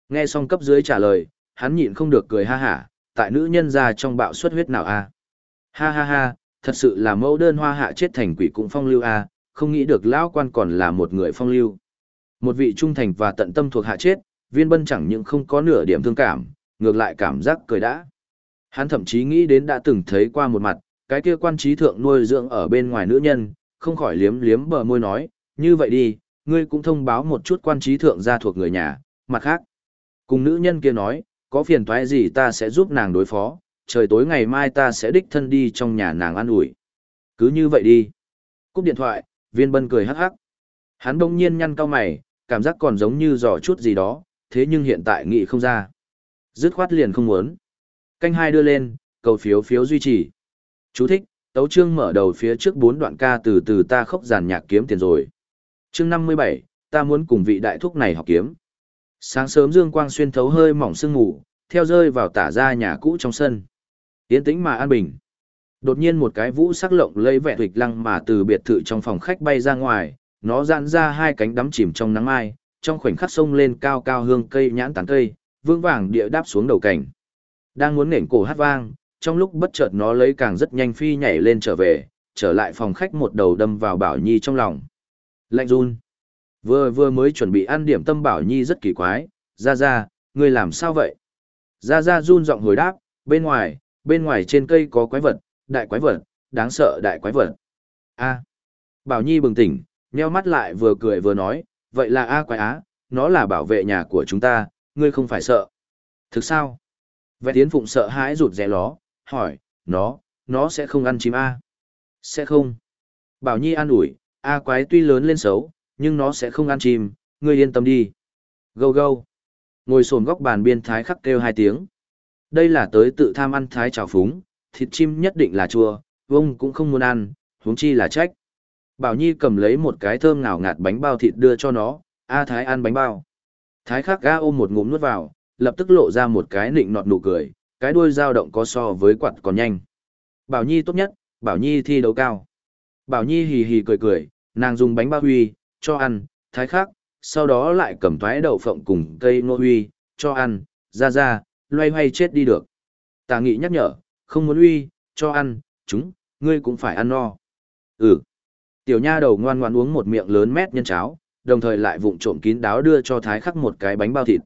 Speaker 1: Nghe xong cấp dưới trả lời, hắn nhịn không được cười ha hả, tại nữ nhân ra trong bạo suất huyết nào a? Ha ha ha, thật sự là mẫu đơn hoa hạ chết thành quỷ cũng phong lưu a, không nghĩ được lão quan còn là một người phong lưu. Một vị trung thành và tận tâm thuộc hạ chết, viên bân chẳng những không có nửa điểm thương cảm, ngược lại cảm giác cười đã. Hắn thậm chí nghĩ đến đã từng thấy qua một mặt, cái kia quan trí thượng nuôi dưỡng ở bên ngoài nữ nhân, không khỏi liếm liếm bờ môi nói, như vậy đi, ngươi cũng thông báo một chút quan trí thượng gia thuộc người nhà, mặt khác. Cùng nữ nhân kia nói, có phiền toái gì ta sẽ giúp nàng đối phó, trời tối ngày mai ta sẽ đích thân đi trong nhà nàng ăn ủi. Cứ như vậy đi. Cúp điện thoại, viên bân cười hắc hắc. Hắn đông nhiên nhăn cao mày, cảm giác còn giống như dò chút gì đó, thế nhưng hiện tại nghĩ không ra. Dứt khoát liền không muốn. Canh hai đưa lên, cầu phiếu phiếu duy trì. Chú thích, tấu chương mở đầu phía trước bốn đoạn ca từ từ ta khóc giàn nhạc kiếm tiền rồi. Chương năm mươi bảy, ta muốn cùng vị đại thúc này học kiếm. Sáng sớm dương quang xuyên thấu hơi mỏng sương mù, theo rơi vào tả ra nhà cũ trong sân. Tiến tĩnh mà an bình. Đột nhiên một cái vũ sắc lộng lây vẻ huỵch lăng mà từ biệt thự trong phòng khách bay ra ngoài, nó giãn ra hai cánh đắm chìm trong nắng mai, trong khoảnh khắc sông lên cao cao hương cây nhãn tán cây, vương vàng địa đáp xuống đầu cảnh. Đang muốn nện cổ hát vang, trong lúc bất chợt nó lấy càng rất nhanh phi nhảy lên trở về, trở lại phòng khách một đầu đâm vào Bảo Nhi trong lòng. Lạnh run. Vừa vừa mới chuẩn bị ăn điểm tâm Bảo Nhi rất kỳ quái, ra ra, ngươi làm sao vậy? Ra ra run giọng hồi đáp, bên ngoài, bên ngoài trên cây có quái vật, đại quái vật, đáng sợ đại quái vật. A. Bảo Nhi bừng tỉnh, nheo mắt lại vừa cười vừa nói, vậy là A quái á, nó là bảo vệ nhà của chúng ta, ngươi không phải sợ. Thực sao? Vẽ tiến phụng sợ hãi rụt rè ló, hỏi, nó, nó sẽ không ăn chim A. Sẽ không. Bảo Nhi an ủi, A quái tuy lớn lên xấu, nhưng nó sẽ không ăn chim, ngươi yên tâm đi. Gâu gâu. Ngồi sồn góc bàn biên thái khắc kêu hai tiếng. Đây là tới tự tham ăn thái trào phúng, thịt chim nhất định là chua, vông cũng không muốn ăn, huống chi là trách. Bảo Nhi cầm lấy một cái thơm ngào ngạt bánh bao thịt đưa cho nó, A Thái ăn bánh bao. Thái khắc ga ôm một ngụm nuốt vào, lập tức lộ ra một cái nịnh nọt nụ cười, cái đuôi dao động có so với quạt còn nhanh. Bảo Nhi tốt nhất, Bảo Nhi thi đấu cao. Bảo Nhi hì hì cười cười, nàng dùng bánh bao huy, cho ăn, thái khắc, sau đó lại cầm thoái đậu phộng cùng cây nô huy, cho ăn, ra ra, loay hoay chết đi được. Tà nghị nhắc nhở, không muốn huy, cho ăn, chúng, ngươi cũng phải ăn no. Ừ. Tiểu nha đầu ngoan ngoan uống một miệng lớn mét nhân cháo, đồng thời lại vụng trộm kín đáo đưa cho thái khắc một cái bánh bao thịt.